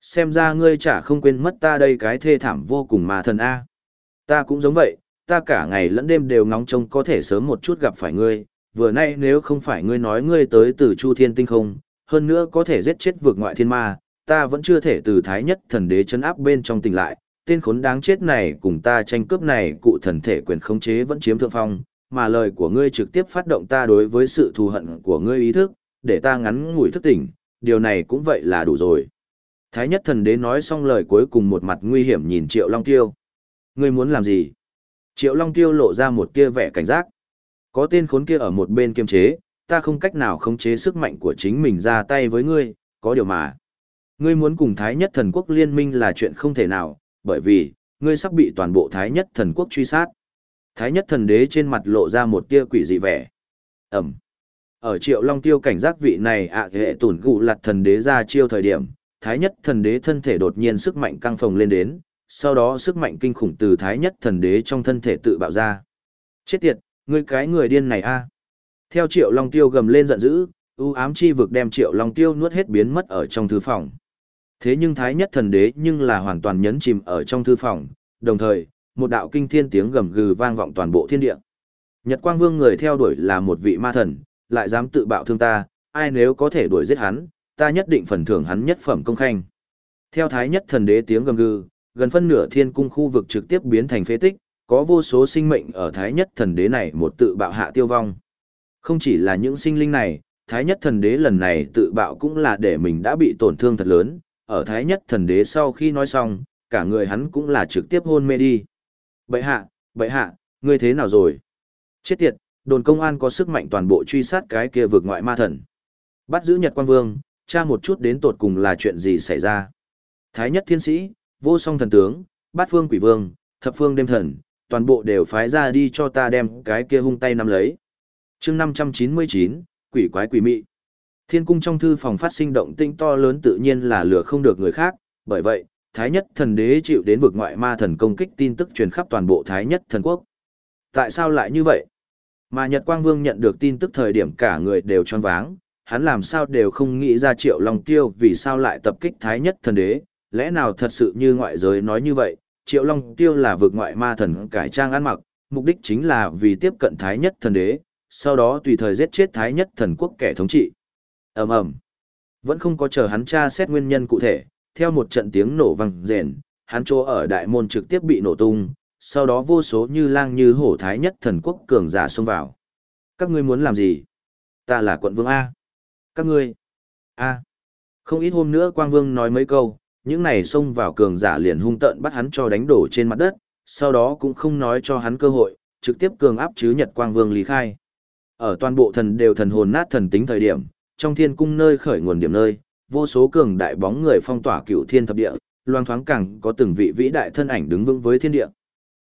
Xem ra ngươi chả không quên mất ta đây cái thê thảm vô cùng mà thần A. Ta cũng giống vậy, ta cả ngày lẫn đêm đều ngóng trông có thể sớm một chút gặp phải ngươi, vừa nay nếu không phải ngươi nói ngươi tới từ Chu Thiên Tinh không, hơn nữa có thể giết chết vượt ngoại thiên ma, ta vẫn chưa thể từ thái nhất thần đế chấn áp bên trong tỉnh lại, tên khốn đáng chết này cùng ta tranh cướp này cụ thần thể quyền khống chế vẫn chiếm thượng phong, mà lời của ngươi trực tiếp phát động ta đối với sự thù hận của ngươi ý thức, để ta ngắn ngủi thức tỉnh, điều này cũng vậy là đủ rồi. Thái nhất thần đế nói xong lời cuối cùng một mặt nguy hiểm nhìn Triệu Long Tiêu. Ngươi muốn làm gì? Triệu Long Tiêu lộ ra một tia vẻ cảnh giác. Có tên khốn kia ở một bên kiềm chế, ta không cách nào khống chế sức mạnh của chính mình ra tay với ngươi, có điều mà. Ngươi muốn cùng Thái nhất thần quốc liên minh là chuyện không thể nào, bởi vì, ngươi sắp bị toàn bộ Thái nhất thần quốc truy sát. Thái nhất thần đế trên mặt lộ ra một tia quỷ dị vẻ. Ẩm. Ở triệu long tiêu cảnh giác vị này ạ à, hệ tủn gụ lặt thần đế ra chiêu thời điểm, thái nhất thần đế thân thể đột nhiên sức mạnh căng phồng lên đến, sau đó sức mạnh kinh khủng từ thái nhất thần đế trong thân thể tự bạo ra. Chết tiệt, ngươi cái người điên này a! Theo triệu long tiêu gầm lên giận dữ, u ám chi vực đem triệu long tiêu nuốt hết biến mất ở trong thư phòng. Thế nhưng thái nhất thần đế nhưng là hoàn toàn nhấn chìm ở trong thư phòng, đồng thời, một đạo kinh thiên tiếng gầm gừ vang vọng toàn bộ thiên địa. Nhật Quang Vương người theo đuổi là một vị ma thần, lại dám tự bạo thương ta, ai nếu có thể đuổi giết hắn, ta nhất định phần thưởng hắn nhất phẩm công khanh. Theo thái nhất thần đế tiếng gầm gừ, gần phân nửa thiên cung khu vực trực tiếp biến thành phế tích, có vô số sinh mệnh ở thái nhất thần đế này một tự bạo hạ tiêu vong. Không chỉ là những sinh linh này, thái nhất thần đế lần này tự bạo cũng là để mình đã bị tổn thương thật lớn, ở thái nhất thần đế sau khi nói xong, cả người hắn cũng là trực tiếp hôn mê đi. Bậy hạ, bậy hạ, ngươi thế nào rồi? Chết tiệt, đồn công an có sức mạnh toàn bộ truy sát cái kia vượt ngoại ma thần. Bắt giữ Nhật Quan Vương, tra một chút đến tột cùng là chuyện gì xảy ra. Thái nhất thiên sĩ, vô song thần tướng, bát phương quỷ vương, thập phương đêm thần, toàn bộ đều phái ra đi cho ta đem cái kia hung tay nắm lấy. chương 599, quỷ quái quỷ mị. Thiên cung trong thư phòng phát sinh động tinh to lớn tự nhiên là lừa không được người khác, bởi vậy, Thái nhất thần đế chịu đến vực ngoại ma thần công kích tin tức truyền khắp toàn bộ Thái nhất thần quốc. Tại sao lại như vậy? Mà Nhật Quang Vương nhận được tin tức thời điểm cả người đều tròn váng, hắn làm sao đều không nghĩ ra triệu long tiêu vì sao lại tập kích Thái nhất thần đế, lẽ nào thật sự như ngoại giới nói như vậy, triệu long tiêu là vực ngoại ma thần cải trang ăn mặc, mục đích chính là vì tiếp cận Thái nhất thần đế, sau đó tùy thời giết chết Thái nhất thần quốc kẻ thống trị. ầm ầm Vẫn không có chờ hắn tra xét nguyên nhân cụ thể, theo một trận tiếng nổ vang rền, hắn chỗ ở đại môn trực tiếp bị nổ tung, sau đó vô số như lang như hổ thái nhất thần quốc cường giả xông vào. Các ngươi muốn làm gì? Ta là quận vương A. Các ngươi? A. Không ít hôm nữa quang vương nói mấy câu, những này xông vào cường giả liền hung tợn bắt hắn cho đánh đổ trên mặt đất, sau đó cũng không nói cho hắn cơ hội, trực tiếp cường áp chứ Nhật Quang Vương lý khai. Ở toàn bộ thần đều thần hồn nát thần tính thời điểm, trong thiên cung nơi khởi nguồn điểm nơi, vô số cường đại bóng người phong tỏa cựu thiên thập địa, loang thoáng càng có từng vị vĩ đại thân ảnh đứng vững với thiên địa.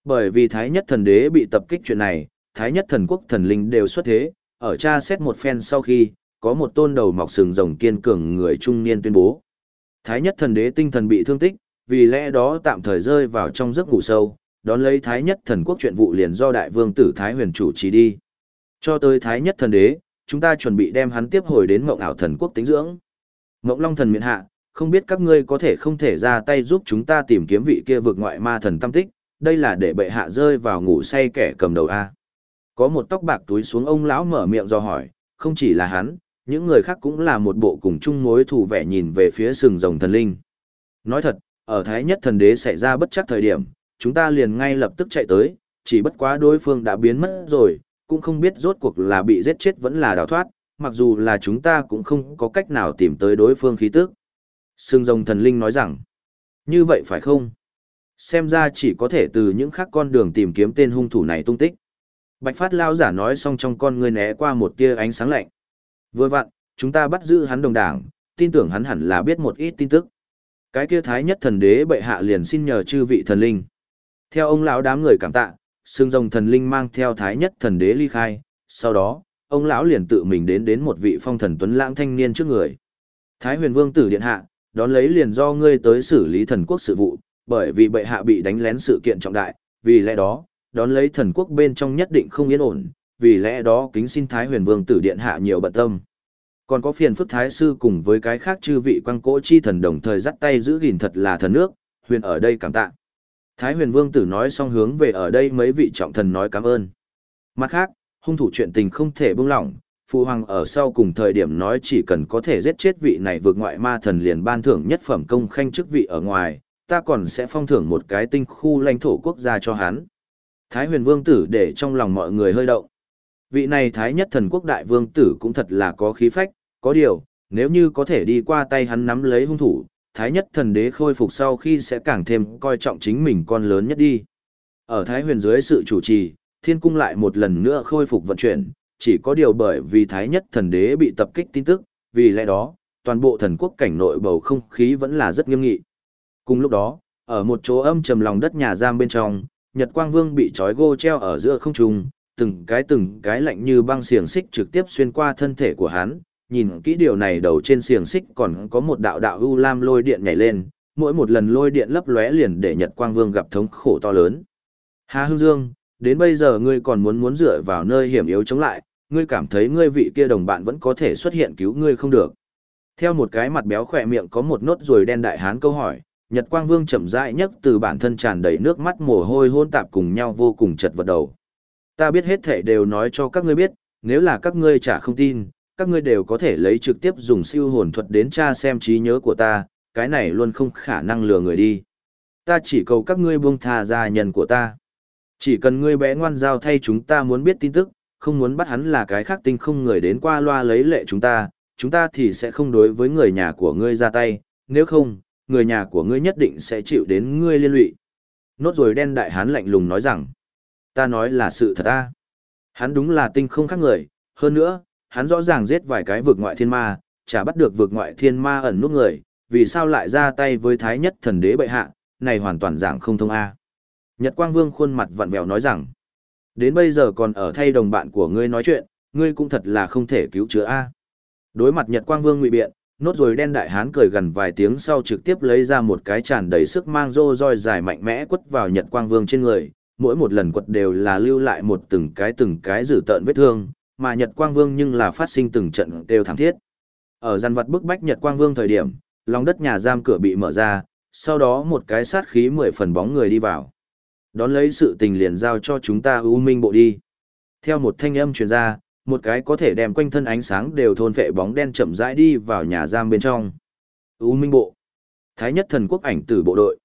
Bởi vì Thái Nhất Thần Đế bị tập kích chuyện này, Thái Nhất Thần Quốc thần linh đều xuất thế, ở tra xét một phen sau khi, có một tôn đầu mọc sừng rồng kiên cường người trung niên tuyên bố. Thái Nhất Thần Đế tinh thần bị thương tích, vì lẽ đó tạm thời rơi vào trong giấc ngủ sâu, đón lấy Thái Nhất Thần Quốc chuyện vụ liền do Đại Vương tử Thái Huyền chủ trì đi. Cho tới Thái Nhất Thần Đế, chúng ta chuẩn bị đem hắn tiếp hồi đến Ngộng ảo thần quốc tính dưỡng. Ngộng Long thần miện hạ, không biết các ngươi có thể không thể ra tay giúp chúng ta tìm kiếm vị kia vực ngoại ma thần tâm tích, đây là để bệ hạ rơi vào ngủ say kẻ cầm đầu a. Có một tóc bạc túi xuống ông lão mở miệng do hỏi, không chỉ là hắn, những người khác cũng là một bộ cùng chung mối thù vẻ nhìn về phía sừng rồng thần linh. Nói thật, ở Thái Nhất thần đế xảy ra bất chắc thời điểm, chúng ta liền ngay lập tức chạy tới, chỉ bất quá đối phương đã biến mất rồi, cũng không biết rốt cuộc là bị giết chết vẫn là đào thoát, mặc dù là chúng ta cũng không có cách nào tìm tới đối phương khí tức. Sừng rồng thần linh nói rằng, như vậy phải không? Xem ra chỉ có thể từ những khác con đường tìm kiếm tên hung thủ này tung tích. Bạch Phát Lao giả nói xong trong con ngươi né qua một tia ánh sáng lạnh. Vừa vặn, chúng ta bắt giữ hắn đồng đảng, tin tưởng hắn hẳn là biết một ít tin tức. Cái kia thái nhất thần đế bệ hạ liền xin nhờ chư vị thần linh. Theo ông lão đám người cảm tạ, xương rồng thần linh mang theo thái nhất thần đế ly khai, sau đó, ông lão liền tự mình đến đến một vị phong thần tuấn lãng thanh niên trước người. Thái huyền vương tử điện hạ, đón lấy liền do ngươi tới xử lý thần quốc sự vụ, bởi vì bệ hạ bị đánh lén sự kiện trọng đại, vì lẽ đó, đón lấy thần quốc bên trong nhất định không yên ổn, vì lẽ đó kính xin Thái huyền vương tử điện hạ nhiều bận tâm. Còn có phiền phức thái sư cùng với cái khác chư vị quang cỗ chi thần đồng thời dắt tay giữ gìn thật là thần nước, huyền ở đây cảm tạ. Thái huyền vương tử nói xong hướng về ở đây mấy vị trọng thần nói cảm ơn. Mặt khác, hung thủ chuyện tình không thể buông lỏng, phụ hoàng ở sau cùng thời điểm nói chỉ cần có thể giết chết vị này vượt ngoại ma thần liền ban thưởng nhất phẩm công khanh chức vị ở ngoài, ta còn sẽ phong thưởng một cái tinh khu lãnh thổ quốc gia cho hắn. Thái huyền vương tử để trong lòng mọi người hơi động. Vị này thái nhất thần quốc đại vương tử cũng thật là có khí phách, có điều, nếu như có thể đi qua tay hắn nắm lấy hung thủ, thái nhất thần đế khôi phục sau khi sẽ càng thêm coi trọng chính mình con lớn nhất đi. Ở thái huyền dưới sự chủ trì, thiên cung lại một lần nữa khôi phục vận chuyển, chỉ có điều bởi vì thái nhất thần đế bị tập kích tin tức, vì lẽ đó, toàn bộ thần quốc cảnh nội bầu không khí vẫn là rất nghiêm nghị. Cùng lúc đó, ở một chỗ âm trầm lòng đất nhà giam bên trong, Nhật Quang Vương bị trói gô treo ở giữa không trung, từng cái từng cái lạnh như băng xiềng xích trực tiếp xuyên qua thân thể của hắn, nhìn kỹ điều này đầu trên xiềng xích còn có một đạo đạo u lam lôi điện nhảy lên, mỗi một lần lôi điện lấp lóe liền để Nhật Quang Vương gặp thống khổ to lớn. Hà Hưng Dương, đến bây giờ ngươi còn muốn muốn dựa vào nơi hiểm yếu chống lại, ngươi cảm thấy ngươi vị kia đồng bạn vẫn có thể xuất hiện cứu ngươi không được. Theo một cái mặt béo khỏe miệng có một nốt ruồi đen đại hán câu hỏi, Nhật Quang Vương chậm rãi nhất từ bản thân tràn đầy nước mắt mồ hôi hôn tạp cùng nhau vô cùng chật vật đầu. Ta biết hết thể đều nói cho các ngươi biết, nếu là các ngươi chả không tin, các ngươi đều có thể lấy trực tiếp dùng siêu hồn thuật đến tra xem trí nhớ của ta, cái này luôn không khả năng lừa người đi. Ta chỉ cầu các ngươi buông tha gia nhân của ta. Chỉ cần ngươi bé ngoan giao thay chúng ta muốn biết tin tức, không muốn bắt hắn là cái khác tinh không người đến qua loa lấy lệ chúng ta, chúng ta thì sẽ không đối với người nhà của ngươi ra tay, nếu không, người nhà của ngươi nhất định sẽ chịu đến ngươi liên lụy. Nốt rồi đen đại hán lạnh lùng nói rằng, ta nói là sự thật ta. Hắn đúng là tinh không khác người, hơn nữa, hắn rõ ràng giết vài cái vực ngoại thiên ma, chả bắt được vực ngoại thiên ma ẩn nút người, vì sao lại ra tay với thái nhất thần đế bệ hạ, này hoàn toàn giảng không thông A. Nhật Quang Vương khuôn mặt vặn vẹo nói rằng, đến bây giờ còn ở thay đồng bạn của ngươi nói chuyện, ngươi cũng thật là không thể cứu chữa A. Đối mặt Nhật Quang Vương ngụy biện, nốt rồi đen đại hán cười gần vài tiếng sau trực tiếp lấy ra một cái tràn đầy sức mang rô roi dài mạnh mẽ quất vào Nhật Quang Vương trên người, mỗi một lần quật đều là lưu lại một từng cái từng cái dữ tợn vết thương, mà Nhật Quang Vương nhưng là phát sinh từng trận đều thảm thiết. Ở gian vật bức bách Nhật Quang Vương thời điểm, lòng đất nhà giam cửa bị mở ra, sau đó một cái sát khí mười phần bóng người đi vào. Đón lấy sự tình liền giao cho chúng ta ưu minh bộ đi. Theo một thanh âm truyền ra, một cái có thể đem quanh thân ánh sáng đều thôn vệ bóng đen chậm rãi đi vào nhà giam bên trong. U minh bộ. Thái nhất thần quốc ảnh tử bộ đội.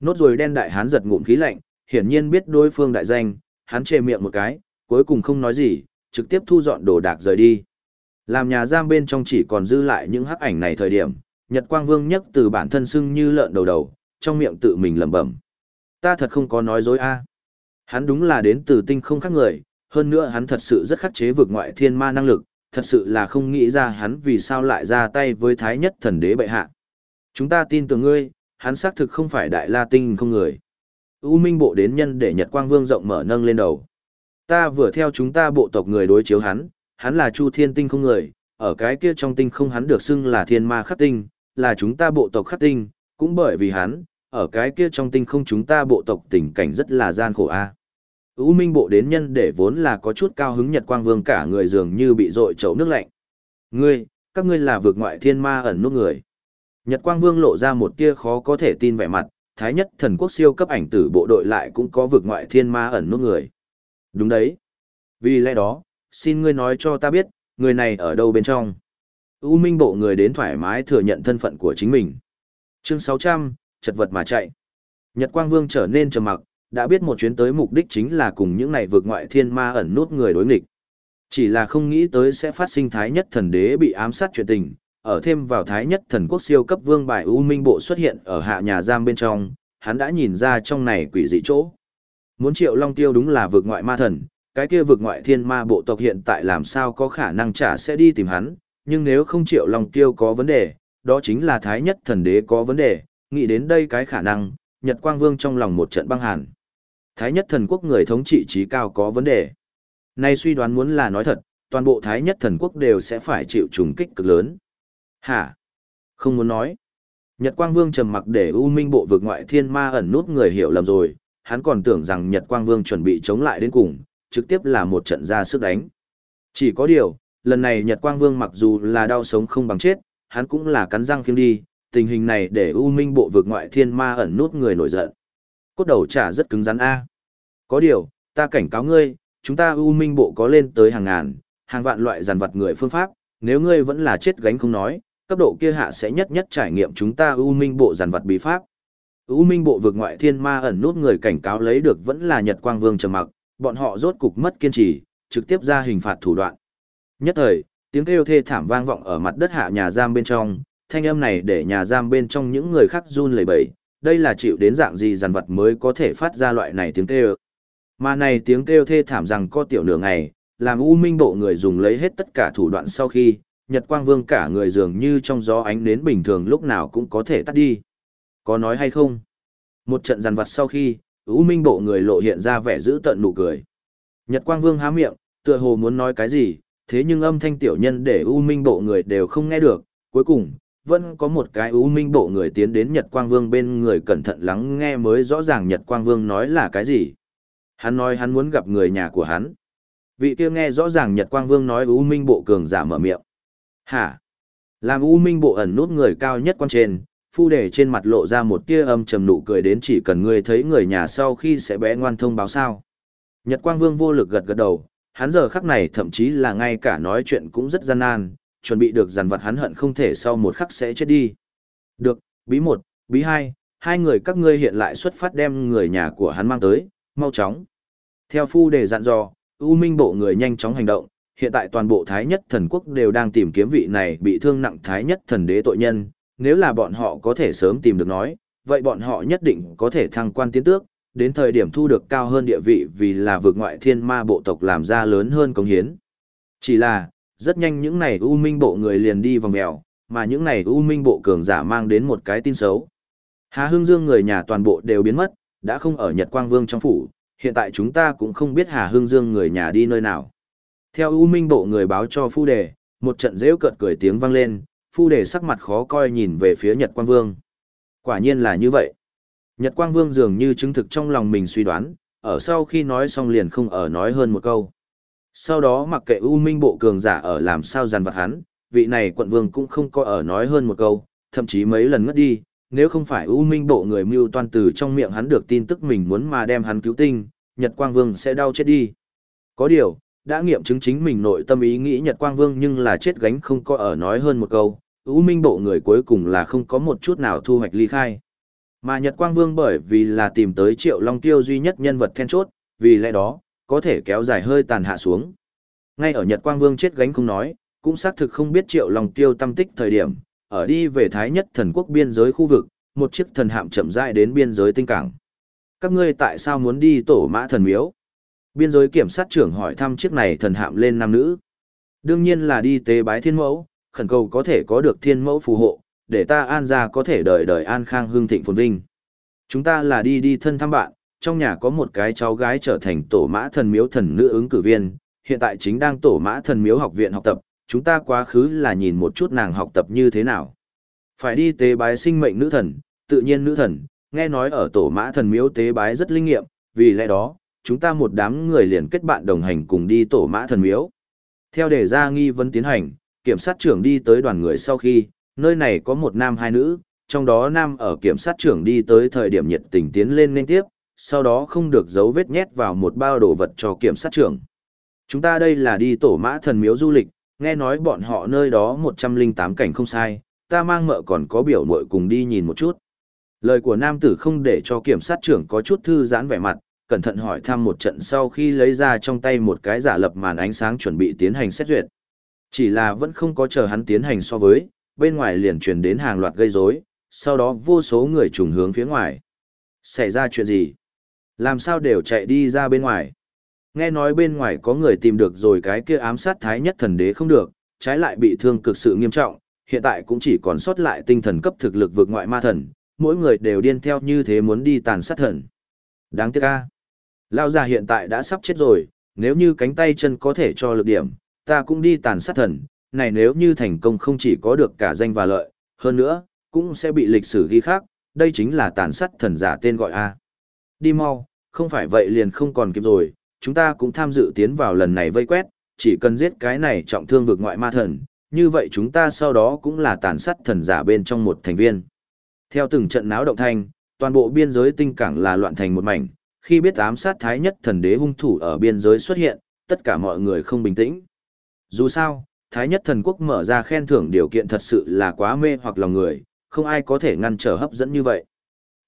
Nốt rồi đen đại hán giật ngụm khí lạnh, hiển nhiên biết đối phương đại danh, hắn chê miệng một cái, cuối cùng không nói gì, trực tiếp thu dọn đồ đạc rời đi. Làm nhà giam bên trong chỉ còn dư lại những hắc ảnh này thời điểm, Nhật Quang Vương nhấc từ bản thân sưng như lợn đầu đầu, trong miệng tự mình lẩm bẩm. Ta thật không có nói dối a. Hắn đúng là đến từ tinh không khác người, hơn nữa hắn thật sự rất khắc chế vượt ngoại thiên ma năng lực, thật sự là không nghĩ ra hắn vì sao lại ra tay với thái nhất thần đế bệ hạ. Chúng ta tin tưởng ngươi, hắn xác thực không phải đại la tinh không người. U Minh bộ đến nhân để Nhật Quang Vương rộng mở nâng lên đầu. Ta vừa theo chúng ta bộ tộc người đối chiếu hắn, hắn là Chu Thiên Tinh không người, ở cái kia trong tinh không hắn được xưng là Thiên Ma Khắc Tinh, là chúng ta bộ tộc Khắc Tinh, cũng bởi vì hắn, ở cái kia trong tinh không chúng ta bộ tộc tình cảnh rất là gian khổ a. U Minh bộ đến nhân để vốn là có chút cao hứng Nhật Quang Vương cả người dường như bị dội chậu nước lạnh. Ngươi, các ngươi là vượt ngoại thiên ma ẩn nút người. Nhật Quang Vương lộ ra một tia khó có thể tin vẻ mặt, thái nhất thần quốc siêu cấp ảnh tử bộ đội lại cũng có vượt ngoại thiên ma ẩn nút người. Đúng đấy. Vì lẽ đó, xin ngươi nói cho ta biết, người này ở đâu bên trong. U Minh bộ người đến thoải mái thừa nhận thân phận của chính mình. Chương 600, chật vật mà chạy. Nhật Quang Vương trở nên trầm mặc, đã biết một chuyến tới mục đích chính là cùng những này vượt ngoại thiên ma ẩn nút người đối nghịch. Chỉ là không nghĩ tới sẽ phát sinh thái nhất thần đế bị ám sát chuyện tình, ở thêm vào thái nhất thần quốc siêu cấp vương bài U Minh bộ xuất hiện ở hạ nhà giam bên trong, hắn đã nhìn ra trong này quỷ dị chỗ. Muốn triệu long tiêu đúng là vượt ngoại ma thần, cái kia vượt ngoại thiên ma bộ tộc hiện tại làm sao có khả năng trả sẽ đi tìm hắn, nhưng nếu không triệu long tiêu có vấn đề, đó chính là thái nhất thần đế có vấn đề, nghĩ đến đây cái khả năng, Nhật Quang Vương trong lòng một trận băng hàn. Thái nhất thần quốc người thống trị trí cao có vấn đề. Nay suy đoán muốn là nói thật, toàn bộ Thái nhất thần quốc đều sẽ phải chịu trùng kích cực lớn. Hả? Không muốn nói. Nhật Quang Vương trầm mặc để U Minh bộ vực ngoại thiên ma ẩn nút người hiểu lầm rồi, hắn còn tưởng rằng Nhật Quang Vương chuẩn bị chống lại đến cùng, trực tiếp là một trận ra sức đánh. Chỉ có điều, lần này Nhật Quang Vương mặc dù là đau sống không bằng chết, hắn cũng là cắn răng khiêng đi, tình hình này để U Minh bộ vực ngoại thiên ma ẩn nút người nổi giận. Cốt đầu trả rất cứng rắn a. Có điều, ta cảnh cáo ngươi, chúng ta U Minh bộ có lên tới hàng ngàn, hàng vạn loại giàn vật người phương pháp, nếu ngươi vẫn là chết gánh không nói, cấp độ kia hạ sẽ nhất nhất trải nghiệm chúng ta ưu Minh bộ giàn vật bí pháp. U Minh bộ vực ngoại thiên ma ẩn nút người cảnh cáo lấy được vẫn là Nhật Quang Vương trầm mặc, bọn họ rốt cục mất kiên trì, trực tiếp ra hình phạt thủ đoạn. Nhất thời, tiếng kêu thê thảm vang vọng ở mặt đất hạ nhà giam bên trong, thanh âm này để nhà giam bên trong những người khác run lẩy bẩy, đây là chịu đến dạng gì dàn vật mới có thể phát ra loại này tiếng kêu. Mà này tiếng kêu thê thảm rằng có tiểu nửa ngày, làm U Minh bộ người dùng lấy hết tất cả thủ đoạn sau khi, Nhật Quang Vương cả người dường như trong gió ánh nến bình thường lúc nào cũng có thể tắt đi. Có nói hay không? Một trận giàn vật sau khi, U Minh bộ người lộ hiện ra vẻ giữ tận nụ cười. Nhật Quang Vương há miệng, tựa hồ muốn nói cái gì, thế nhưng âm thanh tiểu nhân để U Minh bộ người đều không nghe được, cuối cùng, vẫn có một cái U Minh bộ người tiến đến Nhật Quang Vương bên người cẩn thận lắng nghe mới rõ ràng Nhật Quang Vương nói là cái gì. Hắn nói hắn muốn gặp người nhà của hắn. Vị kia nghe rõ ràng Nhật Quang Vương nói U Minh bộ cường giả mở miệng. Hả? Làm U Minh bộ ẩn nút người cao nhất quan trên, phu đề trên mặt lộ ra một tia âm trầm nụ cười đến chỉ cần ngươi thấy người nhà sau khi sẽ bé ngoan thông báo sao. Nhật Quang Vương vô lực gật gật đầu, hắn giờ khắc này thậm chí là ngay cả nói chuyện cũng rất gian nan, chuẩn bị được dàn vật hắn hận không thể sau một khắc sẽ chết đi. Được, bí một, bí hai, hai người các ngươi hiện lại xuất phát đem người nhà của hắn mang tới, mau chóng. Theo phu đề dặn dò, U Minh bộ người nhanh chóng hành động, hiện tại toàn bộ Thái Nhất Thần Quốc đều đang tìm kiếm vị này bị thương nặng Thái Nhất Thần Đế tội nhân, nếu là bọn họ có thể sớm tìm được nói, vậy bọn họ nhất định có thể thăng quan tiến tước, đến thời điểm thu được cao hơn địa vị vì là vượt ngoại thiên ma bộ tộc làm ra lớn hơn công hiến. Chỉ là, rất nhanh những này U Minh bộ người liền đi vòng mèo, mà những này U Minh bộ cường giả mang đến một cái tin xấu. Hà Hưng Dương người nhà toàn bộ đều biến mất, đã không ở Nhật Quang Vương trong phủ, hiện tại chúng ta cũng không biết Hà Hưng Dương người nhà đi nơi nào. Theo U Minh bộ người báo cho Phu Đề, một trận rêu cợt cười tiếng vang lên, Phu Đề sắc mặt khó coi nhìn về phía Nhật Quang Vương. Quả nhiên là như vậy. Nhật Quang Vương dường như chứng thực trong lòng mình suy đoán, ở sau khi nói xong liền không ở nói hơn một câu. Sau đó mặc kệ U Minh bộ cường giả ở làm sao dàn vặt hắn, vị này quận vương cũng không có ở nói hơn một câu, thậm chí mấy lần ngất đi, nếu không phải U Minh bộ người mưu toan từ trong miệng hắn được tin tức mình muốn mà đem hắn cứu tinh, Nhật Quang Vương sẽ đau chết đi. Có điều, đã nghiệm chứng chính mình nội tâm ý nghĩ Nhật Quang Vương nhưng là chết gánh không có ở nói hơn một câu, U Minh bộ người cuối cùng là không có một chút nào thu hoạch ly khai. Mà Nhật Quang Vương bởi vì là tìm tới Triệu Long Tiêu duy nhất nhân vật then chốt, vì lẽ đó, có thể kéo dài hơi tàn hạ xuống. Ngay ở Nhật Quang Vương chết gánh không nói, cũng xác thực không biết Triệu Long Tiêu tâm tích thời điểm, ở đi về Thái Nhất thần quốc biên giới khu vực, một chiếc thần hạm chậm rãi đến biên giới tinh cảng. Các ngươi tại sao muốn đi tổ mã thần miếu? Biên giới kiểm sát trưởng hỏi thăm chiếc này thần hạm lên nam nữ. Đương nhiên là đi tế bái thiên mẫu, khẩn cầu có thể có được thiên mẫu phù hộ, để ta an ra có thể đời đời an khang hương thịnh phồn vinh. Chúng ta là đi đi thân thăm bạn, trong nhà có một cái cháu gái trở thành tổ mã thần miếu thần nữ ứng cử viên, hiện tại chính đang tổ mã thần miếu học viện học tập, chúng ta quá khứ là nhìn một chút nàng học tập như thế nào. Phải đi tế bái sinh mệnh nữ thần, tự nhiên nữ thần, nghe nói ở tổ mã thần miếu tế bái rất linh nghiệm, vì lẽ đó, chúng ta một đám người liền kết bạn đồng hành cùng đi tổ mã thần miếu. Theo đề ra nghi vấn tiến hành, kiểm sát trưởng đi tới đoàn người sau khi, nơi này có một nam hai nữ, trong đó nam ở kiểm sát trưởng đi tới thời điểm nhiệt tình tiến lên nên tiếp, sau đó không được dấu vết nhét vào một bao đồ vật cho kiểm sát trưởng. Chúng ta đây là đi tổ mã thần miếu du lịch, nghe nói bọn họ nơi đó 108 cảnh không sai, ta mang mợ còn có biểu muội cùng đi nhìn một chút. Lời của nam tử không để cho kiểm sát trưởng có chút thư giãn vẻ mặt, cẩn thận hỏi thăm một trận sau khi lấy ra trong tay một cái giả lập màn ánh sáng chuẩn bị tiến hành xét duyệt. Chỉ là vẫn không có chờ hắn tiến hành so với, bên ngoài liền truyền đến hàng loạt gây rối, sau đó vô số người trùng hướng phía ngoài. Xảy ra chuyện gì? Làm sao đều chạy đi ra bên ngoài? Nghe nói bên ngoài có người tìm được rồi cái kia ám sát thái nhất thần đế không được, trái lại bị thương cực sự nghiêm trọng, hiện tại cũng chỉ còn sót lại tinh thần cấp thực lực vượt ngoại ma thần, mỗi người đều điên theo như thế muốn đi tàn sát thần. Đáng tiếc a. Lao già hiện tại đã sắp chết rồi, nếu như cánh tay chân có thể cho lực điểm, ta cũng đi tàn sát thần, này nếu như thành công không chỉ có được cả danh và lợi, hơn nữa, cũng sẽ bị lịch sử ghi khác, đây chính là tàn sát thần giả tên gọi A. Đi mau, không phải vậy liền không còn kịp rồi, chúng ta cũng tham dự tiến vào lần này vây quét, chỉ cần giết cái này trọng thương vực ngoại ma thần, như vậy chúng ta sau đó cũng là tàn sát thần giả bên trong một thành viên. Theo từng trận náo động thanh, toàn bộ biên giới tinh cảng là loạn thành một mảnh, khi biết ám sát thái nhất thần đế hung thủ ở biên giới xuất hiện, tất cả mọi người không bình tĩnh. Dù sao, thái nhất thần quốc mở ra khen thưởng điều kiện thật sự là quá mê hoặc lòng người, không ai có thể ngăn trở hấp dẫn như vậy.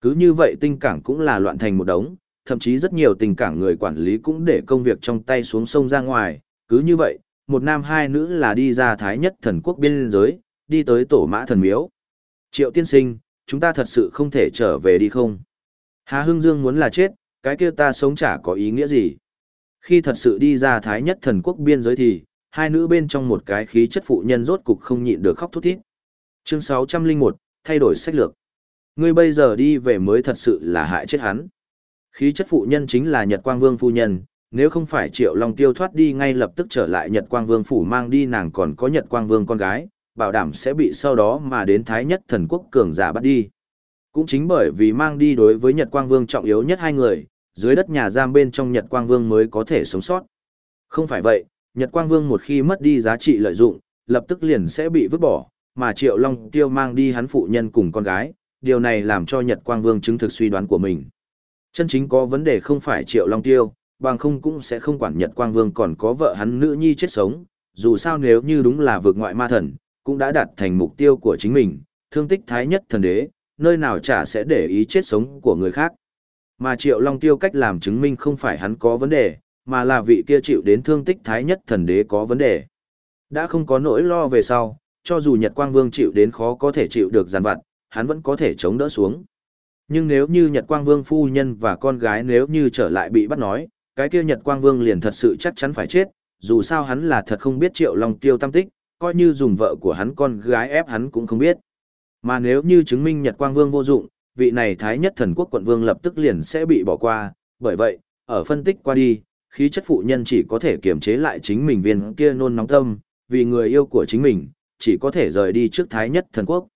Cứ như vậy tinh cảng cũng là loạn thành một đống, thậm chí rất nhiều tình cảng người quản lý cũng để công việc trong tay xuống sông ra ngoài, cứ như vậy, một nam hai nữ là đi ra thái nhất thần quốc biên giới, đi tới tổ mã thần miếu. Triệu tiên sinh, chúng ta thật sự không thể trở về đi không? Hà Hưng Dương muốn là chết, cái kia ta sống chả có ý nghĩa gì. Khi thật sự đi ra thái nhất thần quốc biên giới thì, hai nữ bên trong một cái khí chất phụ nhân rốt cục không nhịn được khóc thút thít. Chương 601, thay đổi sách lược. Ngươi bây giờ đi về mới thật sự là hại chết hắn. Khí chất phụ nhân chính là Nhật Quang Vương phu nhân, nếu không phải Triệu Long Tiêu thoát đi ngay lập tức trở lại Nhật Quang Vương phủ mang đi nàng còn có Nhật Quang Vương con gái, bảo đảm sẽ bị sau đó mà đến Thái Nhất Thần Quốc cường giả bắt đi. Cũng chính bởi vì mang đi đối với Nhật Quang Vương trọng yếu nhất hai người, dưới đất nhà giam bên trong Nhật Quang Vương mới có thể sống sót. Không phải vậy, Nhật Quang Vương một khi mất đi giá trị lợi dụng, lập tức liền sẽ bị vứt bỏ, mà Triệu Long Tiêu mang đi hắn phụ nhân cùng con gái, điều này làm cho Nhật Quang Vương chứng thực suy đoán của mình. Chân chính có vấn đề không phải Triệu Long Tiêu, bằng không cũng sẽ không quản Nhật Quang Vương còn có vợ hắn nữ nhi chết sống, dù sao nếu như đúng là vượt ngoại ma thần, cũng đã đạt thành mục tiêu của chính mình, thương tích thái nhất thần đế, nơi nào chả sẽ để ý chết sống của người khác. Mà Triệu Long Tiêu cách làm chứng minh không phải hắn có vấn đề, mà là vị kia chịu đến thương tích thái nhất thần đế có vấn đề. Đã không có nỗi lo về sau, cho dù Nhật Quang Vương chịu đến khó có thể chịu được giàn vặt, hắn vẫn có thể chống đỡ xuống. Nhưng nếu như Nhật Quang Vương phu nhân và con gái nếu như trở lại bị bắt nói, cái kia Nhật Quang Vương liền thật sự chắc chắn phải chết, dù sao hắn là thật không biết Triệu Long Tiêu tâm tích, coi như dùng vợ của hắn con gái ép hắn cũng không biết. Mà nếu như chứng minh Nhật Quang Vương vô dụng, vị này Thái Nhất Thần Quốc quận vương lập tức liền sẽ bị bỏ qua, bởi vậy, ở phân tích qua đi, khí chất phụ nhân chỉ có thể kiềm chế lại chính mình viên kia nôn nóng tâm, vì người yêu của chính mình, chỉ có thể rời đi trước Thái Nhất Thần Quốc.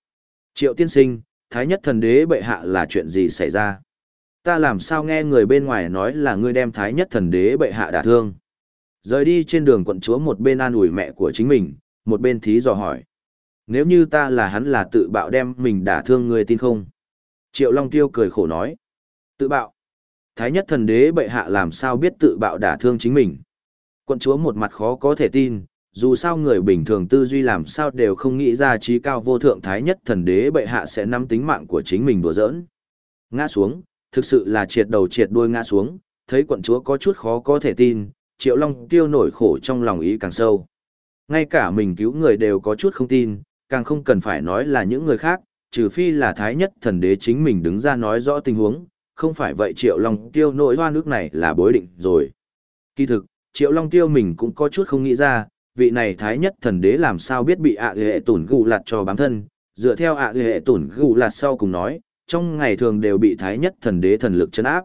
Triệu tiên sinh, Thái Nhất Thần Đế bệ hạ là chuyện gì xảy ra? Ta làm sao nghe người bên ngoài nói là ngươi đem Thái Nhất Thần Đế bệ hạ đả thương? Rời đi trên đường quận chúa một bên an ủi mẹ của chính mình, một bên thí dò hỏi. Nếu như ta là hắn là tự bạo đem mình đả thương người tin không? Triệu Long Tiêu cười khổ nói. Tự bạo. Thái nhất thần đế bệ hạ làm sao biết tự bạo đả thương chính mình. Quận chúa một mặt khó có thể tin, dù sao người bình thường tư duy làm sao đều không nghĩ ra trí cao vô thượng thái nhất thần đế bệ hạ sẽ nắm tính mạng của chính mình đùa giỡn. Ngã xuống, thực sự là triệt đầu triệt đuôi ngã xuống, thấy quận chúa có chút khó có thể tin, triệu long tiêu nổi khổ trong lòng ý càng sâu. Ngay cả mình cứu người đều có chút không tin, càng không cần phải nói là những người khác, trừ phi là thái nhất thần đế chính mình đứng ra nói rõ tình huống, không phải vậy Triệu Long Tiêu nỗi hoa nước này là bối định rồi. Kỳ thực, Triệu Long Tiêu mình cũng có chút không nghĩ ra, vị này thái nhất thần đế làm sao biết bị ạ à hệ tổn gù lạt cho bám thân, dựa theo ạ à hệ tổn gù lạt sau cùng nói, trong ngày thường đều bị thái nhất thần đế thần lực chấn áp.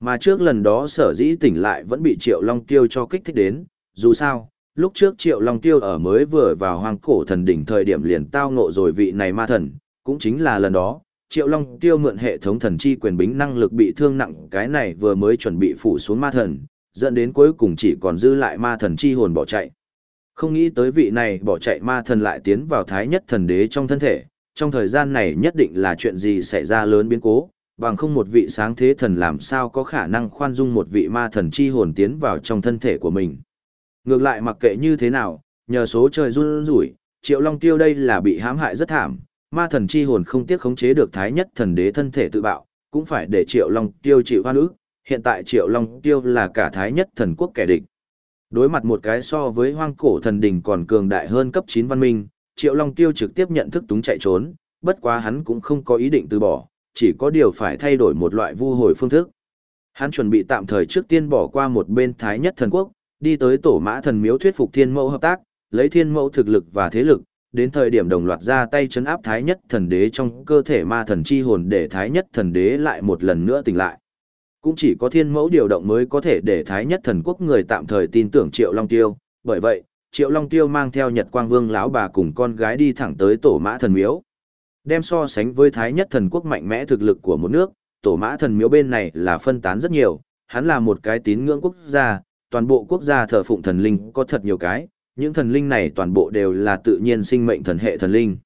Mà trước lần đó sở dĩ tỉnh lại vẫn bị Triệu Long Tiêu cho kích thích đến, dù sao, lúc trước Triệu Long Tiêu ở mới vừa vào hoang cổ thần đỉnh thời điểm liền tao ngộ rồi vị này ma thần, cũng chính là lần đó, Triệu Long Tiêu mượn hệ thống thần chi quyền bính năng lực bị thương nặng cái này vừa mới chuẩn bị phủ xuống ma thần, dẫn đến cuối cùng chỉ còn dư lại ma thần chi hồn bỏ chạy. Không nghĩ tới vị này bỏ chạy ma thần lại tiến vào thái nhất thần đế trong thân thể, trong thời gian này nhất định là chuyện gì xảy ra lớn biến cố, bằng không một vị sáng thế thần làm sao có khả năng khoan dung một vị ma thần chi hồn tiến vào trong thân thể của mình. Ngược lại mặc kệ như thế nào, nhờ số trời run rủi, Triệu Long Tiêu đây là bị hãm hại rất thảm, ma thần chi hồn không tiếc khống chế được thái nhất thần đế thân thể tự bạo, cũng phải để Triệu Long Tiêu chịu hoan ức, hiện tại Triệu Long Tiêu là cả thái nhất thần quốc kẻ địch. Đối mặt một cái so với hoang cổ thần đình còn cường đại hơn cấp 9 văn minh, Triệu Long Tiêu trực tiếp nhận thức túng chạy trốn, bất quá hắn cũng không có ý định từ bỏ, chỉ có điều phải thay đổi một loại vu hồi phương thức. Hắn chuẩn bị tạm thời trước tiên bỏ qua một bên thái nhất thần quốc, đi tới tổ mã thần miếu thuyết phục thiên mẫu hợp tác, lấy thiên mẫu thực lực và thế lực, đến thời điểm đồng loạt ra tay chấn áp thái nhất thần đế trong cơ thể ma thần chi hồn để thái nhất thần đế lại một lần nữa tỉnh lại. Cũng chỉ có thiên mẫu điều động mới có thể để thái nhất thần quốc người tạm thời tin tưởng Triệu Long Tiêu, bởi vậy, Triệu Long Tiêu mang theo Nhật Quang Vương lão bà cùng con gái đi thẳng tới tổ mã thần miếu. Đem so sánh với thái nhất thần quốc mạnh mẽ thực lực của một nước, tổ mã thần miếu bên này là phân tán rất nhiều, hắn là một cái tín ngưỡng quốc gia, toàn bộ quốc gia thờ phụng thần linh có thật nhiều cái, những thần linh này toàn bộ đều là tự nhiên sinh mệnh thần hệ thần linh.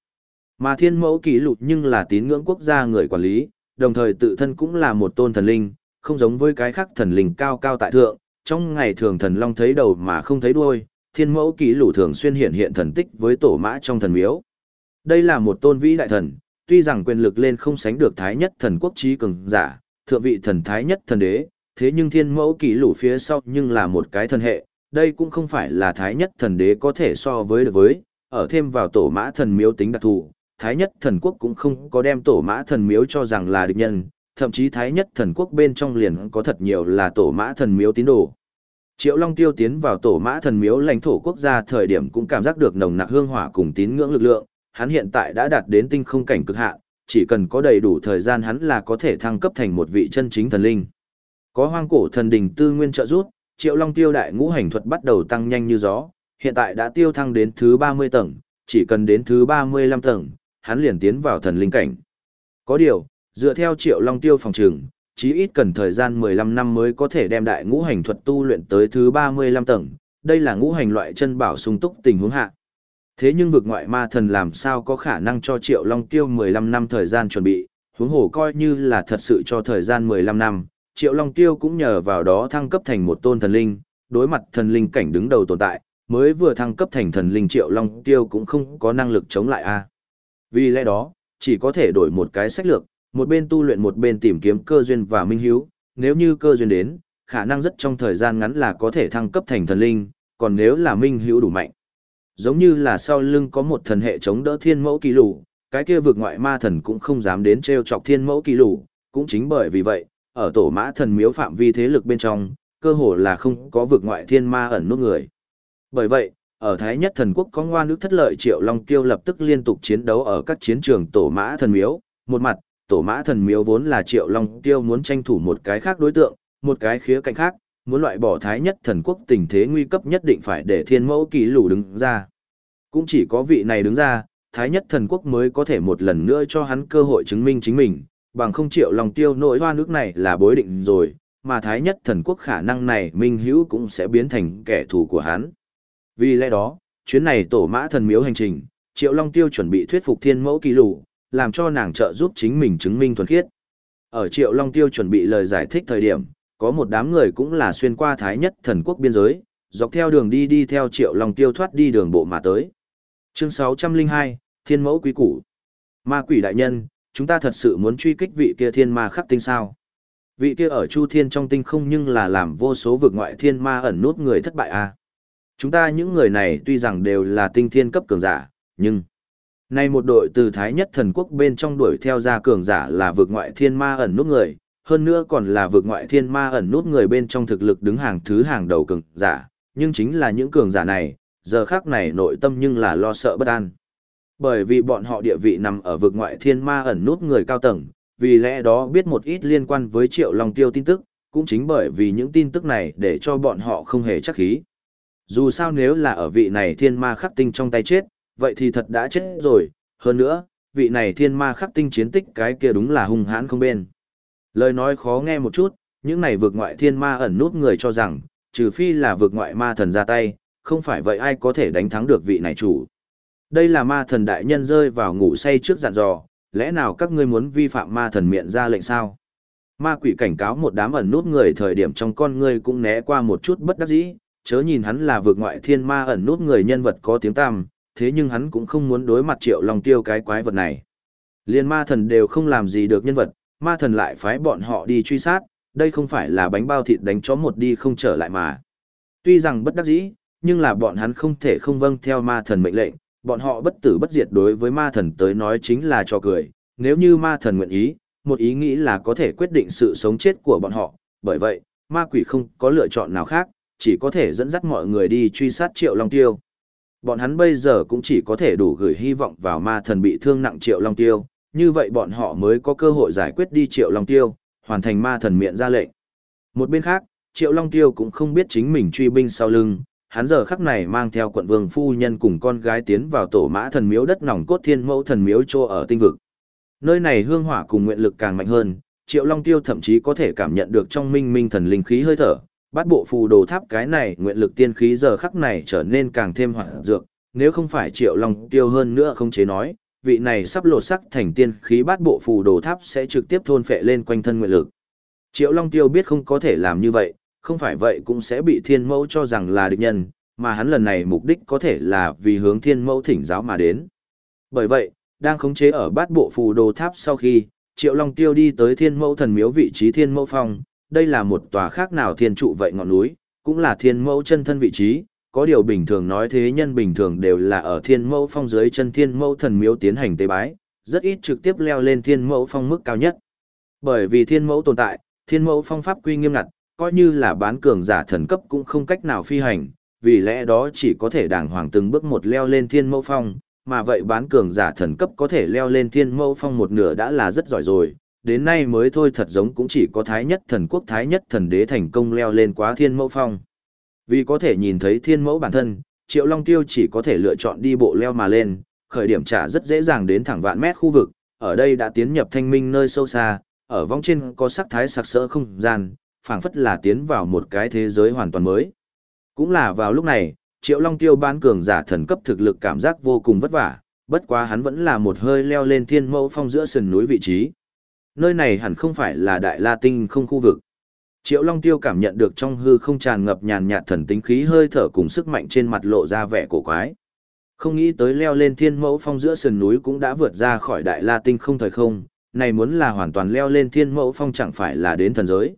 Mà thiên mẫu kỷ lục nhưng là tín ngưỡng quốc gia người quản lý, đồng thời tự thân cũng là một tôn thần linh, không giống với cái khác thần linh cao cao tại thượng, trong ngày thường thần long thấy đầu mà không thấy đuôi, thiên mẫu kỷ lục thường xuyên hiện hiện thần tích với tổ mã trong thần miếu. Đây là một tôn vĩ đại thần, tuy rằng quyền lực lên không sánh được thái nhất thần quốc trí cường giả, thượng vị thần thái nhất thần đế, thế nhưng thiên mẫu kỷ lũ phía sau nhưng là một cái thần hệ, đây cũng không phải là thái nhất thần đế có thể so với được với, ở thêm vào tổ mã thần miếu tính đặc thù, thái nhất thần quốc cũng không có đem tổ mã thần miếu cho rằng là địch nhân, thậm chí thái nhất thần quốc bên trong liền có thật nhiều là tổ mã thần miếu tín đồ. Triệu Long Tiêu tiến vào tổ mã thần miếu lãnh thổ quốc gia thời điểm cũng cảm giác được nồng nặc hương hỏa cùng tín ngưỡng lực lượng, hắn hiện tại đã đạt đến tinh không cảnh cực hạn, chỉ cần có đầy đủ thời gian hắn là có thể thăng cấp thành một vị chân chính thần linh. Có hoang cổ thần đình tư nguyên trợ rút, Triệu Long Tiêu đại ngũ hành thuật bắt đầu tăng nhanh như gió, hiện tại đã tiêu thăng đến thứ 30 tầng, chỉ cần đến thứ 35 tầng, hắn liền tiến vào thần linh cảnh. Có điều, dựa theo Triệu Long Tiêu phòng trường, chí ít cần thời gian 15 năm mới có thể đem đại ngũ hành thuật tu luyện tới thứ 35 tầng, đây là ngũ hành loại chân bảo sung túc tình huống hạ. Thế nhưng vực ngoại ma thần làm sao có khả năng cho Triệu Long Tiêu 15 năm thời gian chuẩn bị, huống hồ coi như là thật sự cho thời gian 15 năm, Triệu Long Tiêu cũng nhờ vào đó thăng cấp thành một tôn thần linh, đối mặt thần linh cảnh đứng đầu tồn tại, mới vừa thăng cấp thành thần linh Triệu Long Tiêu cũng không có năng lực chống lại a. Vì lẽ đó, chỉ có thể đổi một cái sách lược, một bên tu luyện một bên tìm kiếm cơ duyên và minh hiếu, nếu như cơ duyên đến, khả năng rất trong thời gian ngắn là có thể thăng cấp thành thần linh, còn nếu là minh hữu đủ mạnh giống như là sau lưng có một thần hệ chống đỡ thiên mẫu kỳ lù, cái kia vực ngoại ma thần cũng không dám đến treo chọc thiên mẫu kỳ lù, cũng chính bởi vì vậy, ở tổ mã thần miếu phạm vi thế lực bên trong, cơ hồ là không có vực ngoại thiên ma ẩn nút người. Bởi vậy, ở Thái Nhất Thần Quốc có ngoan nước thất lợi Triệu Long Kiêu lập tức liên tục chiến đấu ở các chiến trường tổ mã thần miếu, một mặt, tổ mã thần miếu vốn là Triệu Long Kiêu muốn tranh thủ một cái khác đối tượng, một cái khía cạnh khác, muốn loại bỏ thái nhất thần quốc tình thế nguy cấp nhất định phải để thiên mẫu kỳ lũ đứng ra. Cũng chỉ có vị này đứng ra, thái nhất thần quốc mới có thể một lần nữa cho hắn cơ hội chứng minh chính mình, bằng không triệu lòng tiêu nội hoa nước này là bối định rồi, mà thái nhất thần quốc khả năng này minh hữu cũng sẽ biến thành kẻ thù của hắn. Vì lẽ đó, chuyến này tổ mã thần miếu hành trình, triệu long tiêu chuẩn bị thuyết phục thiên mẫu kỳ lù, làm cho nàng trợ giúp chính mình chứng minh thuần khiết. Ở triệu long tiêu chuẩn bị lời giải thích thời điểm, có một đám người cũng là xuyên qua thái nhất thần quốc biên giới, dọc theo đường đi đi theo triệu long tiêu thoát đi đường bộ mà tới. Chương 602, Thiên mẫu quý củ. Ma quỷ đại nhân, chúng ta thật sự muốn truy kích vị kia thiên ma khắc tinh sao? Vị kia ở Chu Thiên trong tinh không nhưng là làm vô số vực ngoại thiên ma ẩn nút người thất bại à? Chúng ta những người này tuy rằng đều là tinh thiên cấp cường giả, nhưng... Nay một đội từ Thái Nhất thần quốc bên trong đuổi theo ra cường giả là vực ngoại thiên ma ẩn nút người, hơn nữa còn là vượt ngoại thiên ma ẩn nút người bên trong thực lực đứng hàng thứ hàng đầu cường giả, nhưng chính là những cường giả này, giờ khác này nội tâm nhưng là lo sợ bất an. Bởi vì bọn họ địa vị nằm ở vực ngoại thiên ma ẩn nút người cao tầng, vì lẽ đó biết một ít liên quan với triệu long tiêu tin tức, cũng chính bởi vì những tin tức này để cho bọn họ không hề chắc khí. Dù sao nếu là ở vị này thiên ma khắc tinh trong tay chết, vậy thì thật đã chết rồi, hơn nữa, vị này thiên ma khắc tinh chiến tích cái kia đúng là hung hãn không bên. Lời nói khó nghe một chút, những này vượt ngoại thiên ma ẩn nút người cho rằng, trừ phi là vượt ngoại ma thần ra tay, không phải vậy ai có thể đánh thắng được vị này chủ. Đây là ma thần đại nhân rơi vào ngủ say trước dặn dò, lẽ nào các ngươi muốn vi phạm ma thần miệng ra lệnh sao? Ma quỷ cảnh cáo một đám ẩn nút người thời điểm trong con ngươi cũng né qua một chút bất đắc dĩ, chớ nhìn hắn là vượt ngoại thiên ma ẩn nút người nhân vật có tiếng tăm, thế nhưng hắn cũng không muốn đối mặt triệu lòng tiêu cái quái vật này. Liên ma thần đều không làm gì được nhân vật, ma thần lại phái bọn họ đi truy sát, đây không phải là bánh bao thịt đánh chó một đi không trở lại mà. Tuy rằng bất đắc dĩ, nhưng là bọn hắn không thể không vâng theo ma thần mệnh lệnh, bọn họ bất tử bất diệt đối với ma thần tới nói chính là cho cười, nếu như ma thần nguyện ý, một ý nghĩ là có thể quyết định sự sống chết của bọn họ, bởi vậy, ma quỷ không có lựa chọn nào khác, chỉ có thể dẫn dắt mọi người đi truy sát triệu long tiêu. Bọn hắn bây giờ cũng chỉ có thể đủ gửi hy vọng vào ma thần bị thương nặng triệu long tiêu, như vậy bọn họ mới có cơ hội giải quyết đi Triệu Long Tiêu, hoàn thành ma thần miệng ra lệnh. Một bên khác, Triệu Long Tiêu cũng không biết chính mình truy binh sau lưng, hắn giờ khắc này mang theo quận vương phu nhân cùng con gái tiến vào tổ mã thần miếu đất nòng cốt thiên mẫu thần miếu chỗ ở tinh vực. Nơi này hương hỏa cùng nguyện lực càng mạnh hơn, Triệu Long Tiêu thậm chí có thể cảm nhận được trong minh minh thần linh khí hơi thở, bát bộ phù đồ tháp cái này nguyện lực tiên khí giờ khắc này trở nên càng thêm hoạt dược, nếu không phải triệu long tiêu hơn nữa không chế nói, vị này sắp lột sắc thành tiên khí bát bộ phù đồ tháp sẽ trực tiếp thôn phệ lên quanh thân nguyện lực. Triệu long tiêu biết không có thể làm như vậy, không phải vậy cũng sẽ bị thiên mẫu cho rằng là địch nhân, mà hắn lần này mục đích có thể là vì hướng thiên mẫu thỉnh giáo mà đến. Bởi vậy, đang khống chế ở bát bộ phù đồ tháp sau khi, Triệu Long Tiêu đi tới thiên mẫu thần miếu vị trí thiên mẫu phong, đây là một tòa khác nào thiên trụ vậy ngọn núi, cũng là thiên mẫu chân thân vị trí, có điều bình thường nói thế nhân bình thường đều là ở thiên mẫu phong dưới chân thiên mẫu thần miếu tiến hành tế bái, rất ít trực tiếp leo lên thiên mẫu phong mức cao nhất. Bởi vì thiên mẫu tồn tại, thiên mẫu phong pháp quy nghiêm ngặt, coi như là bán cường giả thần cấp cũng không cách nào phi hành, vì lẽ đó chỉ có thể đàng hoàng từng bước một leo lên thiên mẫu phong, mà vậy bán cường giả thần cấp có thể leo lên thiên mẫu phong một nửa đã là rất giỏi rồi, đến nay mới thôi thật giống cũng chỉ có thái nhất thần quốc thái nhất thần đế thành công leo lên quá thiên mẫu phong. Vì có thể nhìn thấy thiên mẫu bản thân, Triệu Long Tiêu chỉ có thể lựa chọn đi bộ leo mà lên, khởi điểm trả rất dễ dàng đến thẳng vạn mét khu vực, ở đây đã tiến nhập thanh minh nơi sâu xa, ở vong trên có sắc thái sặc sỡ không gian, phảng phất là tiến vào một cái thế giới hoàn toàn mới. Cũng là vào lúc này, Triệu Long Tiêu bán cường giả thần cấp thực lực cảm giác vô cùng vất vả, bất quá hắn vẫn là một hơi leo lên thiên mẫu phong giữa sườn núi vị trí. Nơi này hẳn không phải là Đại La Tinh không khu vực. Triệu Long Tiêu cảm nhận được trong hư không tràn ngập nhàn nhạt thần tính khí hơi thở cùng sức mạnh trên mặt lộ ra vẻ cổ quái. Không nghĩ tới leo lên thiên mẫu phong giữa sườn núi cũng đã vượt ra khỏi Đại La Tinh không thời không, này muốn là hoàn toàn leo lên thiên mẫu phong chẳng phải là đến thần giới.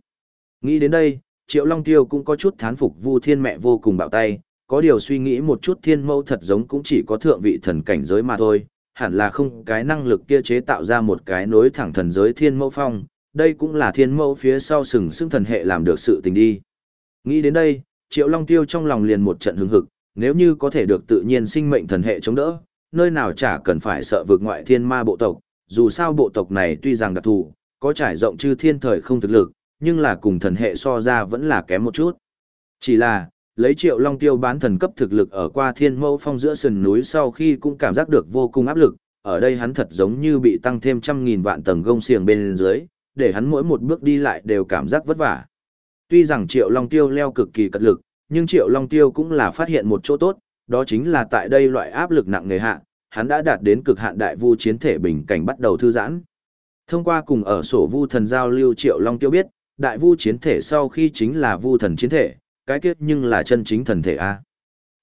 Nghĩ đến đây, Triệu Long Tiêu cũng có chút thán phục Vu Thiên mẹ vô cùng bạo tay, có điều suy nghĩ một chút thiên mẫu thật giống cũng chỉ có thượng vị thần cảnh giới mà thôi, hẳn là không cái năng lực kia chế tạo ra một cái nối thẳng thần giới thiên mẫu phong, đây cũng là thiên mẫu phía sau sừng sững thần hệ làm được sự tình đi. Nghĩ đến đây, Triệu Long Tiêu trong lòng liền một trận hứng hực, nếu như có thể được tự nhiên sinh mệnh thần hệ chống đỡ, nơi nào chả cần phải sợ vượt ngoại thiên ma bộ tộc, dù sao bộ tộc này tuy rằng đặc thù, có trải rộng chư thiên thời không thực lực, nhưng là cùng thần hệ so ra vẫn là kém một chút. Chỉ là, lấy triệu long tiêu bán thần cấp thực lực ở qua thiên mẫu phong giữa sườn núi sau khi cũng cảm giác được vô cùng áp lực, ở đây hắn thật giống như bị tăng thêm trăm nghìn vạn tầng gông xiềng bên dưới, để hắn mỗi một bước đi lại đều cảm giác vất vả. Tuy rằng triệu long tiêu leo cực kỳ cật lực, nhưng triệu long tiêu cũng là phát hiện một chỗ tốt, đó chính là tại đây loại áp lực nặng nề hạ, hắn đã đạt đến cực hạn đại vu chiến thể bình cảnh bắt đầu thư giãn. Thông qua cùng ở sổ vu thần giao lưu triệu long tiêu biết, đại vu chiến thể sau khi chính là vu thần chiến thể, cái kết nhưng là chân chính thần thể A.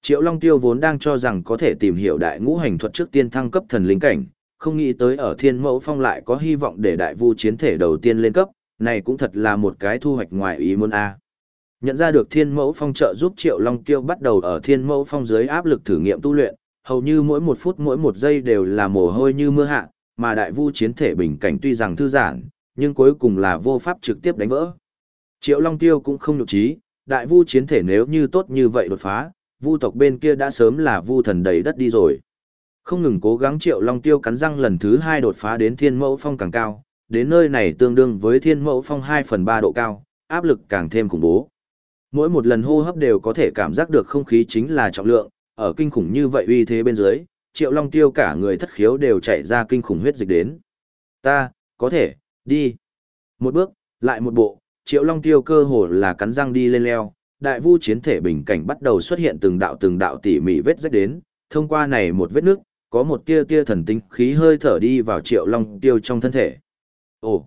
Triệu Long Tiêu vốn đang cho rằng có thể tìm hiểu đại ngũ hành thuật trước tiên thăng cấp thần linh cảnh, không nghĩ tới ở thiên mẫu phong lại có hy vọng để đại vu chiến thể đầu tiên lên cấp, này cũng thật là một cái thu hoạch ngoài ý muốn A. Nhận ra được thiên mẫu phong trợ giúp Triệu Long Tiêu bắt đầu ở thiên mẫu phong dưới áp lực thử nghiệm tu luyện, hầu như mỗi một phút mỗi một giây đều là mồ hôi như mưa hạ, mà đại vu chiến thể bình cảnh tuy rằng thư giãn, nhưng cuối cùng là vô pháp trực tiếp đánh vỡ. Triệu Long Tiêu cũng không nhục trí, đại vu chiến thể nếu như tốt như vậy đột phá, vu tộc bên kia đã sớm là vu thần đầy đất đi rồi. Không ngừng cố gắng Triệu Long Tiêu cắn răng lần thứ hai đột phá đến thiên mẫu phong càng cao, đến nơi này tương đương với thiên mẫu phong 2 phần 3 độ cao, áp lực càng thêm khủng bố. Mỗi một lần hô hấp đều có thể cảm giác được không khí chính là trọng lượng, ở kinh khủng như vậy uy thế bên dưới, Triệu Long Tiêu cả người thất khiếu đều chảy ra kinh khủng huyết dịch đến. Ta, có thể, Đi. Một bước, lại một bộ, triệu long tiêu cơ hồ là cắn răng đi lên leo, đại vu chiến thể bình cảnh bắt đầu xuất hiện từng đạo từng đạo tỉ mỉ vết rách đến, thông qua này một vết nước, có một tia tia thần tinh khí hơi thở đi vào triệu long tiêu trong thân thể. Ồ!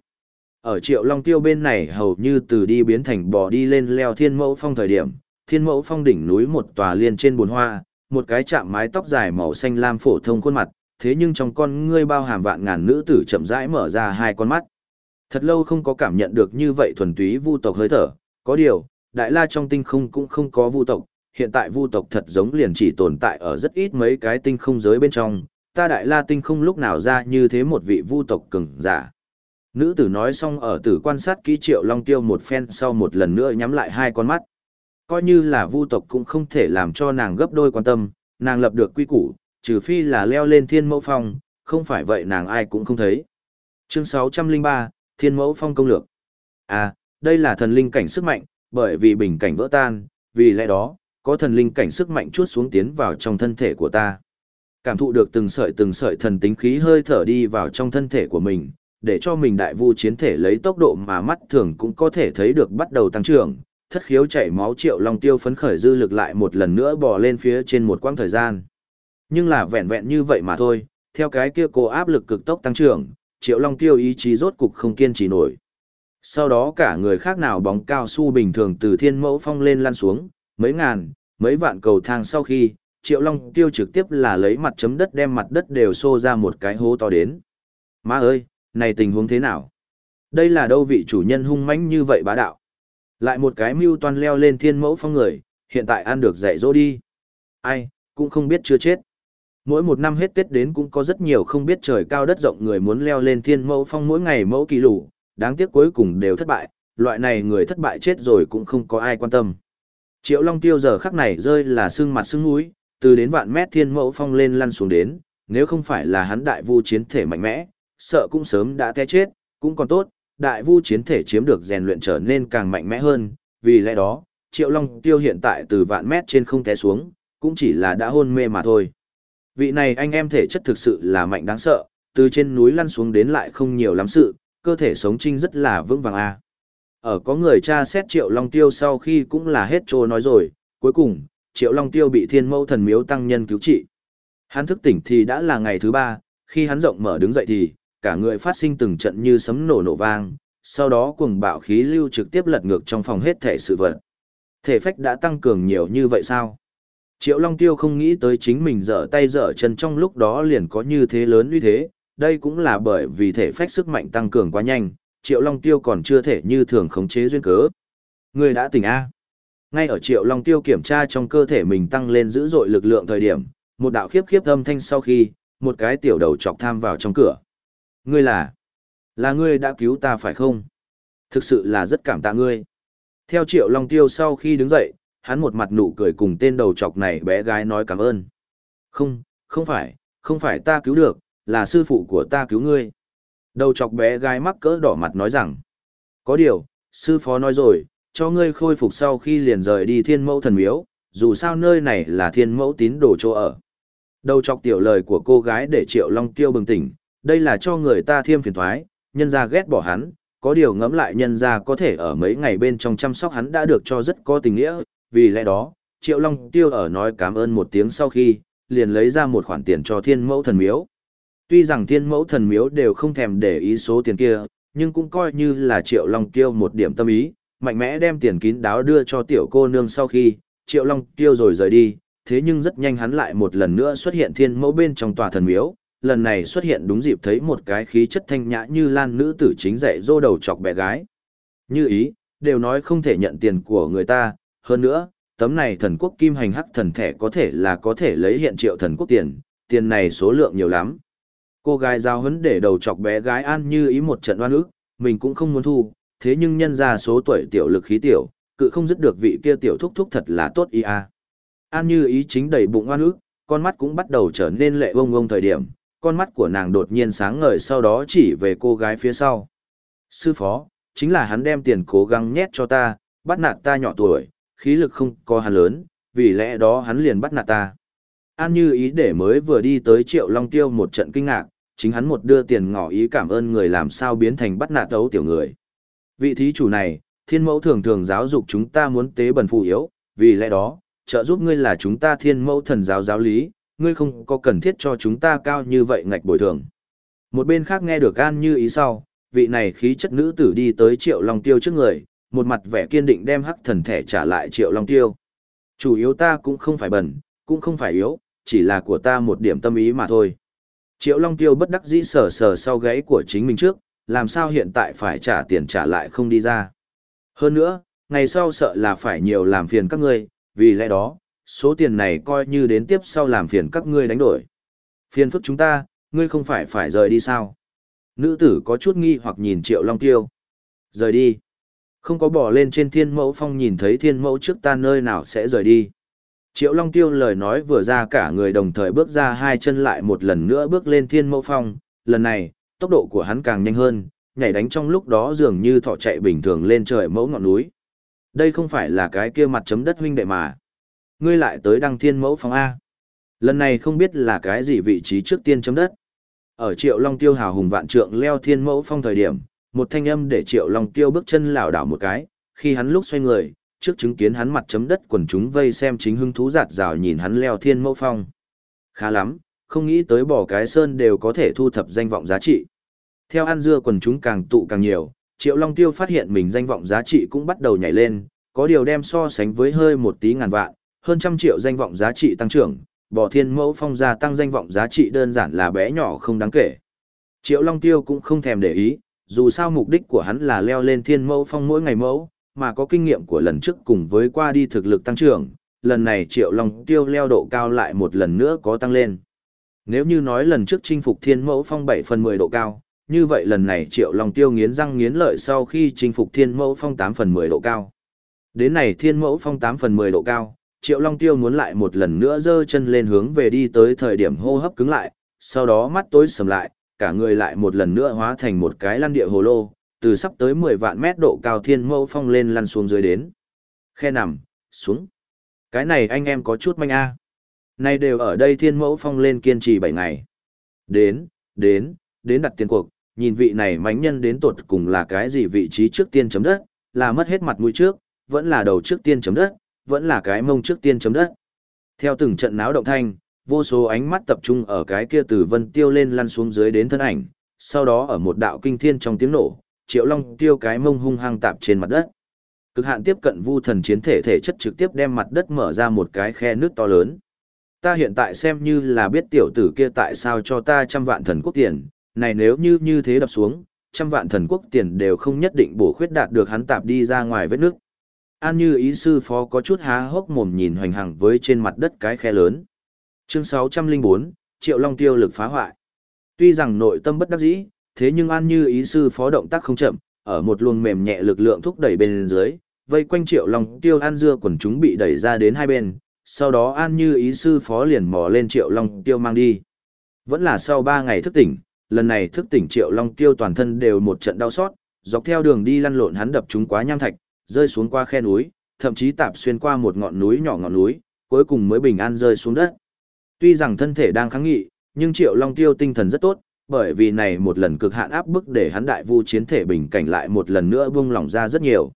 Ở triệu long tiêu bên này hầu như từ đi biến thành bò đi lên leo thiên mẫu phong thời điểm, thiên mẫu phong đỉnh núi một tòa liên trên bồn hoa, một cái chạm mái tóc dài màu xanh lam phổ thông khuôn mặt, thế nhưng trong con ngươi bao hàm vạn ngàn nữ tử chậm rãi mở ra hai con mắt. Thật lâu không có cảm nhận được như vậy thuần túy vu tộc hơi thở, có điều, đại la trong tinh không cũng không có vu tộc, hiện tại vu tộc thật giống liền chỉ tồn tại ở rất ít mấy cái tinh không giới bên trong, ta đại la tinh không lúc nào ra như thế một vị vu tộc cường giả. Nữ tử nói xong ở tử quan sát kỹ triệu long tiêu một phen sau một lần nữa nhắm lại hai con mắt. Coi như là vu tộc cũng không thể làm cho nàng gấp đôi quan tâm, nàng lập được quy củ, trừ phi là leo lên thiên mẫu phong, không phải vậy nàng ai cũng không thấy. Chương 603, thiên mẫu phong công lược. À, đây là thần linh cảnh sức mạnh, bởi vì bình cảnh vỡ tan, vì lẽ đó, có thần linh cảnh sức mạnh chuốt xuống tiến vào trong thân thể của ta. Cảm thụ được từng sợi từng sợi thần tính khí hơi thở đi vào trong thân thể của mình, để cho mình đại vu chiến thể lấy tốc độ mà mắt thường cũng có thể thấy được bắt đầu tăng trưởng. thất khiếu chảy máu triệu long tiêu phấn khởi dư lực lại một lần nữa bò lên phía trên một quãng thời gian. Nhưng là vẹn vẹn như vậy mà thôi, theo cái kia cô áp lực cực tốc tăng trưởng, triệu long tiêu ý chí rốt cục không kiên trì nổi. Sau đó cả người khác nào bóng cao su bình thường từ thiên mẫu phong lên lăn xuống, mấy ngàn, mấy vạn cầu thang sau khi, triệu long tiêu trực tiếp là lấy mặt chấm đất đem mặt đất đều xô ra một cái hố to đến. Má ơi, này tình huống thế nào? Đây là đâu vị chủ nhân hung mãnh như vậy bá đạo? Lại một cái mưu toan leo lên thiên mẫu phong người, hiện tại ăn được dạy dỗ đi. Ai, cũng không biết chưa chết. Mỗi một năm hết Tết đến cũng có rất nhiều không biết trời cao đất rộng người muốn leo lên thiên mẫu phong mỗi ngày mẫu kỳ lũ, đáng tiếc cuối cùng đều thất bại, loại này người thất bại chết rồi cũng không có ai quan tâm. Triệu Long Tiêu giờ khắc này rơi là xương mặt xương mũi, từ đến vạn mét thiên mẫu phong lên lăn xuống đến, nếu không phải là hắn đại vu chiến thể mạnh mẽ, sợ cũng sớm đã té chết, cũng còn tốt, đại vu chiến thể chiếm được rèn luyện trở nên càng mạnh mẽ hơn, vì lẽ đó, Triệu Long Tiêu hiện tại từ vạn mét trên không té xuống, cũng chỉ là đã hôn mê mà thôi. Vị này anh em thể chất thực sự là mạnh đáng sợ, từ trên núi lăn xuống đến lại không nhiều lắm sự, cơ thể sống trinh rất là vững vàng a. Ở có người tra xét Triệu Long Tiêu sau khi cũng là hết trô nói rồi, cuối cùng, Triệu Long Tiêu bị thiên mẫu thần miếu tăng nhân cứu trị. Hắn thức tỉnh thì đã là ngày thứ ba, khi hắn rộng mở đứng dậy thì, cả người phát sinh từng trận như sấm nổ nổ vang, sau đó cuồng bạo khí lưu trực tiếp lật ngược trong phòng hết thể sự vật. Thể phách đã tăng cường nhiều như vậy sao? Triệu Long Tiêu không nghĩ tới chính mình dở tay dở chân trong lúc đó liền có như thế lớn như thế, đây cũng là bởi vì thể phách sức mạnh tăng cường quá nhanh, Triệu Long Tiêu còn chưa thể như thường khống chế duyên cớ. Người đã tỉnh A. Ngay ở Triệu Long Tiêu kiểm tra trong cơ thể mình tăng lên dữ dội lực lượng thời điểm, một đạo khiếp khiếp âm thanh sau khi, một cái tiểu đầu chọc tham vào trong cửa. Ngươi là? Là ngươi đã cứu ta phải không? Thực sự là rất cảm tạ ngươi. Theo Triệu Long Tiêu sau khi đứng dậy, hắn một mặt nụ cười cùng tên đầu chọc này bé gái nói cảm ơn. Không, không phải, không phải ta cứu được, là sư phụ của ta cứu ngươi. Đầu chọc bé gái mắc cỡ đỏ mặt nói rằng, có điều, sư phó nói rồi, cho ngươi khôi phục sau khi liền rời đi thiên mẫu thần miếu, dù sao nơi này là thiên mẫu tín đồ chỗ ở. Đầu chọc tiểu lời của cô gái để Triệu Long Tiêu bừng tỉnh, đây là cho người ta thêm phiền thoái, nhân ra ghét bỏ hắn, có điều ngẫm lại nhân ra có thể ở mấy ngày bên trong chăm sóc hắn đã được cho rất có tình nghĩa, vì lẽ đó, Triệu Long Tiêu ở nói cảm ơn một tiếng sau khi, liền lấy ra một khoản tiền cho thiên mẫu thần miếu. Tuy rằng thiên mẫu thần miếu đều không thèm để ý số tiền kia, nhưng cũng coi như là Triệu Long Tiêu một điểm tâm ý, mạnh mẽ đem tiền kín đáo đưa cho tiểu cô nương sau khi, Triệu Long Tiêu rồi rời đi, thế nhưng rất nhanh hắn lại một lần nữa xuất hiện thiên mẫu bên trong tòa thần miếu, lần này xuất hiện đúng dịp thấy một cái khí chất thanh nhã như lan nữ tử chính dạy dô đầu chọc bé gái. Như ý, đều nói không thể nhận tiền của người ta, hơn nữa, tấm này thần quốc kim hành hắc thần thẻ có thể là có thể lấy hiện triệu thần quốc tiền, tiền này số lượng nhiều lắm. Cô gái giao hấn để đầu chọc bé gái an như ý một trận oan ức, mình cũng không muốn thu, thế nhưng nhân ra số tuổi tiểu lực khí tiểu, cự không dứt được vị kia tiểu thúc thúc thật là tốt ý a. An như ý chính đầy bụng oan ức, con mắt cũng bắt đầu trở nên lệ vông vông thời điểm, con mắt của nàng đột nhiên sáng ngời sau đó chỉ về cô gái phía sau. Sư phó, chính là hắn đem tiền cố gắng nhét cho ta, bắt nạt ta nhỏ tuổi, khí lực không có hắn lớn, vì lẽ đó hắn liền bắt nạt ta. An như ý để mới vừa đi tới triệu long tiêu một trận kinh ngạc, chính hắn một đưa tiền ngỏ ý cảm ơn người làm sao biến thành bắt nạt đấu tiểu người. Vị thí chủ này, thiên mẫu thường thường giáo dục chúng ta muốn tế bần phù yếu, vì lẽ đó, trợ giúp ngươi là chúng ta thiên mẫu thần giáo giáo lý, ngươi không có cần thiết cho chúng ta cao như vậy ngạch bồi thường. Một bên khác nghe được An như ý sau, vị này khí chất nữ tử đi tới triệu long tiêu trước người, một mặt vẻ kiên định đem hắc thần thẻ trả lại triệu long tiêu. Chủ yếu ta cũng không phải bẩn, cũng không phải yếu, chỉ là của ta một điểm tâm ý mà thôi. Triệu long tiêu bất đắc dĩ sờ sờ sau gáy của chính mình trước, làm sao hiện tại phải trả tiền trả lại không đi ra. Hơn nữa, ngày sau sợ là phải nhiều làm phiền các ngươi, vì lẽ đó, số tiền này coi như đến tiếp sau làm phiền các ngươi đánh đổi. Phiền phức chúng ta, ngươi không phải phải rời đi sao? Nữ tử có chút nghi hoặc nhìn Triệu Long Tiêu. Rời đi. Không có bỏ lên trên thiên mẫu phong nhìn thấy thiên mẫu trước ta nơi nào sẽ rời đi. Triệu Long Tiêu lời nói vừa ra cả người đồng thời bước ra hai chân lại một lần nữa bước lên thiên mẫu phong, lần này, tốc độ của hắn càng nhanh hơn, nhảy đánh trong lúc đó dường như thọ chạy bình thường lên trời mẫu ngọn núi. Đây không phải là cái kia mặt chấm đất huynh đệ mà. Ngươi lại tới đăng thiên mẫu phong A. Lần này không biết là cái gì vị trí trước tiên chấm đất. Ở triệu long tiêu hào hùng vạn trượng leo thiên mẫu phong thời điểm, một thanh âm để triệu long tiêu bước chân lảo đảo một cái, khi hắn lúc xoay người, trước chứng kiến hắn mặt chấm đất quần chúng vây xem chính hưng thú giạt rào nhìn hắn leo thiên mẫu phong. Khá lắm, không nghĩ tới bỏ cái sơn đều có thể thu thập danh vọng giá trị. Theo ăn dưa quần chúng càng tụ càng nhiều, Triệu Long Tiêu phát hiện mình danh vọng giá trị cũng bắt đầu nhảy lên, có điều đem so sánh với hơi một tí ngàn vạn, hơn trăm triệu danh vọng giá trị tăng trưởng, bỏ thiên mẫu phong gia tăng danh vọng giá trị đơn giản là bé nhỏ không đáng kể. Triệu Long Tiêu cũng không thèm để ý, dù sao mục đích của hắn là leo lên thiên mẫu phong mỗi ngày mẫu, mà có kinh nghiệm của lần trước cùng với qua đi thực lực tăng trưởng, lần này Triệu Long Tiêu leo độ cao lại một lần nữa có tăng lên. Nếu như nói lần trước chinh phục thiên mẫu phong 7 phần 10 độ cao, như vậy lần này Triệu Long Tiêu nghiến răng nghiến lợi sau khi chinh phục thiên mẫu phong 8 phần 10 độ cao. Đến này thiên mẫu phong 8 phần 10 độ cao, Triệu Long Tiêu muốn lại một lần nữa dơ chân lên hướng về đi tới thời điểm hô hấp cứng lại, sau đó mắt tối sầm lại, cả người lại một lần nữa hóa thành một cái lăn địa hồ lô, từ sắp tới 10 vạn mét độ cao thiên mẫu phong lên lăn xuống dưới đến. Khe nằm, xuống. Cái này anh em có chút manh a. Nay đều ở đây thiên mẫu phong lên kiên trì 7 ngày. Đến, đến, đến đặt tiền cuộc, nhìn vị này mánh nhân đến tột cùng là cái gì vị trí trước tiên chấm đất, là mất hết mặt mũi trước, vẫn là đầu trước tiên chấm đất, vẫn là cái mông trước tiên chấm đất. Theo từng trận náo động thanh, vô số ánh mắt tập trung ở cái kia từ vân tiêu lên lăn xuống dưới đến thân ảnh, sau đó ở một đạo kinh thiên trong tiếng nổ, triệu long tiêu cái mông hung hăng tạp trên mặt đất. Cực hạn tiếp cận vu thần chiến thể thể chất trực tiếp đem mặt đất mở ra một cái khe nước to lớn. Ta hiện tại xem như là biết tiểu tử kia tại sao cho ta trăm vạn thần quốc tiền, này nếu như như thế đập xuống, trăm vạn thần quốc tiền đều không nhất định bổ khuyết đạt được hắn tạp đi ra ngoài vết nước. An như ý sư phó có chút há hốc mồm nhìn hoành hằng với trên mặt đất cái khe lớn. Chương 604, Triệu Long tiêu lực phá hoại. Tuy rằng nội tâm bất đắc dĩ, thế nhưng An như ý sư phó động tác không chậm, ở một luồng mềm nhẹ lực lượng thúc đẩy bên dưới, vây quanh Triệu Long tiêu An dưa quần chúng bị đẩy ra đến hai bên, sau đó An như ý sư phó liền mò lên Triệu Long tiêu mang đi. Vẫn là sau ba ngày thức tỉnh, lần này thức tỉnh Triệu Long tiêu toàn thân đều một trận đau xót, dọc theo đường đi lăn lộn hắn đập chúng quá nham thạch, rơi xuống qua khe núi, thậm chí tạp xuyên qua một ngọn núi nhỏ ngọn núi, cuối cùng mới bình an rơi xuống đất. Tuy rằng thân thể đang kháng nghị, nhưng Triệu Long Tiêu tinh thần rất tốt, bởi vì này một lần cực hạn áp bức để hắn đại vu chiến thể bình cảnh lại một lần nữa buông lỏng ra rất nhiều.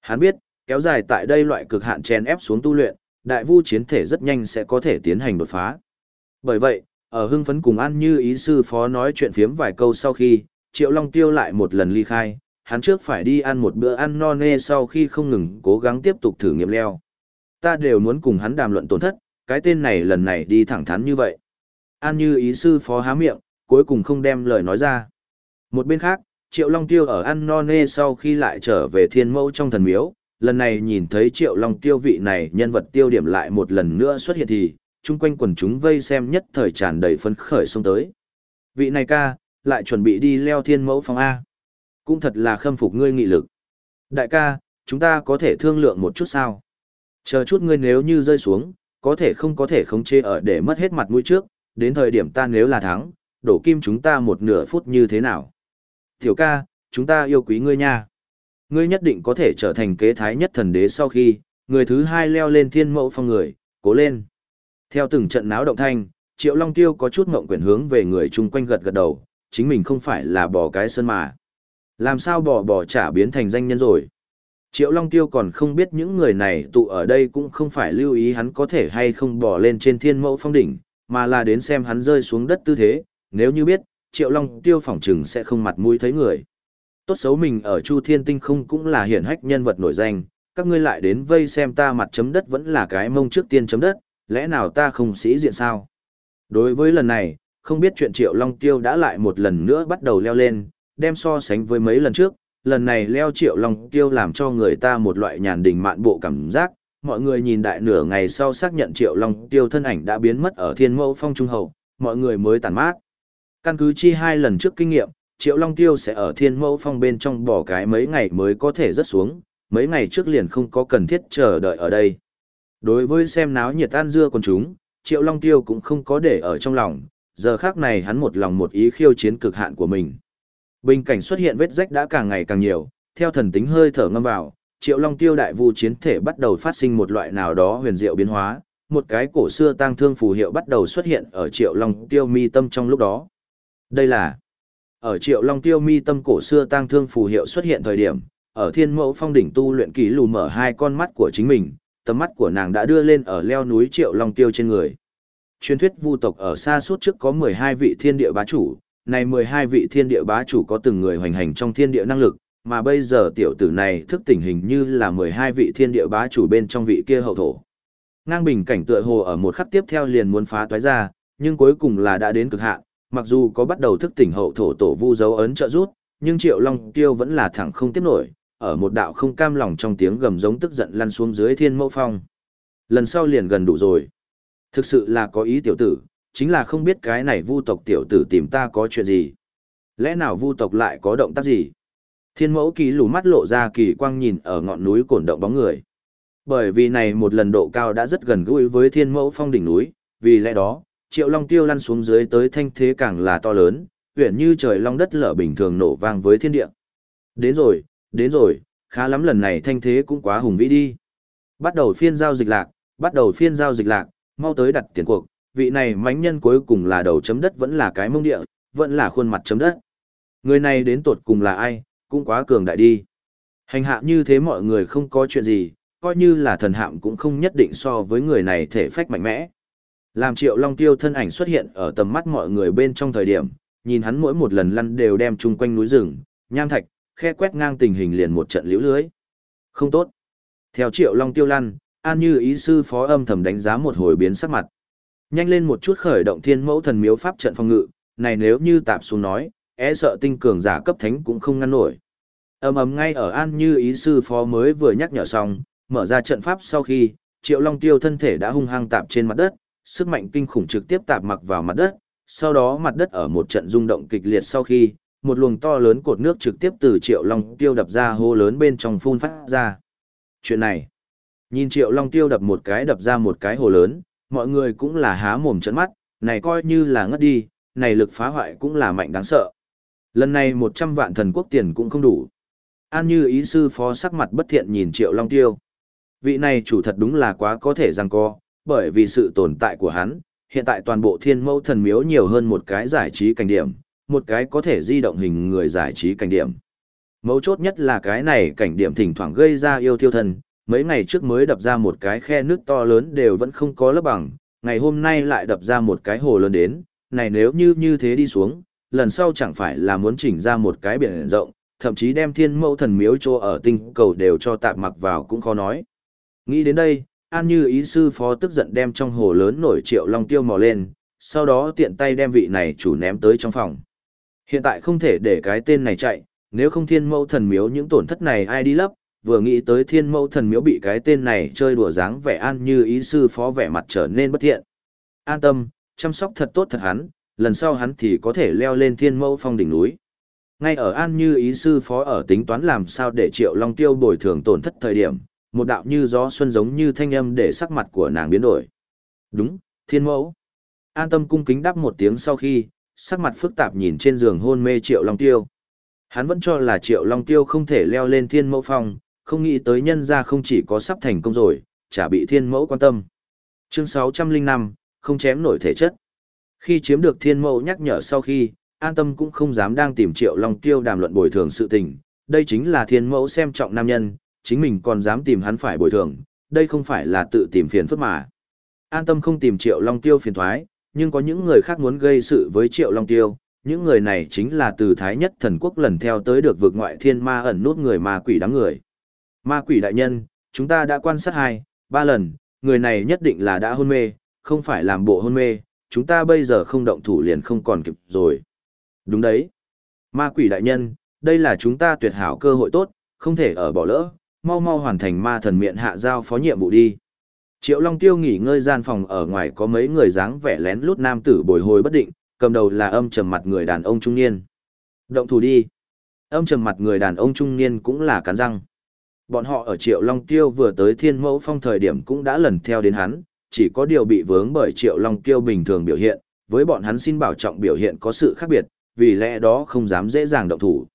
Hắn biết, kéo dài tại đây loại cực hạn chen ép xuống tu luyện, đại vu chiến thể rất nhanh sẽ có thể tiến hành đột phá. Bởi vậy, ở hưng phấn cùng ăn như ý sư phó nói chuyện phiếm vài câu sau khi, Triệu Long Tiêu lại một lần ly khai, hắn trước phải đi ăn một bữa ăn no nê sau khi không ngừng cố gắng tiếp tục thử nghiệm leo. Ta đều muốn cùng hắn đàm luận tổn thất, cái tên này lần này đi thẳng thắn như vậy. An như ý sư phó há miệng, cuối cùng không đem lời nói ra. Một bên khác, Triệu Long Tiêu ở ăn no nê sau khi lại trở về thiên mẫu trong thần miếu, lần này nhìn thấy Triệu Long Tiêu vị này nhân vật tiêu điểm lại một lần nữa xuất hiện thì, chung quanh quần chúng vây xem nhất thời tràn đầy phấn khởi xông tới. Vị này ca, lại chuẩn bị đi leo thiên mẫu phong A. Cũng thật là khâm phục ngươi nghị lực. Đại ca, chúng ta có thể thương lượng một chút sao? Chờ chút ngươi nếu như rơi xuống, có thể không có thể khống chế ở để mất hết mặt mũi trước, đến thời điểm ta nếu là thắng, đổ kim chúng ta một nửa phút như thế nào? Tiểu ca, chúng ta yêu quý ngươi nha. Ngươi nhất định có thể trở thành kế thái nhất thần đế sau khi, người thứ hai leo lên thiên mẫu phong người, cố lên. Theo từng trận náo động thanh, Triệu Long Tiêu có chút ngộng quyển hướng về người chung quanh gật gật đầu, chính mình không phải là bỏ cái sơn mà. Làm sao bỏ bỏ trả biến thành danh nhân rồi? Triệu Long Tiêu còn không biết những người này tụ ở đây cũng không phải lưu ý hắn có thể hay không bỏ lên trên thiên mẫu phong đỉnh, mà là đến xem hắn rơi xuống đất tư thế, nếu như biết, Triệu Long Tiêu phỏng chừng sẽ không mặt mũi thấy người. Tốt xấu mình ở Chu Thiên Tinh không cũng là hiển hách nhân vật nổi danh, các ngươi lại đến vây xem ta mặt chấm đất vẫn là cái mông trước tiên chấm đất, lẽ nào ta không sĩ diện sao? Đối với lần này, không biết chuyện Triệu Long Tiêu đã lại một lần nữa bắt đầu leo lên, đem so sánh với mấy lần trước, lần này leo triệu long tiêu làm cho người ta một loại nhàn đình mạn bộ cảm giác, mọi người nhìn đại nửa ngày sau xác nhận triệu long tiêu thân ảnh đã biến mất ở thiên mẫu phong trung hậu, mọi người mới tàn mát. Căn cứ chi hai lần trước kinh nghiệm, triệu long tiêu sẽ ở thiên mẫu phong bên trong bỏ cái mấy ngày mới có thể rớt xuống, mấy ngày trước liền không có cần thiết chờ đợi ở đây. Đối với xem náo nhiệt tan dưa con chúng, triệu long tiêu cũng không có để ở trong lòng, giờ khác này hắn một lòng một ý khiêu chiến cực hạn của mình. Bình cảnh xuất hiện vết rách đã càng ngày càng nhiều, theo thần tính hơi thở ngâm vào, Triệu Long Tiêu đại vu chiến thể bắt đầu phát sinh một loại nào đó huyền diệu biến hóa, một cái cổ xưa tang thương phù hiệu bắt đầu xuất hiện ở Triệu Long Tiêu mi tâm trong lúc đó. Đây là ở Triệu Long Tiêu mi tâm cổ xưa tang thương phù hiệu xuất hiện thời điểm, ở thiên mẫu phong đỉnh tu luyện ký lù mở hai con mắt của chính mình, tầm mắt của nàng đã đưa lên ở leo núi triệu long tiêu trên người. Truyền thuyết vu tộc ở xa suốt trước có 12 vị thiên địa bá chủ, này 12 vị thiên địa bá chủ có từng người hoành hành trong thiên địa năng lực, mà bây giờ tiểu tử này thức tỉnh hình như là 12 vị thiên địa bá chủ bên trong vị kia hậu thổ. Ngang bình cảnh tựa hồ ở một khắc tiếp theo liền muốn phá toái ra, nhưng cuối cùng là đã đến cực hạn, mặc dù có bắt đầu thức tỉnh hậu thổ tổ vu dấu ấn trợ rút, nhưng Triệu Long Tiêu vẫn là thẳng không tiếp nổi, ở một đạo không cam lòng trong tiếng gầm giống tức giận lăn xuống dưới thiên mẫu phong. Lần sau liền gần đủ rồi. Thực sự là có ý tiểu tử, chính là không biết cái này vu tộc tiểu tử tìm ta có chuyện gì. Lẽ nào vu tộc lại có động tác gì? Thiên mẫu kỳ lù mắt lộ ra kỳ quang nhìn ở ngọn núi cổn động bóng người. Bởi vì này một lần độ cao đã rất gần gũi với thiên mẫu phong đỉnh núi, vì lẽ đó, triệu long tiêu lăn xuống dưới tới thanh thế càng là to lớn, huyện như trời long đất lở bình thường nổ vang với thiên địa. Đến rồi, đến rồi, khá lắm lần này thanh thế cũng quá hùng vĩ đi. Bắt đầu phiên giao dịch lạc, bắt đầu phiên giao dịch lạc, mau tới đặt tiền cuộc, vị này mánh nhân cuối cùng là đầu chấm đất vẫn là cái mông địa, vẫn là khuôn mặt chấm đất. Người này đến tột cùng là ai, cũng quá cường đại đi. Hành hạ như thế mọi người không có chuyện gì, coi như là thần hạm cũng không nhất định so với người này thể phách mạnh mẽ. Làm triệu long tiêu thân ảnh xuất hiện ở tầm mắt mọi người bên trong thời điểm, nhìn hắn mỗi một lần lăn đều đem chung quanh núi rừng, nham thạch, khe quét ngang tình hình liền một trận liễu lưới. Không tốt. Theo triệu long tiêu lăn, an như ý sư phó âm thầm đánh giá một hồi biến sắc mặt. Nhanh lên một chút khởi động thiên mẫu thần miếu pháp trận phòng ngự, này nếu như tạp xuống nói, e sợ tinh cường giả cấp thánh cũng không ngăn nổi. Ầm ầm ngay ở an như ý sư phó mới vừa nhắc nhở xong, mở ra trận pháp sau khi, triệu long tiêu thân thể đã hung hăng tạp trên mặt đất, sức mạnh kinh khủng trực tiếp tạp mặc vào mặt đất, sau đó mặt đất ở một trận rung động kịch liệt sau khi, một luồng to lớn cột nước trực tiếp từ triệu long tiêu đập ra hô lớn bên trong phun phát ra. Chuyện này, nhìn triệu long tiêu đập một cái đập ra một cái hồ lớn, mọi người cũng là há mồm trận mắt, này coi như là ngất đi, này lực phá hoại cũng là mạnh đáng sợ. Lần này 100 vạn thần quốc tiền cũng không đủ. An như ý sư phó sắc mặt bất thiện nhìn triệu long tiêu. Vị này chủ thật đúng là quá có thể rằng co, bởi vì sự tồn tại của hắn, hiện tại toàn bộ thiên mẫu thần miếu nhiều hơn một cái giải trí cảnh điểm, một cái có thể di động hình người giải trí cảnh điểm. Mấu chốt nhất là cái này cảnh điểm thỉnh thoảng gây ra yêu thiêu thần mấy ngày trước mới đập ra một cái khe nước to lớn đều vẫn không có lớp bằng, ngày hôm nay lại đập ra một cái hồ lớn đến, này nếu như như thế đi xuống, lần sau chẳng phải là muốn chỉnh ra một cái biển rộng, thậm chí đem thiên mẫu thần miếu cho ở tinh cầu đều cho tạm mặc vào cũng khó nói. Nghĩ đến đây, An Như ý sư phó tức giận đem trong hồ lớn nổi triệu long tiêu mò lên, sau đó tiện tay đem vị này chủ ném tới trong phòng. Hiện tại không thể để cái tên này chạy, nếu không thiên mẫu thần miếu những tổn thất này ai đi lấp, vừa nghĩ tới thiên mẫu thần miếu bị cái tên này chơi đùa dáng vẻ an như ý sư phó vẻ mặt trở nên bất thiện. An tâm, chăm sóc thật tốt thật hắn, lần sau hắn thì có thể leo lên thiên mẫu phong đỉnh núi. Ngay ở an như ý sư phó ở tính toán làm sao để triệu long tiêu bồi thường tổn thất thời điểm, một đạo như gió xuân giống như thanh âm để sắc mặt của nàng biến đổi. Đúng, thiên mẫu. An tâm cung kính đáp một tiếng sau khi, sắc mặt phức tạp nhìn trên giường hôn mê triệu long tiêu. Hắn vẫn cho là triệu long tiêu không thể leo lên thiên mẫu phong, không nghĩ tới nhân ra không chỉ có sắp thành công rồi, chả bị thiên mẫu quan tâm. Chương 605, không chém nổi thể chất. Khi chiếm được thiên mẫu nhắc nhở sau khi, an tâm cũng không dám đang tìm triệu long tiêu đàm luận bồi thường sự tình. Đây chính là thiên mẫu xem trọng nam nhân, chính mình còn dám tìm hắn phải bồi thường, đây không phải là tự tìm phiền phức mà. An tâm không tìm triệu long tiêu phiền thoái, nhưng có những người khác muốn gây sự với triệu long tiêu. Những người này chính là từ Thái Nhất Thần Quốc lần theo tới được vực ngoại thiên ma ẩn nút người ma quỷ đám người. Ma quỷ đại nhân, chúng ta đã quan sát hai, ba lần, người này nhất định là đã hôn mê, không phải làm bộ hôn mê, chúng ta bây giờ không động thủ liền không còn kịp rồi. Đúng đấy. Ma quỷ đại nhân, đây là chúng ta tuyệt hảo cơ hội tốt, không thể ở bỏ lỡ, mau mau hoàn thành ma thần miệng hạ giao phó nhiệm vụ đi. Triệu Long Tiêu nghỉ ngơi gian phòng ở ngoài có mấy người dáng vẻ lén lút nam tử bồi hồi bất định, cầm đầu là âm trầm mặt người đàn ông trung niên. Động thủ đi. Âm trầm mặt người đàn ông trung niên cũng là cắn răng. Bọn họ ở Triệu Long Tiêu vừa tới Thiên Mẫu Phong thời điểm cũng đã lần theo đến hắn, chỉ có điều bị vướng bởi Triệu Long Tiêu bình thường biểu hiện, với bọn hắn xin bảo trọng biểu hiện có sự khác biệt, vì lẽ đó không dám dễ dàng động thủ.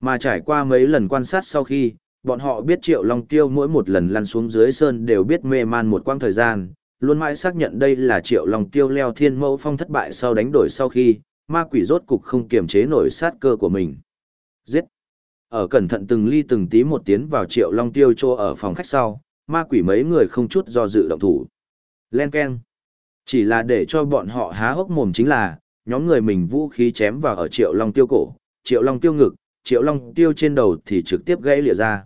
Mà trải qua mấy lần quan sát sau khi, bọn họ biết Triệu Long Tiêu mỗi một lần lăn xuống dưới sơn đều biết mê man một quãng thời gian, luôn mãi xác nhận đây là Triệu Long Tiêu leo Thiên Mẫu Phong thất bại sau đánh đổi sau khi, ma quỷ rốt cục không kiềm chế nổi sát cơ của mình. Giết! Ở cẩn thận từng ly từng tí một tiến vào triệu long tiêu trô ở phòng khách sau, ma quỷ mấy người không chút do dự động thủ. Len keng. Chỉ là để cho bọn họ há hốc mồm chính là, nhóm người mình vũ khí chém vào ở triệu long tiêu cổ, triệu long tiêu ngực, triệu long tiêu trên đầu thì trực tiếp gãy lìa ra.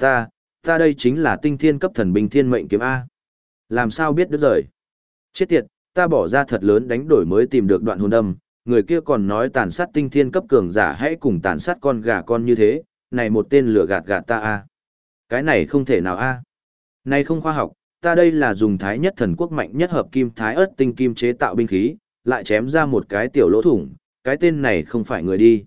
Ta, ta đây chính là tinh thiên cấp thần binh thiên mệnh kiếm A. Làm sao biết đứt rời? Chết tiệt, ta bỏ ra thật lớn đánh đổi mới tìm được đoạn hồn đâm, người kia còn nói tàn sát tinh thiên cấp cường giả hãy cùng tàn sát con gà con như thế, này một tên lửa gạt gạt ta A. Cái này không thể nào A. Này không khoa học, ta đây là dùng thái nhất thần quốc mạnh nhất hợp kim thái ớt tinh kim chế tạo binh khí, lại chém ra một cái tiểu lỗ thủng, cái tên này không phải người đi.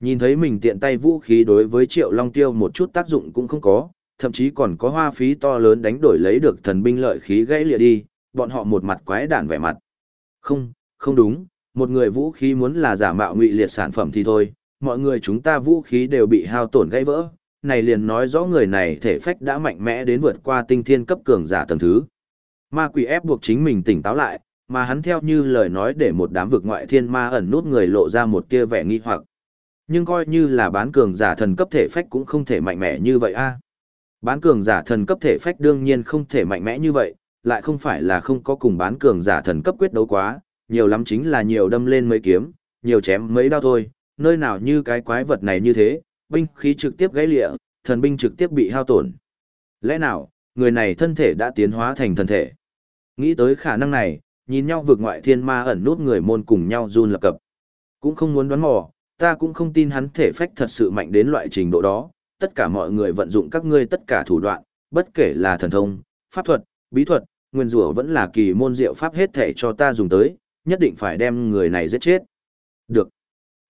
Nhìn thấy mình tiện tay vũ khí đối với triệu long tiêu một chút tác dụng cũng không có, thậm chí còn có hoa phí to lớn đánh đổi lấy được thần binh lợi khí gãy lìa đi, bọn họ một mặt quái đản vẻ mặt. Không, không đúng, một người vũ khí muốn là giả mạo ngụy liệt sản phẩm thì thôi, mọi người chúng ta vũ khí đều bị hao tổn gãy vỡ, này liền nói rõ người này thể phách đã mạnh mẽ đến vượt qua tinh thiên cấp cường giả tầng thứ. Ma quỷ ép buộc chính mình tỉnh táo lại, mà hắn theo như lời nói để một đám vực ngoại thiên ma ẩn nút người lộ ra một tia vẻ nghi hoặc. Nhưng coi như là bán cường giả thần cấp thể phách cũng không thể mạnh mẽ như vậy a. Bán cường giả thần cấp thể phách đương nhiên không thể mạnh mẽ như vậy, lại không phải là không có cùng bán cường giả thần cấp quyết đấu quá, nhiều lắm chính là nhiều đâm lên mấy kiếm, nhiều chém mấy đao thôi, nơi nào như cái quái vật này như thế, binh khí trực tiếp gãy lịa, thần binh trực tiếp bị hao tổn. Lẽ nào, người này thân thể đã tiến hóa thành thần thể? Nghĩ tới khả năng này, nhìn nhau vượt ngoại thiên ma ẩn nút người môn cùng nhau run lập cập. Cũng không muốn đoán mò, ta cũng không tin hắn thể phách thật sự mạnh đến loại trình độ đó, tất cả mọi người vận dụng các ngươi tất cả thủ đoạn, bất kể là thần thông, pháp thuật, bí thuật, nguyên rủa vẫn là kỳ môn diệu pháp hết thể cho ta dùng tới, nhất định phải đem người này giết chết. Được.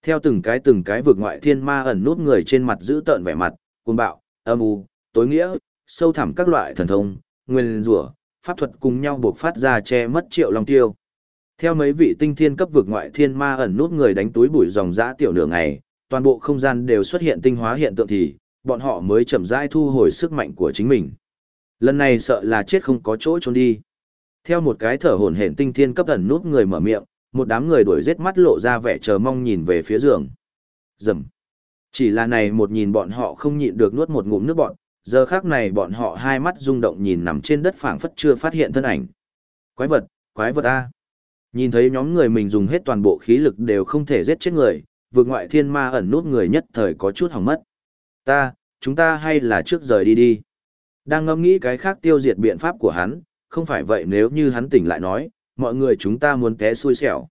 Theo từng cái từng cái vượt ngoại thiên ma ẩn nút người trên mặt giữ tợn vẻ mặt, cuồng bạo, âm u, tối nghĩa, sâu thẳm các loại thần thông, nguyên rủa, pháp thuật cùng nhau buộc phát ra che mất triệu long tiêu. Theo mấy vị tinh thiên cấp vực ngoại thiên ma ẩn nút người đánh túi bụi dòng dã tiểu nửa ngày, toàn bộ không gian đều xuất hiện tinh hóa hiện tượng thì, bọn họ mới chậm rãi thu hồi sức mạnh của chính mình. Lần này sợ là chết không có chỗ trốn đi. Theo một cái thở hổn hển tinh thiên cấp thần nút người mở miệng, một đám người đuổi giết mắt lộ ra vẻ chờ mong nhìn về phía giường. Dầm. Chỉ là này một nhìn bọn họ không nhịn được nuốt một ngụm nước bọn, giờ khác này bọn họ hai mắt rung động nhìn nằm trên đất phảng phất chưa phát hiện thân ảnh. Quái vật, quái vật a. Nhìn thấy nhóm người mình dùng hết toàn bộ khí lực đều không thể giết chết người, vượt ngoại thiên ma ẩn nút người nhất thời có chút hỏng mất. Ta, chúng ta hay là trước rời đi đi. Đang ngẫm nghĩ cái khác tiêu diệt biện pháp của hắn, không phải vậy nếu như hắn tỉnh lại nói, mọi người chúng ta muốn té xui xẻo.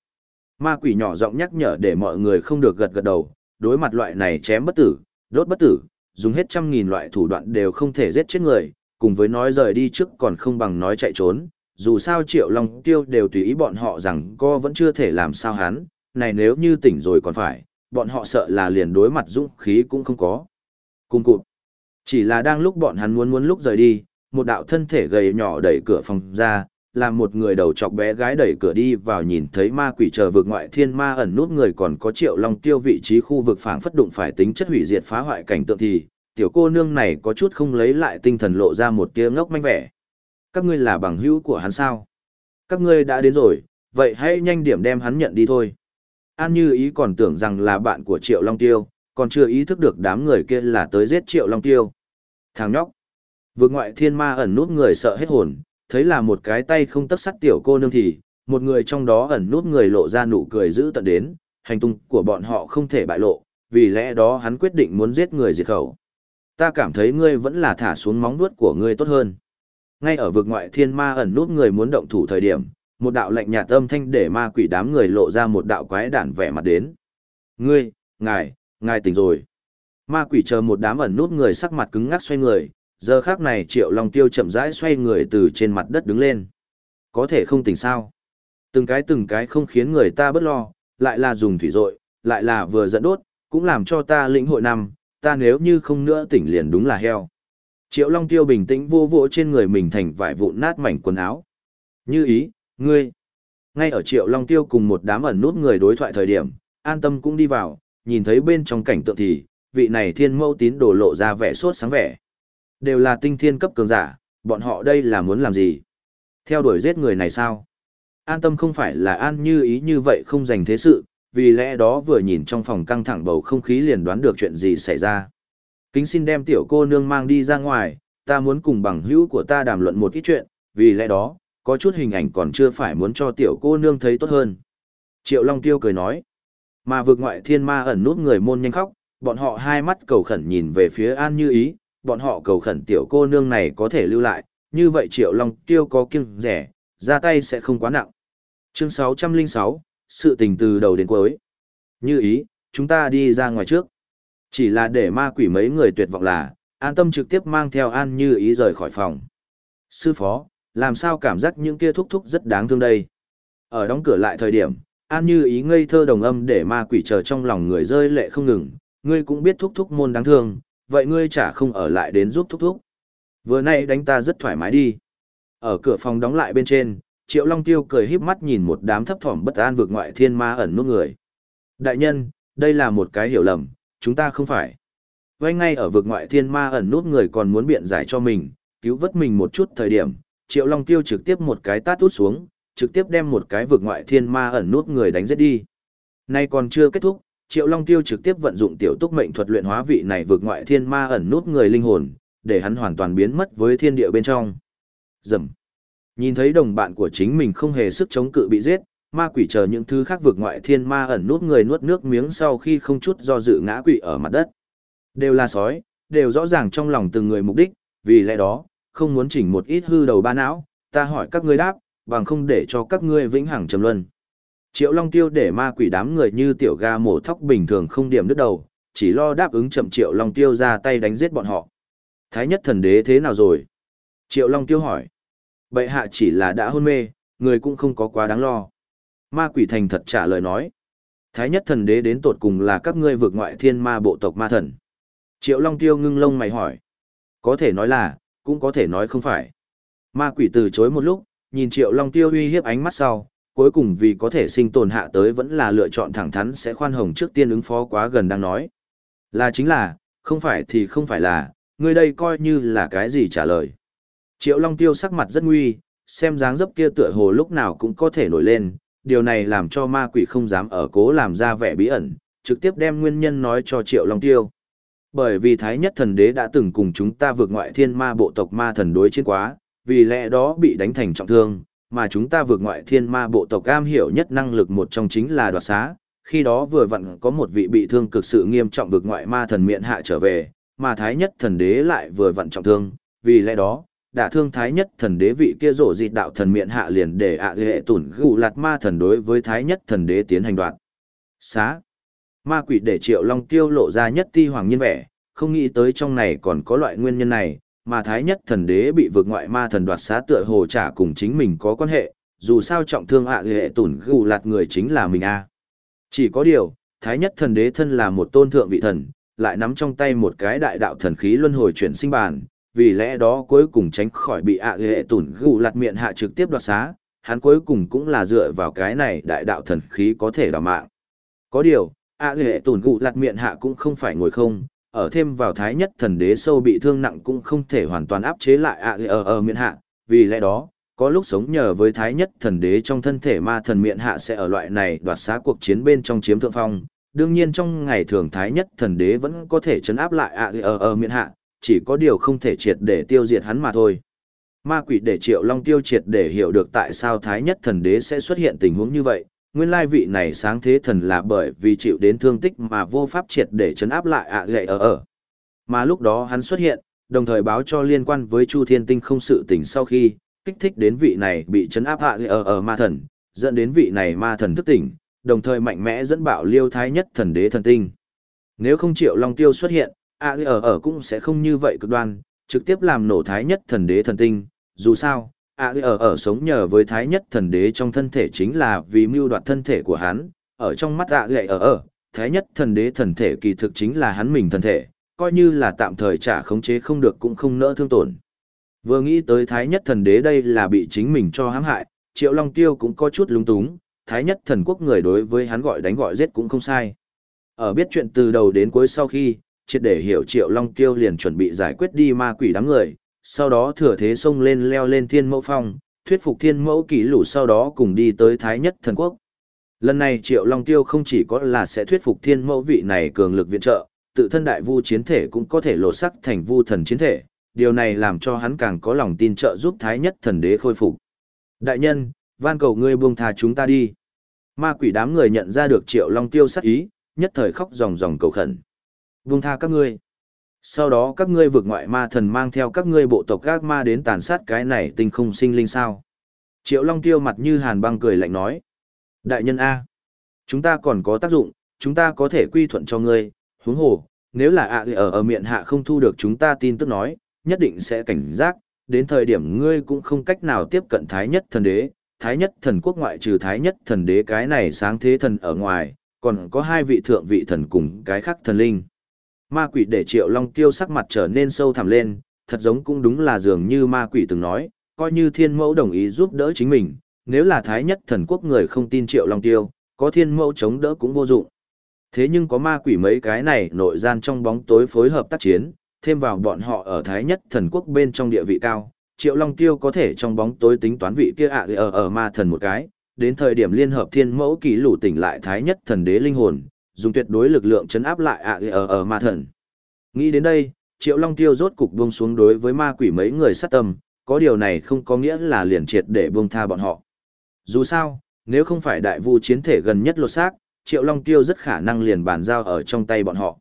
Ma quỷ nhỏ giọng nhắc nhở để mọi người không được gật gật đầu, đối mặt loại này chém bất tử, đốt bất tử, dùng hết trăm nghìn loại thủ đoạn đều không thể giết chết người, cùng với nói rời đi trước còn không bằng nói chạy trốn, dù sao triệu long tiêu đều tùy ý bọn họ rằng co vẫn chưa thể làm sao hắn, này nếu như tỉnh rồi còn phải, bọn họ sợ là liền đối mặt dũng khí cũng không có. Cùng cụt, chỉ là đang lúc bọn hắn muốn muốn lúc rời đi, một đạo thân thể gầy nhỏ đẩy cửa phòng ra, làm một người đầu chọc bé gái đẩy cửa đi vào nhìn thấy ma quỷ chờ vực ngoại thiên ma ẩn nút người còn có triệu long tiêu vị trí khu vực phảng phất đụng phải tính chất hủy diệt phá hoại cảnh tượng thì tiểu cô nương này có chút không lấy lại tinh thần lộ ra một tia ngốc manh vẻ. Các ngươi là bằng hữu của hắn sao? Các ngươi đã đến rồi vậy hãy nhanh điểm đem hắn nhận đi thôi. An như ý còn tưởng rằng là bạn của triệu long tiêu còn chưa ý thức được đám người kia là tới giết triệu long tiêu. Thằng nhóc vượt ngoại thiên ma ẩn nút người sợ hết hồn thấy là một cái tay không tấc sắt tiểu cô nương thì, một người trong đó ẩn nút người lộ ra nụ cười giữ tận đến, hành tung của bọn họ không thể bại lộ, vì lẽ đó hắn quyết định muốn giết người diệt khẩu. Ta cảm thấy ngươi vẫn là thả xuống móng vuốt của ngươi tốt hơn. Ngay ở vực ngoại thiên ma ẩn nút người muốn động thủ thời điểm, một đạo lạnh nhạt âm thanh để ma quỷ đám người lộ ra một đạo quái đản vẻ mặt đến. Ngươi, ngài, ngài tỉnh rồi. Ma quỷ chờ một đám ẩn nút người sắc mặt cứng ngắc xoay người, giờ khác này triệu long tiêu chậm rãi xoay người từ trên mặt đất đứng lên. Có thể không tỉnh sao? Từng cái từng cái không khiến người ta bớt lo, lại là dùng thủy dội, lại là vừa dẫn đốt, cũng làm cho ta lĩnh hội năm, ta nếu như không nữa tỉnh liền đúng là heo. Triệu long tiêu bình tĩnh vô vỗ trên người mình thành vải vụn nát mảnh quần áo. Như ý, ngươi. Ngay ở triệu long tiêu cùng một đám ẩn nút người đối thoại thời điểm, an tâm cũng đi vào, nhìn thấy bên trong cảnh tượng thì, vị này thiên mẫu tín đổ lộ ra vẻ sốt sáng vẻ. Đều là tinh thiên cấp cường giả, bọn họ đây là muốn làm gì? Theo đuổi giết người này sao? An tâm không phải là an như ý như vậy không dành thế sự, vì lẽ đó vừa nhìn trong phòng căng thẳng bầu không khí liền đoán được chuyện gì xảy ra. Kính xin đem tiểu cô nương mang đi ra ngoài, ta muốn cùng bằng hữu của ta đàm luận một ít chuyện, vì lẽ đó, có chút hình ảnh còn chưa phải muốn cho tiểu cô nương thấy tốt hơn. Triệu Long Tiêu cười nói, mà vượt ngoại thiên ma ẩn nút người môn nhanh khóc, bọn họ hai mắt cầu khẩn nhìn về phía An Như Ý, bọn họ cầu khẩn tiểu cô nương này có thể lưu lại, như vậy Triệu Long Tiêu có kiêng rẻ, ra tay sẽ không quá nặng. Chương 606, sự tình từ đầu đến cuối. Như ý, chúng ta đi ra ngoài trước. Chỉ là để ma quỷ mấy người tuyệt vọng là, an tâm trực tiếp mang theo an như ý rời khỏi phòng. Sư phó, làm sao cảm giác những kia thúc thúc rất đáng thương đây. Ở đóng cửa lại thời điểm, an như ý ngây thơ đồng âm để ma quỷ chờ trong lòng người rơi lệ không ngừng, ngươi cũng biết thúc thúc môn đáng thương, vậy ngươi chả không ở lại đến giúp thúc thúc. Vừa nay đánh ta rất thoải mái đi. Ở cửa phòng đóng lại bên trên, Triệu Long Tiêu cười híp mắt nhìn một đám thấp thỏm bất an vượt ngoại thiên ma ẩn nút người. Đại nhân, đây là một cái hiểu lầm, chúng ta không phải. Vay ngay ở vực ngoại thiên ma ẩn nút người còn muốn biện giải cho mình, cứu vớt mình một chút thời điểm, Triệu Long Tiêu trực tiếp một cái tát út xuống, trực tiếp đem một cái vực ngoại thiên ma ẩn nút người đánh giết đi. Nay còn chưa kết thúc, Triệu Long Tiêu trực tiếp vận dụng tiểu túc mệnh thuật luyện hóa vị này vượt ngoại thiên ma ẩn nút người linh hồn, để hắn hoàn toàn biến mất với thiên địa bên trong. Dầm. Nhìn thấy đồng bạn của chính mình không hề sức chống cự bị giết, ma quỷ chờ những thứ khác vượt ngoại thiên ma ẩn nút người nuốt nước miếng sau khi không chút do dự ngã quỵ ở mặt đất. Đều là sói, đều rõ ràng trong lòng từng người mục đích, vì lẽ đó, không muốn chỉnh một ít hư đầu ba não, ta hỏi các ngươi đáp, bằng không để cho các ngươi vĩnh hằng trầm luân. Triệu Long Tiêu để ma quỷ đám người như tiểu ga mổ thóc bình thường không điểm đứt đầu, chỉ lo đáp ứng chậm Triệu Long Tiêu ra tay đánh giết bọn họ. Thái nhất thần đế thế nào rồi? Triệu Long Tiêu hỏi. Bệ hạ chỉ là đã hôn mê, người cũng không có quá đáng lo. Ma quỷ thành thật trả lời nói. Thái nhất thần đế đến tột cùng là các ngươi vượt ngoại thiên ma bộ tộc ma thần. Triệu Long Tiêu ngưng lông mày hỏi. Có thể nói là, cũng có thể nói không phải. Ma quỷ từ chối một lúc, nhìn Triệu Long Tiêu uy hiếp ánh mắt sau, cuối cùng vì có thể sinh tồn hạ tới vẫn là lựa chọn thẳng thắn sẽ khoan hồng trước tiên ứng phó quá gần đang nói. Là chính là, không phải thì không phải là, người đây coi như là cái gì trả lời. Triệu Long Tiêu sắc mặt rất nguy, xem dáng dấp kia tựa hồ lúc nào cũng có thể nổi lên, điều này làm cho ma quỷ không dám ở cố làm ra vẻ bí ẩn, trực tiếp đem nguyên nhân nói cho Triệu Long Tiêu. Bởi vì Thái Nhất Thần Đế đã từng cùng chúng ta vượt ngoại thiên ma bộ tộc ma thần đối chiến quá, vì lẽ đó bị đánh thành trọng thương, mà chúng ta vượt ngoại thiên ma bộ tộc am hiểu nhất năng lực một trong chính là đoạt xá. Khi đó vừa vặn có một vị bị thương cực sự nghiêm trọng vượt ngoại ma thần miệng hạ trở về, mà Thái Nhất Thần Đế lại vừa vặn trọng thương, vì lẽ đó, đã thương thái nhất thần đế vị kia rổ dịt đạo thần miệng hạ liền để ạ à hệ tủn gụ lạt ma thần đối với thái nhất thần đế tiến hành đoạt Xá. Ma quỷ để triệu long tiêu lộ ra nhất ti hoàng nhiên vẻ, không nghĩ tới trong này còn có loại nguyên nhân này, mà thái nhất thần đế bị vượt ngoại ma thần đoạt xá tựa hồ trả cùng chính mình có quan hệ, dù sao trọng thương ạ à hệ tủn gù lạt người chính là mình a. Chỉ có điều, thái nhất thần đế thân là một tôn thượng vị thần, lại nắm trong tay một cái đại đạo thần khí luân hồi chuyển sinh bản, vì lẽ đó cuối cùng tránh khỏi bị ạ à hệ tủn gù lạt miệng hạ trực tiếp đoạt xá, hắn cuối cùng cũng là dựa vào cái này đại đạo thần khí có thể đào mạng. Có điều, ạ à hệ tủn gù lạt miệng hạ cũng không phải ngồi không, ở thêm vào thái nhất thần đế sâu bị thương nặng cũng không thể hoàn toàn áp chế lại ạ ở ở miệng hạ, vì lẽ đó, có lúc sống nhờ với thái nhất thần đế trong thân thể ma thần miệng hạ sẽ ở loại này đoạt xá cuộc chiến bên trong chiếm thượng phong. Đương nhiên trong ngày thường thái nhất thần đế vẫn có thể chấn áp lại ạ ở ở miệng hạ, chỉ có điều không thể triệt để tiêu diệt hắn mà thôi. Ma quỷ để Triệu Long tiêu triệt để hiểu được tại sao Thái Nhất Thần Đế sẽ xuất hiện tình huống như vậy, nguyên lai vị này sáng thế thần là bởi vì chịu đến thương tích mà vô pháp triệt để chấn áp lại ạ gậy ở ở. Mà lúc đó hắn xuất hiện, đồng thời báo cho liên quan với Chu Thiên Tinh không sự tình sau khi, kích thích đến vị này bị chấn áp ạ gậy ở ở ma thần, dẫn đến vị này ma thần thức tỉnh, đồng thời mạnh mẽ dẫn bạo liêu Thái Nhất Thần Đế thần tinh. Nếu không Triệu Long tiêu xuất hiện, ạ gậy ở ở cũng sẽ không như vậy cực đoan, trực tiếp làm nổ thái nhất thần đế thần tinh, dù sao, À, a ở ở sống nhờ với thái nhất thần đế trong thân thể chính là vì mưu đoạt thân thể của hắn, ở trong mắt a ở ở, thái nhất thần đế thần thể kỳ thực chính là hắn mình thần thể, coi như là tạm thời trả khống chế không được cũng không nỡ thương tổn. Vừa nghĩ tới thái nhất thần đế đây là bị chính mình cho hãm hại, triệu long tiêu cũng có chút lung túng, thái nhất thần quốc người đối với hắn gọi đánh gọi giết cũng không sai. Ở biết chuyện từ đầu đến cuối sau khi, triệt để hiểu triệu long Tiêu liền chuẩn bị giải quyết đi ma quỷ đám người, sau đó thừa thế xông lên leo lên thiên mẫu phong, thuyết phục thiên mẫu kỷ lũ sau đó cùng đi tới Thái Nhất Thần Quốc. Lần này Triệu Long Tiêu không chỉ có là sẽ thuyết phục thiên mẫu vị này cường lực viện trợ, tự thân đại vu chiến thể cũng có thể lột sắc thành vu thần chiến thể, điều này làm cho hắn càng có lòng tin trợ giúp Thái Nhất Thần Đế khôi phục. Đại nhân, van cầu ngươi buông tha chúng ta đi. Ma quỷ đám người nhận ra được Triệu Long Tiêu sắc ý, nhất thời khóc ròng ròng cầu khẩn. Buông tha các ngươi. Sau đó các ngươi vượt ngoại ma thần mang theo các ngươi bộ tộc các ma đến tàn sát cái này tinh không sinh linh sao. Triệu Long Tiêu mặt như hàn băng cười lạnh nói. Đại nhân A. Chúng ta còn có tác dụng, chúng ta có thể quy thuận cho ngươi, huống hồ, nếu là ạ ở ở miệng hạ không thu được chúng ta tin tức nói, nhất định sẽ cảnh giác, đến thời điểm ngươi cũng không cách nào tiếp cận thái nhất thần đế, thái nhất thần quốc ngoại trừ thái nhất thần đế cái này sáng thế thần ở ngoài, còn có hai vị thượng vị thần cùng cái khác thần linh. Ma quỷ để triệu long tiêu sắc mặt trở nên sâu thẳm lên, thật giống cũng đúng là dường như ma quỷ từng nói, coi như thiên mẫu đồng ý giúp đỡ chính mình, nếu là thái nhất thần quốc người không tin triệu long tiêu, có thiên mẫu chống đỡ cũng vô dụng. Thế nhưng có ma quỷ mấy cái này nội gian trong bóng tối phối hợp tác chiến, thêm vào bọn họ ở thái nhất thần quốc bên trong địa vị cao, triệu long tiêu có thể trong bóng tối tính toán vị kia ạ ở ở ma thần một cái, đến thời điểm liên hợp thiên mẫu kỷ lũ tỉnh lại thái nhất thần đế linh hồn, dùng tuyệt đối lực lượng chấn áp lại ạ ở ở ma thần. Nghĩ đến đây, triệu long tiêu rốt cục buông xuống đối với ma quỷ mấy người sát tâm, có điều này không có nghĩa là liền triệt để buông tha bọn họ. Dù sao, nếu không phải đại vu chiến thể gần nhất lột xác, Triệu Long Tiêu rất khả năng liền bàn giao ở trong tay bọn họ.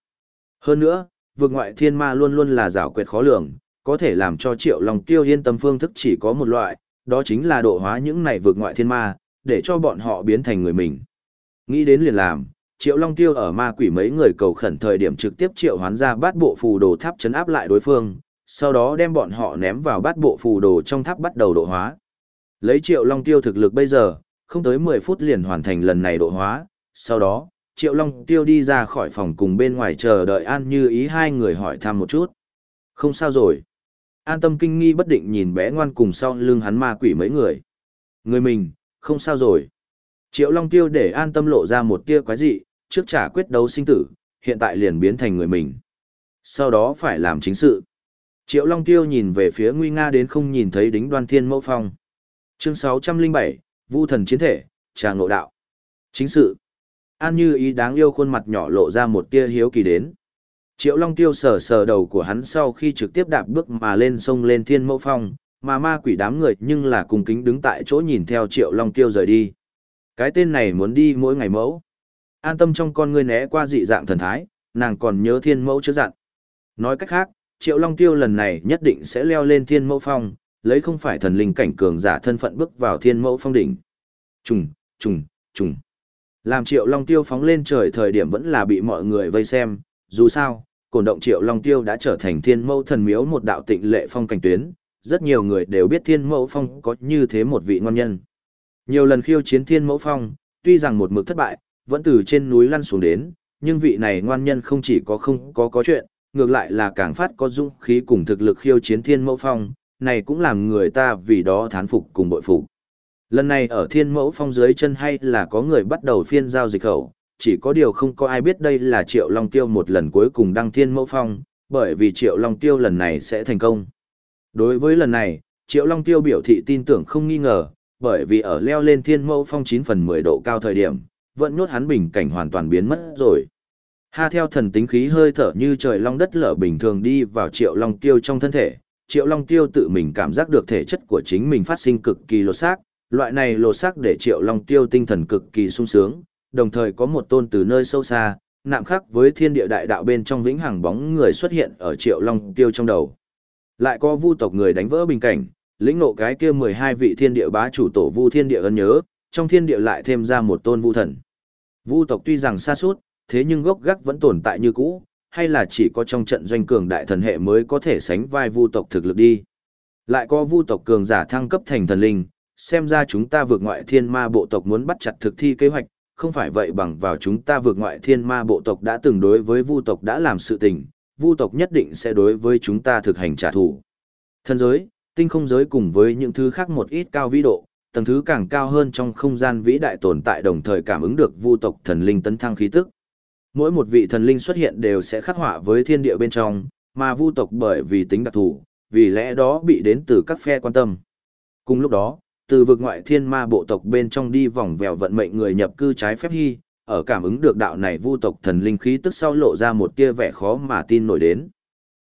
Hơn nữa, vượt ngoại thiên ma luôn luôn là rào quyệt khó lường, có thể làm cho Triệu Long Tiêu yên tâm phương thức chỉ có một loại, đó chính là độ hóa những này vượt ngoại thiên ma, để cho bọn họ biến thành người mình. Nghĩ đến liền làm, Triệu Long Tiêu ở ma quỷ mấy người cầu khẩn thời điểm trực tiếp triệu hoán ra bát bộ phù đồ tháp chấn áp lại đối phương, sau đó đem bọn họ ném vào bát bộ phù đồ trong tháp bắt đầu độ hóa. Lấy Triệu Long Tiêu thực lực bây giờ, không tới 10 phút liền hoàn thành lần này độ hóa, sau đó, Triệu Long Tiêu đi ra khỏi phòng cùng bên ngoài chờ đợi An Như ý hai người hỏi thăm một chút. Không sao rồi. An tâm kinh nghi bất định nhìn bé ngoan cùng sau lưng hắn ma quỷ mấy người. Người mình, không sao rồi. Triệu Long Tiêu để an tâm lộ ra một tia quái dị, trước trả quyết đấu sinh tử, hiện tại liền biến thành người mình. Sau đó phải làm chính sự. Triệu Long Tiêu nhìn về phía nguy nga đến không nhìn thấy đính đoan thiên mẫu phong. Chương 607, Vu thần chiến thể, trà ngộ đạo. Chính sự. An như ý đáng yêu khuôn mặt nhỏ lộ ra một tia hiếu kỳ đến. Triệu Long Tiêu sờ sờ đầu của hắn sau khi trực tiếp đạp bước mà lên sông lên thiên mẫu phong, mà ma quỷ đám người nhưng là cùng kính đứng tại chỗ nhìn theo Triệu Long Tiêu rời đi. Cái tên này muốn đi mỗi ngày mẫu. An tâm trong con ngươi né qua dị dạng thần thái, nàng còn nhớ thiên mẫu chưa dặn. Nói cách khác, Triệu Long Tiêu lần này nhất định sẽ leo lên thiên mẫu phong, lấy không phải thần linh cảnh cường giả thân phận bước vào thiên mẫu phong đỉnh. Trùng, trùng, trùng. Làm triệu long tiêu phóng lên trời thời điểm vẫn là bị mọi người vây xem, dù sao, cổ động triệu long tiêu đã trở thành thiên mẫu thần miếu một đạo tịnh lệ phong cảnh tuyến, rất nhiều người đều biết thiên mẫu phong có như thế một vị ngon nhân. Nhiều lần khiêu chiến thiên mẫu phong, tuy rằng một mực thất bại, vẫn từ trên núi lăn xuống đến, nhưng vị này ngoan nhân không chỉ có không có có chuyện, ngược lại là càng phát có dũng khí cùng thực lực khiêu chiến thiên mẫu phong, này cũng làm người ta vì đó thán phục cùng bội phục. Lần này ở thiên mẫu phong dưới chân hay là có người bắt đầu phiên giao dịch khẩu, chỉ có điều không có ai biết đây là Triệu Long Tiêu một lần cuối cùng đăng thiên mẫu phong, bởi vì Triệu Long Tiêu lần này sẽ thành công. Đối với lần này, Triệu Long Tiêu biểu thị tin tưởng không nghi ngờ, bởi vì ở leo lên thiên mẫu phong 9 phần 10 độ cao thời điểm, vẫn nhốt hắn bình cảnh hoàn toàn biến mất rồi. Ha theo thần tính khí hơi thở như trời long đất lở bình thường đi vào Triệu Long Tiêu trong thân thể, Triệu Long Tiêu tự mình cảm giác được thể chất của chính mình phát sinh cực kỳ lột xác, loại này lột xác để Triệu Long Tiêu tinh thần cực kỳ sung sướng, đồng thời có một tôn từ nơi sâu xa, nạm khắc với thiên địa đại đạo bên trong vĩnh hằng bóng người xuất hiện ở Triệu Long Tiêu trong đầu. Lại có vu tộc người đánh vỡ bình cảnh, lĩnh ngộ cái kia 12 vị thiên địa bá chủ tổ vu thiên địa ân nhớ, trong thiên địa lại thêm ra một tôn vu thần. Vu tộc tuy rằng xa suốt, thế nhưng gốc gác vẫn tồn tại như cũ, hay là chỉ có trong trận doanh cường đại thần hệ mới có thể sánh vai vu tộc thực lực đi. Lại có vu tộc cường giả thăng cấp thành thần linh, xem ra chúng ta vượt ngoại thiên ma bộ tộc muốn bắt chặt thực thi kế hoạch, không phải vậy bằng vào chúng ta vượt ngoại thiên ma bộ tộc đã từng đối với vu tộc đã làm sự tình, vu tộc nhất định sẽ đối với chúng ta thực hành trả thù. Thần giới, tinh không giới cùng với những thứ khác một ít cao vĩ độ, tầng thứ càng cao hơn trong không gian vĩ đại tồn tại đồng thời cảm ứng được vu tộc thần linh tấn thăng khí tức. Mỗi một vị thần linh xuất hiện đều sẽ khắc họa với thiên địa bên trong, mà vu tộc bởi vì tính đặc thù, vì lẽ đó bị đến từ các phe quan tâm. Cùng lúc đó, từ vực ngoại thiên ma bộ tộc bên trong đi vòng vèo vận mệnh người nhập cư trái phép hy, ở cảm ứng được đạo này vu tộc thần linh khí tức sau lộ ra một tia vẻ khó mà tin nổi đến.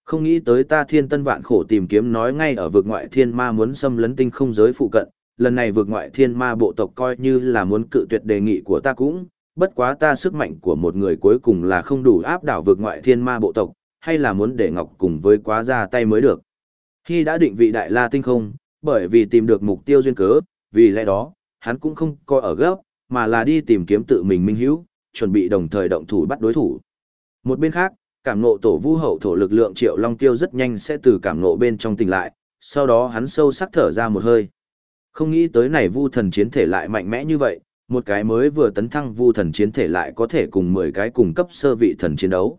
Không nghĩ tới ta thiên tân vạn khổ tìm kiếm nói ngay ở vực ngoại thiên ma muốn xâm lấn tinh không giới phụ cận, lần này vượt ngoại thiên ma bộ tộc coi như là muốn cự tuyệt đề nghị của ta cũng, bất quá ta sức mạnh của một người cuối cùng là không đủ áp đảo vượt ngoại thiên ma bộ tộc, hay là muốn để Ngọc cùng với quá ra tay mới được. Khi đã định vị đại la tinh không, bởi vì tìm được mục tiêu duyên cớ, vì lẽ đó, hắn cũng không coi ở gấp, mà là đi tìm kiếm tự mình minh hữu, chuẩn bị đồng thời động thủ bắt đối thủ. Một bên khác, cảm nộ tổ vu hậu thổ lực lượng triệu long tiêu rất nhanh sẽ từ cảm nộ bên trong tỉnh lại, sau đó hắn sâu sắc thở ra một hơi. Không nghĩ tới này vu thần chiến thể lại mạnh mẽ như vậy, một cái mới vừa tấn thăng vu thần chiến thể lại có thể cùng 10 cái cùng cấp sơ vị thần chiến đấu.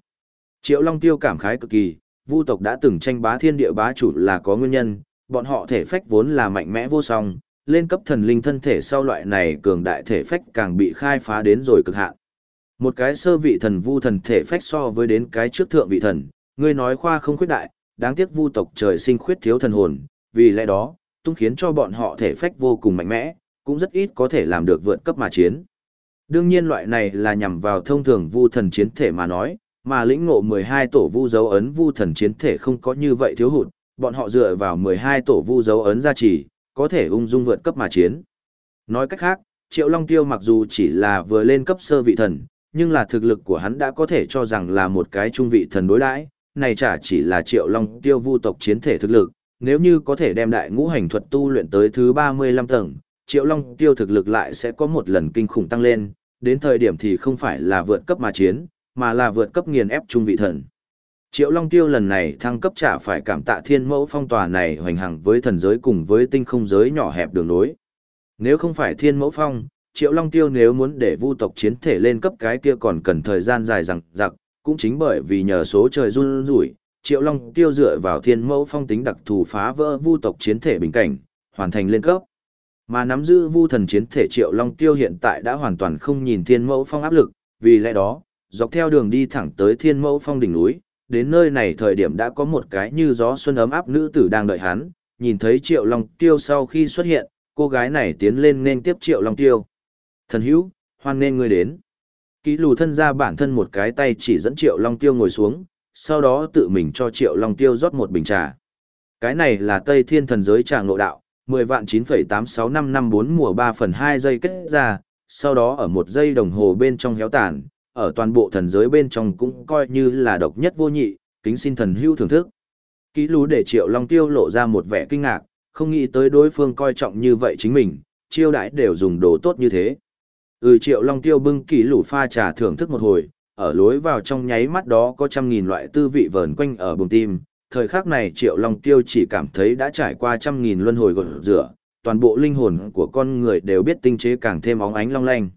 Triệu Long Tiêu cảm khái cực kỳ, vu tộc đã từng tranh bá thiên địa bá chủ là có nguyên nhân, bọn họ thể phách vốn là mạnh mẽ vô song, lên cấp thần linh thân thể sau loại này cường đại thể phách càng bị khai phá đến rồi cực hạn. Một cái sơ vị thần vu thần thể phách so với đến cái trước thượng vị thần, ngươi nói khoa không khuyết đại, đáng tiếc vu tộc trời sinh khuyết thiếu thần hồn, vì lẽ đó, tung khiến cho bọn họ thể phách vô cùng mạnh mẽ, cũng rất ít có thể làm được vượt cấp mà chiến. Đương nhiên loại này là nhằm vào thông thường vu thần chiến thể mà nói, mà lĩnh ngộ 12 tổ vu dấu ấn vu thần chiến thể không có như vậy thiếu hụt, bọn họ dựa vào 12 tổ vu dấu ấn gia trì, có thể ung dung vượt cấp mà chiến. Nói cách khác, Triệu Long Tiêu mặc dù chỉ là vừa lên cấp sơ vị thần, nhưng là thực lực của hắn đã có thể cho rằng là một cái trung vị thần đối đãi, này chả chỉ là Triệu Long Tiêu vu tộc chiến thể thực lực, nếu như có thể đem đại ngũ hành thuật tu luyện tới thứ 35 tầng, Triệu Long Tiêu thực lực lại sẽ có một lần kinh khủng tăng lên, đến thời điểm thì không phải là vượt cấp mà chiến, mà là vượt cấp nghiền ép trung vị thần. Triệu Long Tiêu lần này thăng cấp trả phải cảm tạ thiên mẫu phong tòa này hoành hành với thần giới cùng với tinh không giới nhỏ hẹp đường nối. Nếu không phải thiên mẫu phong, Triệu Long Tiêu nếu muốn để vu tộc chiến thể lên cấp cái kia còn cần thời gian dài rằng giặc, cũng chính bởi vì nhờ số trời run rủi, Triệu Long Tiêu dựa vào thiên mẫu phong tính đặc thù phá vỡ vu tộc chiến thể bình cảnh, hoàn thành lên cấp. Mà nắm giữ vu thần chiến thể Triệu Long Tiêu hiện tại đã hoàn toàn không nhìn thiên mẫu phong áp lực, vì lẽ đó, dọc theo đường đi thẳng tới thiên mẫu phong đỉnh núi, đến nơi này thời điểm đã có một cái như gió xuân ấm áp nữ tử đang đợi hắn, nhìn thấy Triệu Long Tiêu sau khi xuất hiện, cô gái này tiến lên nên tiếp Triệu Long Tiêu. Thần hữu, hoan nên ngươi đến. Ký lù thân ra bản thân một cái tay chỉ dẫn Triệu Long Tiêu ngồi xuống, sau đó tự mình cho Triệu Long Tiêu rót một bình trà. Cái này là Tây Thiên thần giới trà ngộ đạo, 10 vạn 9,86554 mùa 3 phần 2 giây kết ra, sau đó ở một giây đồng hồ bên trong héo tàn, ở toàn bộ thần giới bên trong cũng coi như là độc nhất vô nhị, kính xin thần hưu thưởng thức. Ký lú để Triệu Long Tiêu lộ ra một vẻ kinh ngạc, không nghĩ tới đối phương coi trọng như vậy chính mình, chiêu đãi đều dùng đồ tốt như thế. Ừ Triệu Long Tiêu bưng ký lũ pha trà thưởng thức một hồi, ở lối vào trong nháy mắt đó có trăm nghìn loại tư vị vờn quanh ở bùng tim. Thời khắc này Triệu Long Tiêu chỉ cảm thấy đã trải qua trăm nghìn luân hồi gột rửa, toàn bộ linh hồn của con người đều biết tinh chế càng thêm óng ánh long lanh.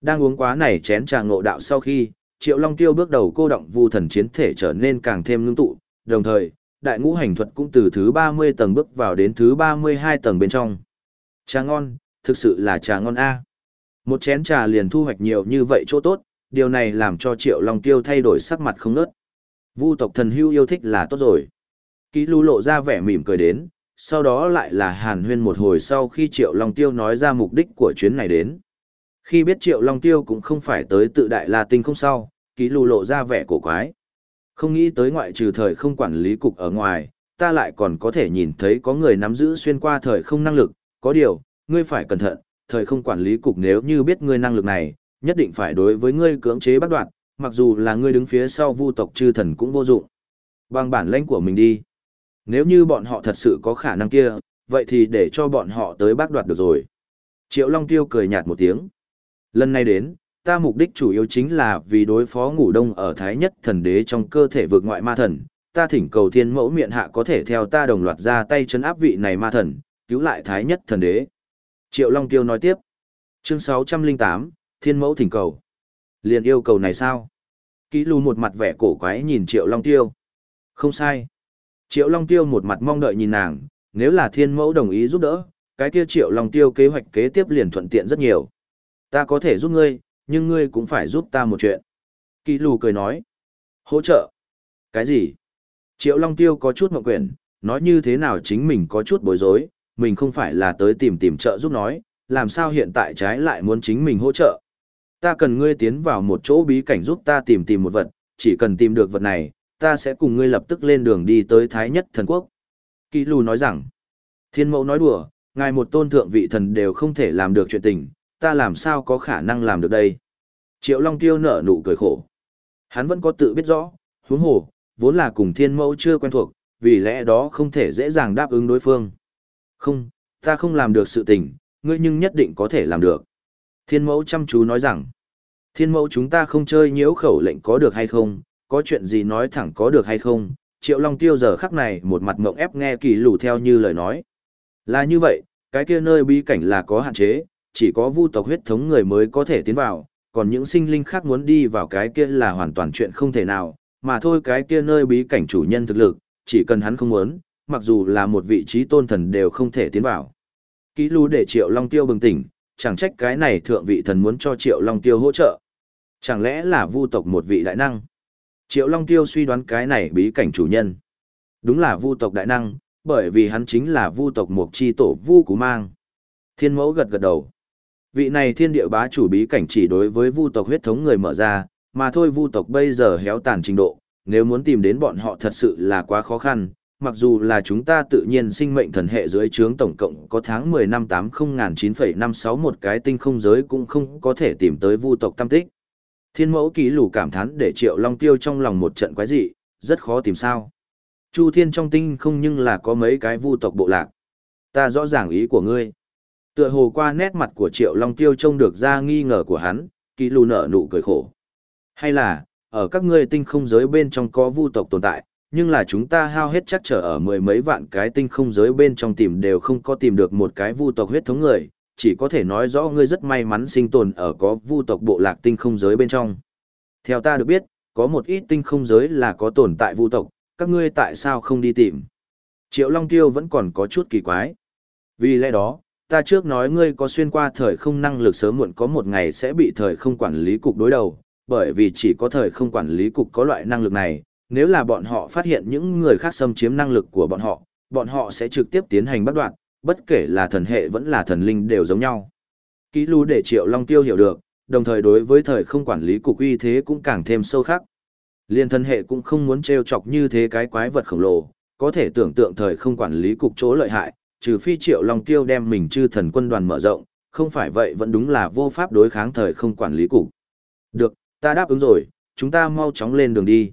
Đang uống quá này chén trà ngộ đạo sau khi, Triệu Long Tiêu bước đầu cô động vu thần chiến thể trở nên càng thêm ngưng tụ, đồng thời, đại ngũ hành thuật cũng từ thứ 30 tầng bước vào đến thứ 32 tầng bên trong. Trà ngon, thực sự là trà ngon A. Một chén trà liền thu hoạch nhiều như vậy chỗ tốt, điều này làm cho Triệu Long Tiêu thay đổi sắc mặt không nớt. Vu tộc thần hưu yêu thích là tốt rồi. Ký lưu lộ ra vẻ mỉm cười đến, sau đó lại là hàn huyên một hồi sau khi Triệu Long Tiêu nói ra mục đích của chuyến này đến. Khi biết Triệu Long Tiêu cũng không phải tới tự đại La Tinh không sao, ký lưu lộ ra vẻ cổ quái. Không nghĩ tới ngoại trừ thời không quản lý cục ở ngoài, ta lại còn có thể nhìn thấy có người nắm giữ xuyên qua thời không năng lực, có điều, ngươi phải cẩn thận, thời không quản lý cục nếu như biết ngươi năng lực này, nhất định phải đối với ngươi cưỡng chế bắt đoạn, mặc dù là ngươi đứng phía sau vu tộc chư thần cũng vô dụng. Bằng bản lãnh của mình đi. Nếu như bọn họ thật sự có khả năng kia, vậy thì để cho bọn họ tới bác đoạt được rồi. Triệu Long Tiêu cười nhạt một tiếng. Lần này đến, ta mục đích chủ yếu chính là vì đối phó ngủ đông ở Thái Nhất thần đế trong cơ thể vượt ngoại ma thần. Ta thỉnh cầu thiên mẫu miệng hạ có thể theo ta đồng loạt ra tay chấn áp vị này ma thần, cứu lại Thái Nhất thần đế. Triệu Long Tiêu nói tiếp. Chương 608, Thiên mẫu thỉnh cầu. Liền yêu cầu này sao? ký lù một mặt vẻ cổ quái nhìn Triệu Long Tiêu. Không sai. Triệu Long Tiêu một mặt mong đợi nhìn nàng, nếu là thiên mẫu đồng ý giúp đỡ, cái kia Triệu Long Tiêu kế hoạch kế tiếp liền thuận tiện rất nhiều. Ta có thể giúp ngươi, nhưng ngươi cũng phải giúp ta một chuyện. ký lù cười nói. Hỗ trợ. Cái gì? Triệu Long Tiêu có chút mộng quyển, nói như thế nào chính mình có chút bối rối, mình không phải là tới tìm tìm trợ giúp nói, làm sao hiện tại trái lại muốn chính mình hỗ trợ. Ta cần ngươi tiến vào một chỗ bí cảnh giúp ta tìm tìm một vật, chỉ cần tìm được vật này, ta sẽ cùng ngươi lập tức lên đường đi tới Thái Nhất Thần Quốc. Kỳ lù nói rằng, thiên mẫu nói đùa, ngài một tôn thượng vị thần đều không thể làm được chuyện tình, ta làm sao có khả năng làm được đây. Triệu Long Tiêu nở nụ cười khổ. Hắn vẫn có tự biết rõ, huống hồ, vốn là cùng thiên mẫu chưa quen thuộc, vì lẽ đó không thể dễ dàng đáp ứng đối phương. Không, ta không làm được sự tình, ngươi nhưng nhất định có thể làm được. Thiên mẫu chăm chú nói rằng, thiên mẫu chúng ta không chơi nhiễu khẩu lệnh có được hay không, có chuyện gì nói thẳng có được hay không. Triệu Long Tiêu giờ khắc này một mặt mộng ép nghe kỳ lù theo như lời nói. Là như vậy, cái kia nơi bí cảnh là có hạn chế, chỉ có vu tộc huyết thống người mới có thể tiến vào, còn những sinh linh khác muốn đi vào cái kia là hoàn toàn chuyện không thể nào, mà thôi cái kia nơi bí cảnh chủ nhân thực lực, chỉ cần hắn không muốn, mặc dù là một vị trí tôn thần đều không thể tiến vào. Kỷ lù để Triệu Long Tiêu bừng tỉnh, chẳng trách cái này thượng vị thần muốn cho Triệu Long Tiêu hỗ trợ. Chẳng lẽ là vu tộc một vị đại năng? Triệu Long Tiêu suy đoán cái này bí cảnh chủ nhân. Đúng là vu tộc đại năng, bởi vì hắn chính là vu tộc một chi tổ vu cú mang. Thiên mẫu gật gật đầu. Vị này thiên địa bá chủ bí cảnh chỉ đối với vu tộc huyết thống người mở ra, mà thôi vu tộc bây giờ héo tàn trình độ, nếu muốn tìm đến bọn họ thật sự là quá khó khăn, mặc dù là chúng ta tự nhiên sinh mệnh thần hệ dưới trướng tổng cộng có tháng 10 năm 80.9,56 một cái tinh không giới cũng không có thể tìm tới vu tộc tam tích. Thiên mẫu ký lù cảm thán để triệu long tiêu trong lòng một trận quái dị, rất khó tìm sao. Chu thiên trong tinh không nhưng là có mấy cái vu tộc bộ lạc. Ta rõ ràng ý của ngươi. Tựa hồ qua nét mặt của triệu long tiêu trông được ra nghi ngờ của hắn, ký lù nở nụ cười khổ. Hay là, ở các ngươi tinh không giới bên trong có vu tộc tồn tại, nhưng là chúng ta hao hết chắc trở ở mười mấy vạn cái tinh không giới bên trong tìm đều không có tìm được một cái vu tộc huyết thống người, chỉ có thể nói rõ ngươi rất may mắn sinh tồn ở có vu tộc bộ lạc tinh không giới bên trong. Theo ta được biết, có một ít tinh không giới là có tồn tại vu tộc, các ngươi tại sao không đi tìm? Triệu Long Tiêu vẫn còn có chút kỳ quái. Vì lẽ đó, ta trước nói ngươi có xuyên qua thời không năng lực sớm muộn có một ngày sẽ bị thời không quản lý cục đối đầu, bởi vì chỉ có thời không quản lý cục có loại năng lực này, nếu là bọn họ phát hiện những người khác xâm chiếm năng lực của bọn họ, bọn họ sẽ trực tiếp tiến hành bắt đoạn, bất kể là thần hệ vẫn là thần linh đều giống nhau. Ký lưu để Triệu Long Tiêu hiểu được, đồng thời đối với thời không quản lý cục uy thế cũng càng thêm sâu khắc. Liên thần hệ cũng không muốn trêu chọc như thế cái quái vật khổng lồ, có thể tưởng tượng thời không quản lý cục chỗ lợi hại, trừ phi Triệu Long Tiêu đem mình chư thần quân đoàn mở rộng, không phải vậy vẫn đúng là vô pháp đối kháng thời không quản lý cục. Được, ta đáp ứng rồi, chúng ta mau chóng lên đường đi.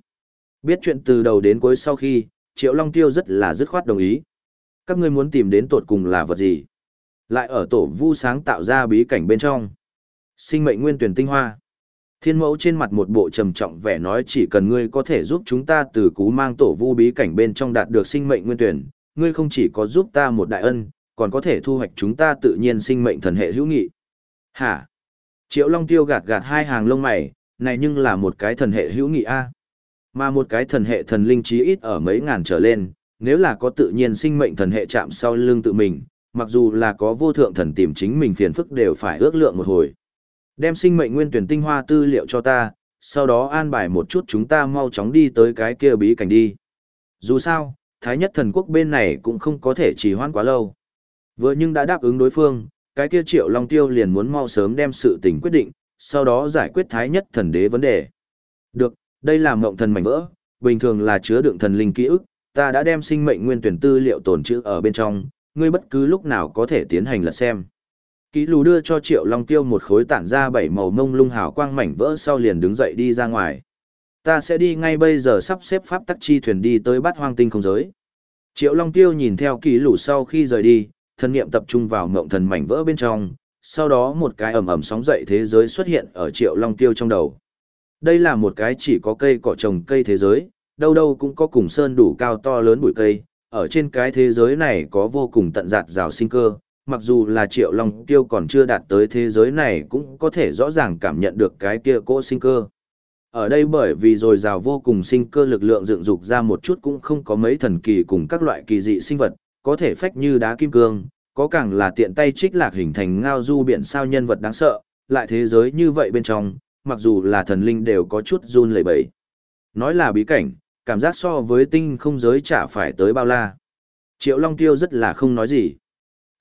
Biết chuyện từ đầu đến cuối sau khi, Triệu Long Tiêu rất là dứt khoát đồng ý. Các ngươi muốn tìm đến tột cùng là vật gì? Lại ở tổ vu sáng tạo ra bí cảnh bên trong. Sinh mệnh nguyên tuyển tinh hoa. Thiên mẫu trên mặt một bộ trầm trọng vẻ nói chỉ cần ngươi có thể giúp chúng ta từ cú mang tổ vu bí cảnh bên trong đạt được sinh mệnh nguyên tuyển, ngươi không chỉ có giúp ta một đại ân, còn có thể thu hoạch chúng ta tự nhiên sinh mệnh thần hệ hữu nghị. Hả? Triệu Long Tiêu gạt gạt hai hàng lông mày, này nhưng là một cái thần hệ hữu nghị A. Mà một cái thần hệ thần linh chí ít ở mấy ngàn trở lên, nếu là có tự nhiên sinh mệnh thần hệ chạm sau lưng tự mình, mặc dù là có vô thượng thần tìm chính mình phiền phức đều phải ước lượng một hồi. Đem sinh mệnh nguyên tuyển tinh hoa tư liệu cho ta, sau đó an bài một chút chúng ta mau chóng đi tới cái kia bí cảnh đi. Dù sao, Thái nhất thần quốc bên này cũng không có thể trì hoãn quá lâu. Vừa nhưng đã đáp ứng đối phương, cái kia triệu long tiêu liền muốn mau sớm đem sự tình quyết định, sau đó giải quyết thái nhất thần đế vấn đề. Được, đây là mộng thần mảnh vỡ, bình thường là chứa đựng thần linh ký ức, ta đã đem sinh mệnh nguyên tuyển tư liệu tồn trữ ở bên trong, ngươi bất cứ lúc nào có thể tiến hành lật xem. Ký lù đưa cho Triệu Long Tiêu một khối tản ra bảy màu mông lung hào quang mảnh vỡ sau liền đứng dậy đi ra ngoài. Ta sẽ đi ngay bây giờ sắp xếp pháp tắc chi thuyền đi tới bát hoang tinh không giới. Triệu Long Tiêu nhìn theo ký lù sau khi rời đi, thân niệm tập trung vào mộng thần mảnh vỡ bên trong, sau đó một cái ầm ầm sóng dậy thế giới xuất hiện ở Triệu Long Tiêu trong đầu. Đây là một cái chỉ có cây cỏ trồng cây thế giới, đâu đâu cũng có cùng sơn đủ cao to lớn bụi cây, ở trên cái thế giới này có vô cùng tận giạt rào sinh cơ, mặc dù là triệu long tiêu còn chưa đạt tới thế giới này cũng có thể rõ ràng cảm nhận được cái kia cỗ sinh cơ. Ở đây bởi vì rồi rào vô cùng sinh cơ lực lượng dựng dục ra một chút cũng không có mấy thần kỳ cùng các loại kỳ dị sinh vật, có thể phách như đá kim cương, có càng là tiện tay trích lạc hình thành ngao du biển sao nhân vật đáng sợ, lại thế giới như vậy bên trong, mặc dù là thần linh đều có chút run lẩy bẩy. Nói là bí cảnh, cảm giác so với tinh không giới chả phải tới bao la. Triệu Long Tiêu rất là không nói gì.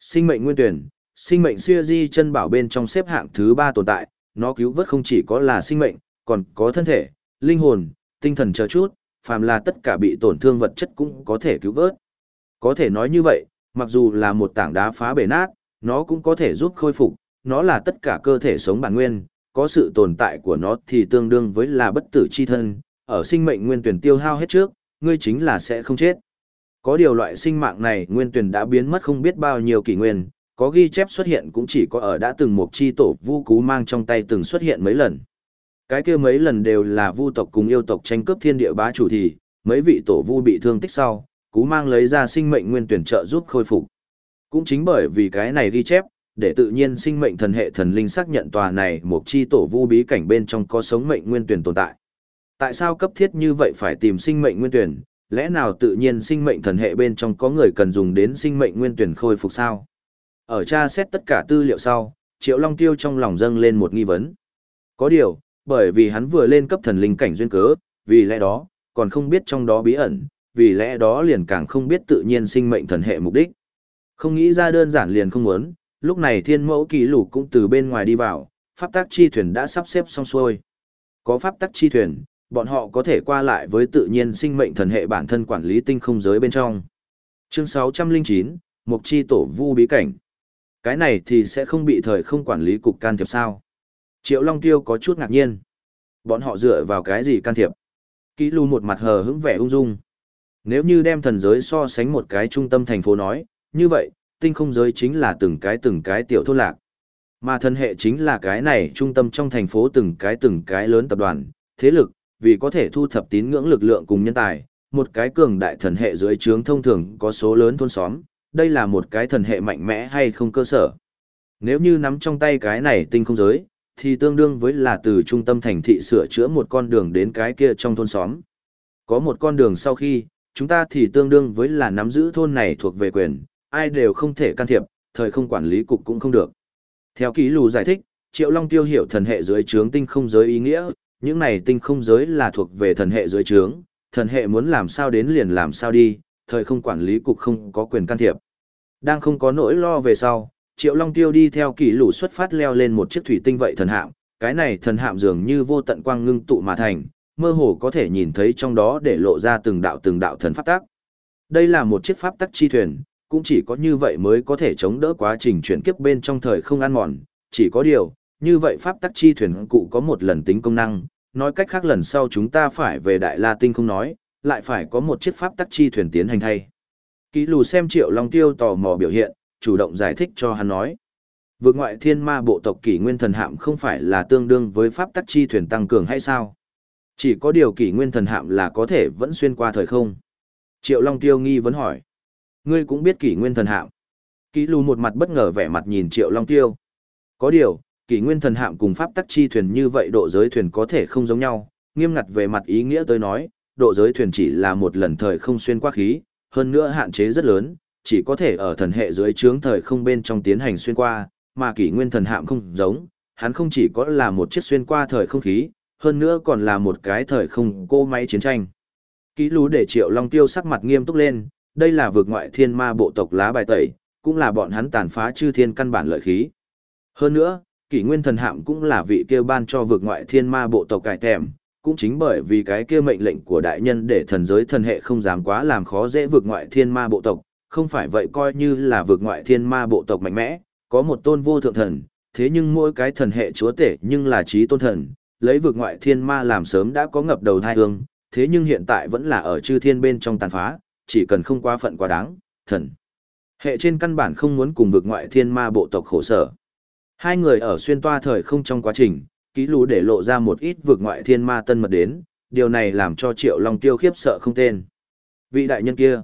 Sinh mệnh nguyên tuyển, sinh mệnh siêu di chân bảo bên trong xếp hạng thứ ba tồn tại, nó cứu vớt không chỉ có là sinh mệnh, còn có thân thể, linh hồn, tinh thần chờ chút, phàm là tất cả bị tổn thương vật chất cũng có thể cứu vớt. Có thể nói như vậy, mặc dù là một tảng đá phá bể nát, nó cũng có thể giúp khôi phục, nó là tất cả cơ thể sống bản nguyên, có sự tồn tại của nó thì tương đương với là bất tử chi thân, ở sinh mệnh nguyên tuyển tiêu hao hết trước, ngươi chính là sẽ không chết. Có điều loại sinh mạng này nguyên tuyển đã biến mất không biết bao nhiêu kỷ nguyên, có ghi chép xuất hiện cũng chỉ có ở đã từng một chi tổ vu cú mang trong tay từng xuất hiện mấy lần. Cái kia mấy lần đều là vu tộc cùng yêu tộc tranh cướp thiên địa bá chủ thì, mấy vị tổ vu bị thương tích sau, cú mang lấy ra sinh mệnh nguyên tuyển trợ giúp khôi phục. Cũng chính bởi vì cái này ghi chép, để tự nhiên sinh mệnh thần hệ thần linh xác nhận tòa này một chi tổ vu bí cảnh bên trong có sống mệnh nguyên tuyển tồn tại. Tại sao cấp thiết như vậy phải tìm sinh mệnh nguyên tuyển, lẽ nào tự nhiên sinh mệnh thần hệ bên trong có người cần dùng đến sinh mệnh nguyên tuyển khôi phục sao? Ở tra xét tất cả tư liệu sau, Triệu Long Tiêu trong lòng dâng lên một nghi vấn. Có điều, bởi vì hắn vừa lên cấp thần linh cảnh duyên cớ, vì lẽ đó, còn không biết trong đó bí ẩn, vì lẽ đó liền càng không biết tự nhiên sinh mệnh thần hệ mục đích. Không nghĩ ra đơn giản liền không muốn, lúc này thiên mẫu kỳ lục cũng từ bên ngoài đi vào, pháp tắc chi thuyền đã sắp xếp xong xuôi. Có pháp tắc chi thuyền, bọn họ có thể qua lại với tự nhiên sinh mệnh thần hệ bản thân quản lý tinh không giới bên trong. Chương 609, Mục chi tổ vu bí cảnh. Cái này thì sẽ không bị thời không quản lý cục can thiệp sao? Triệu Long Tiêu có chút ngạc nhiên. Bọn họ dựa vào cái gì can thiệp? Kỹ lù một mặt hờ hững vẻ ung dung. Nếu như đem thần giới so sánh một cái trung tâm thành phố nói, như vậy, tinh không giới chính là từng cái từng cái tiểu thôn lạc. Mà thần hệ chính là cái này trung tâm trong thành phố từng cái từng cái lớn tập đoàn, thế lực, vì có thể thu thập tín ngưỡng lực lượng cùng nhân tài, một cái cường đại thần hệ dưới trướng thông thường có số lớn thôn xóm, đây là một cái thần hệ mạnh mẽ hay không cơ sở. Nếu như nắm trong tay cái này tinh không giới, thì tương đương với là từ trung tâm thành thị sửa chữa một con đường đến cái kia trong thôn xóm. Có một con đường sau khi, chúng ta thì tương đương với là nắm giữ thôn này thuộc về quyền, ai đều không thể can thiệp, thời không quản lý cục cũng không được. Theo ký lù giải thích, Triệu Long tiêu hiểu thần hệ dưới trướng tinh không giới ý nghĩa, những này tinh không giới là thuộc về thần hệ dưới trướng, thần hệ muốn làm sao đến liền làm sao đi, thời không quản lý cục không có quyền can thiệp. Đang không có nỗi lo về sau, Triệu Long Tiêu đi theo kỷ lũ xuất phát leo lên một chiếc thủy tinh vậy thần hạm, cái này thần hạm dường như vô tận quang ngưng tụ mà thành, mơ hồ có thể nhìn thấy trong đó để lộ ra từng đạo từng đạo thần pháp tắc. Đây là một chiếc pháp tắc chi thuyền, cũng chỉ có như vậy mới có thể chống đỡ quá trình chuyển kiếp bên trong thời không ăn mòn, chỉ có điều, như vậy pháp tắc chi thuyền cụ có một lần tính công năng, nói cách khác lần sau chúng ta phải về Đại La Tinh không nói, lại phải có một chiếc pháp tắc chi thuyền tiến hành thay. Kỷ lù xem Triệu Long Tiêu tò mò biểu hiện, chủ động giải thích cho hắn nói. Vượt ngoại thiên ma bộ tộc kỷ nguyên thần hạm không phải là tương đương với pháp tắc chi thuyền tăng cường hay sao? Chỉ có điều kỷ nguyên thần hạm là có thể vẫn xuyên qua thời không. Triệu Long Tiêu nghi vấn hỏi. Ngươi cũng biết kỷ nguyên thần hạm. Kỷ lù một mặt bất ngờ vẻ mặt nhìn Triệu Long Tiêu. Có điều, kỷ nguyên thần hạm cùng pháp tắc chi thuyền như vậy độ giới thuyền có thể không giống nhau, nghiêm ngặt về mặt ý nghĩa tới nói, độ giới thuyền chỉ là một lần thời không xuyên qua khí, hơn nữa hạn chế rất lớn, chỉ có thể ở thần hệ dưới trướng thời không bên trong tiến hành xuyên qua, mà kỷ nguyên thần hạm không giống, hắn không chỉ có là một chiếc xuyên qua thời không khí, hơn nữa còn là một cái thời không cô máy chiến tranh. Kỷ lú để triệu long tiêu sắc mặt nghiêm túc lên, đây là vượt ngoại thiên ma bộ tộc lá bài tẩy, cũng là bọn hắn tàn phá chư thiên căn bản lợi khí. Hơn nữa, kỷ nguyên thần hạm cũng là vị kia ban cho vượt ngoại thiên ma bộ tộc cải thèm, cũng chính bởi vì cái kia mệnh lệnh của đại nhân để thần giới thần hệ không dám quá làm khó dễ vượt ngoại thiên ma bộ tộc, không phải vậy coi như là vượt ngoại thiên ma bộ tộc mạnh mẽ, có một tôn vô thượng thần, thế nhưng mỗi cái thần hệ chúa tể nhưng là trí tôn thần, lấy vượt ngoại thiên ma làm sớm đã có ngập đầu thai hương, thế nhưng hiện tại vẫn là ở chư thiên bên trong tàn phá, chỉ cần không quá phận quá đáng, thần. Hệ trên căn bản không muốn cùng vượt ngoại thiên ma bộ tộc khổ sở. Hai người ở xuyên toa thời không trong quá trình, ký lũ để lộ ra một ít vượt ngoại thiên ma tân mật đến, điều này làm cho Triệu Long Tiêu khiếp sợ không tên. Vị đại nhân kia,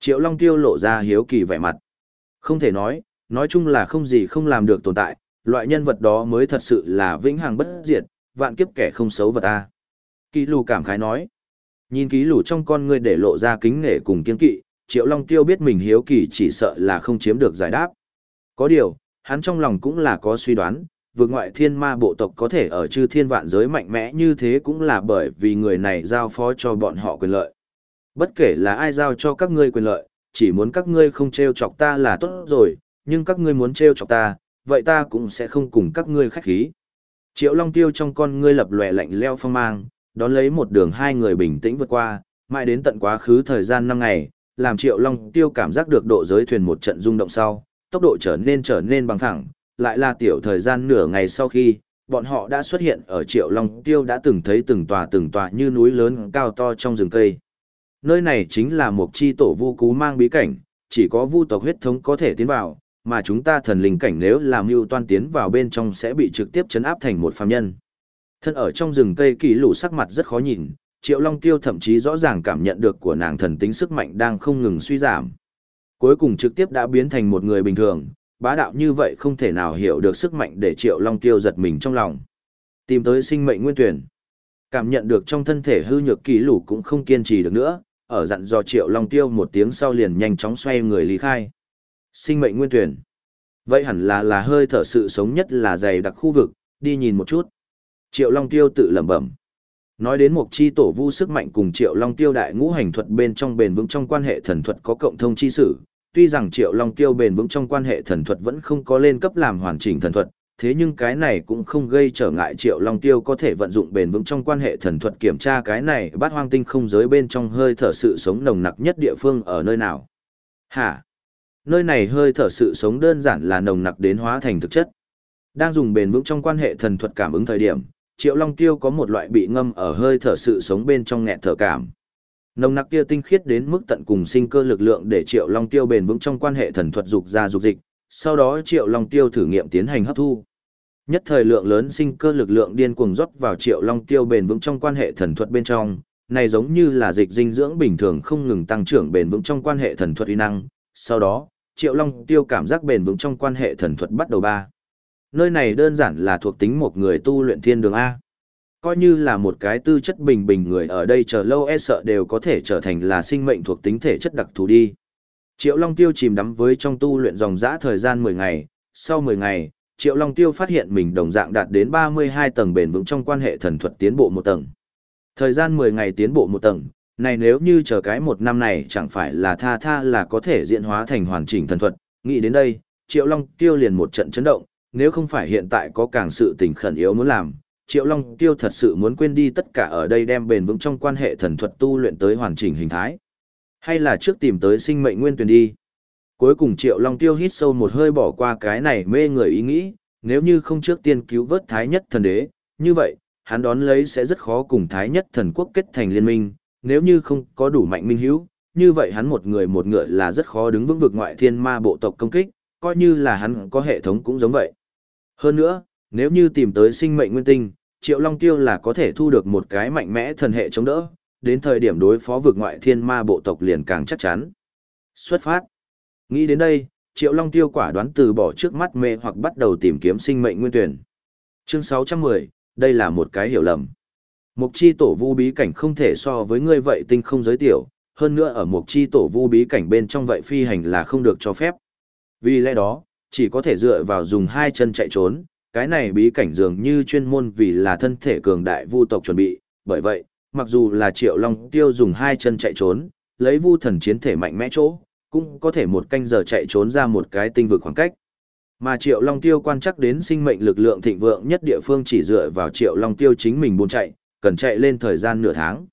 Triệu Long Tiêu lộ ra hiếu kỳ vẻ mặt. Không thể nói, nói chung là không gì không làm được tồn tại, loại nhân vật đó mới thật sự là vĩnh hằng bất diệt, vạn kiếp kẻ không xấu vật ta. Ký lù cảm khái nói. Nhìn ký lù trong con người để lộ ra kính nghệ cùng kiên kỵ, Triệu Long Tiêu biết mình hiếu kỳ chỉ sợ là không chiếm được giải đáp. Có điều, hắn trong lòng cũng là có suy đoán, vượt ngoại thiên ma bộ tộc có thể ở chư thiên vạn giới mạnh mẽ như thế cũng là bởi vì người này giao phó cho bọn họ quyền lợi. Bất kể là ai giao cho các ngươi quyền lợi, chỉ muốn các ngươi không treo chọc ta là tốt rồi, nhưng các ngươi muốn treo chọc ta, vậy ta cũng sẽ không cùng các ngươi khách khí. Triệu Long Tiêu trong con ngươi lập lòe lạnh leo phong mang, đón lấy một đường hai người bình tĩnh vượt qua, mãi đến tận quá khứ thời gian 5 ngày, làm Triệu Long Tiêu cảm giác được độ giới thuyền một trận rung động sau, tốc độ trở nên trở nên bằng thẳng, lại là tiểu thời gian nửa ngày sau khi, bọn họ đã xuất hiện ở Triệu Long Tiêu đã từng thấy từng tòa từng tòa như núi lớn cao to trong rừng cây. Nơi này chính là một chi tổ vu cú mang bí cảnh, chỉ có vu tộc huyết thống có thể tiến vào, mà chúng ta thần linh cảnh nếu làm mưu toan tiến vào bên trong sẽ bị trực tiếp chấn áp thành một phàm nhân. Thân ở trong rừng cây kỳ lũ sắc mặt rất khó nhìn, Triệu Long Tiêu thậm chí rõ ràng cảm nhận được của nàng thần tính sức mạnh đang không ngừng suy giảm. Cuối cùng trực tiếp đã biến thành một người bình thường, bá đạo như vậy không thể nào hiểu được sức mạnh để Triệu Long Tiêu giật mình trong lòng. Tìm tới sinh mệnh nguyên tuyển. Cảm nhận được trong thân thể hư nhược kỳ lũ cũng không kiên trì được nữa, ở dặn dò Triệu Long Tiêu một tiếng sau liền nhanh chóng xoay người lý khai. Sinh mệnh nguyên tuyển. Vậy hẳn là là hơi thở sự sống nhất là dày đặc khu vực, đi nhìn một chút. Triệu Long Tiêu tự lẩm bẩm. Nói đến một chi tổ vu sức mạnh cùng Triệu Long Tiêu đại ngũ hành thuật bên trong bền vững trong quan hệ thần thuật có cộng thông chi sử, tuy rằng Triệu Long Tiêu bền vững trong quan hệ thần thuật vẫn không có lên cấp làm hoàn chỉnh thần thuật, thế nhưng cái này cũng không gây trở ngại Triệu Long Tiêu có thể vận dụng bền vững trong quan hệ thần thuật kiểm tra cái này bát hoang tinh không giới bên trong hơi thở sự sống nồng nặc nhất địa phương ở nơi nào. Hả? Nơi này hơi thở sự sống đơn giản là nồng nặc đến hóa thành thực chất. Đang dùng bền vững trong quan hệ thần thuật cảm ứng thời điểm, Triệu Long Tiêu có một loại bị ngâm ở hơi thở sự sống bên trong nghẹt thở cảm. Nồng nặc kia tinh khiết đến mức tận cùng sinh cơ lực lượng để Triệu Long Tiêu bền vững trong quan hệ thần thuật dục ra dục dịch, sau đó Triệu Long Tiêu thử nghiệm tiến hành hấp thu. Nhất thời lượng lớn sinh cơ lực lượng điên cuồng rót vào Triệu Long Tiêu bền vững trong quan hệ thần thuật bên trong, này giống như là dịch dinh dưỡng bình thường không ngừng tăng trưởng bền vững trong quan hệ thần thuật uy năng. Sau đó, Triệu Long Tiêu cảm giác bền vững trong quan hệ thần thuật bắt đầu ba. Nơi này đơn giản là thuộc tính một người tu luyện thiên đường A. Coi như là một cái tư chất bình bình người ở đây chờ lâu e sợ đều có thể trở thành là sinh mệnh thuộc tính thể chất đặc thù đi. Triệu Long Tiêu chìm đắm với trong tu luyện dòng dã thời gian 10 ngày, sau 10 ngày, Triệu Long Tiêu phát hiện mình đồng dạng đạt đến 32 tầng bền vững trong quan hệ thần thuật tiến bộ một tầng. Thời gian 10 ngày tiến bộ một tầng, này nếu như chờ cái một năm này chẳng phải là tha tha là có thể diễn hóa thành hoàn chỉnh thần thuật. Nghĩ đến đây, Triệu Long Tiêu liền một trận chấn động, nếu không phải hiện tại có càng sự tình khẩn yếu muốn làm, Triệu Long Tiêu thật sự muốn quên đi tất cả ở đây đem bền vững trong quan hệ thần thuật tu luyện tới hoàn chỉnh hình thái. Hay là trước tìm tới sinh mệnh nguyên tuyển đi. Cuối cùng Triệu Long Tiêu hít sâu một hơi bỏ qua cái này mê người ý nghĩ, nếu như không trước tiên cứu vớt Thái Nhất Thần Đế, như vậy, hắn đón lấy sẽ rất khó cùng Thái Nhất Thần Quốc kết thành liên minh, nếu như không có đủ mạnh minh hữu, như vậy hắn một người một ngựa là rất khó đứng vững vực ngoại thiên ma bộ tộc công kích, coi như là hắn có hệ thống cũng giống vậy. Hơn nữa, nếu như tìm tới sinh mệnh nguyên tinh, Triệu Long Tiêu là có thể thu được một cái mạnh mẽ thần hệ chống đỡ, đến thời điểm đối phó vực ngoại thiên ma bộ tộc liền càng chắc chắn. Xuất phát. Nghĩ đến đây, Triệu Long Tiêu quả đoán từ bỏ trước mắt mê hoặc bắt đầu tìm kiếm sinh mệnh nguyên tuyển. Chương 610, đây là một cái hiểu lầm. Mục chi tổ vu bí cảnh không thể so với ngươi vậy tinh không giới tiểu, hơn nữa ở mục chi tổ vu bí cảnh bên trong vậy phi hành là không được cho phép. Vì lẽ đó, chỉ có thể dựa vào dùng hai chân chạy trốn, cái này bí cảnh dường như chuyên môn vì là thân thể cường đại vu tộc chuẩn bị, bởi vậy, mặc dù là Triệu Long Tiêu dùng hai chân chạy trốn, lấy vu thần chiến thể mạnh mẽ chỗ, cũng có thể một canh giờ chạy trốn ra một cái tinh vực khoảng cách. Mà Triệu Long Tiêu quan chắc đến sinh mệnh lực lượng thịnh vượng nhất địa phương chỉ dựa vào Triệu Long Tiêu chính mình buôn chạy, cần chạy lên thời gian nửa tháng.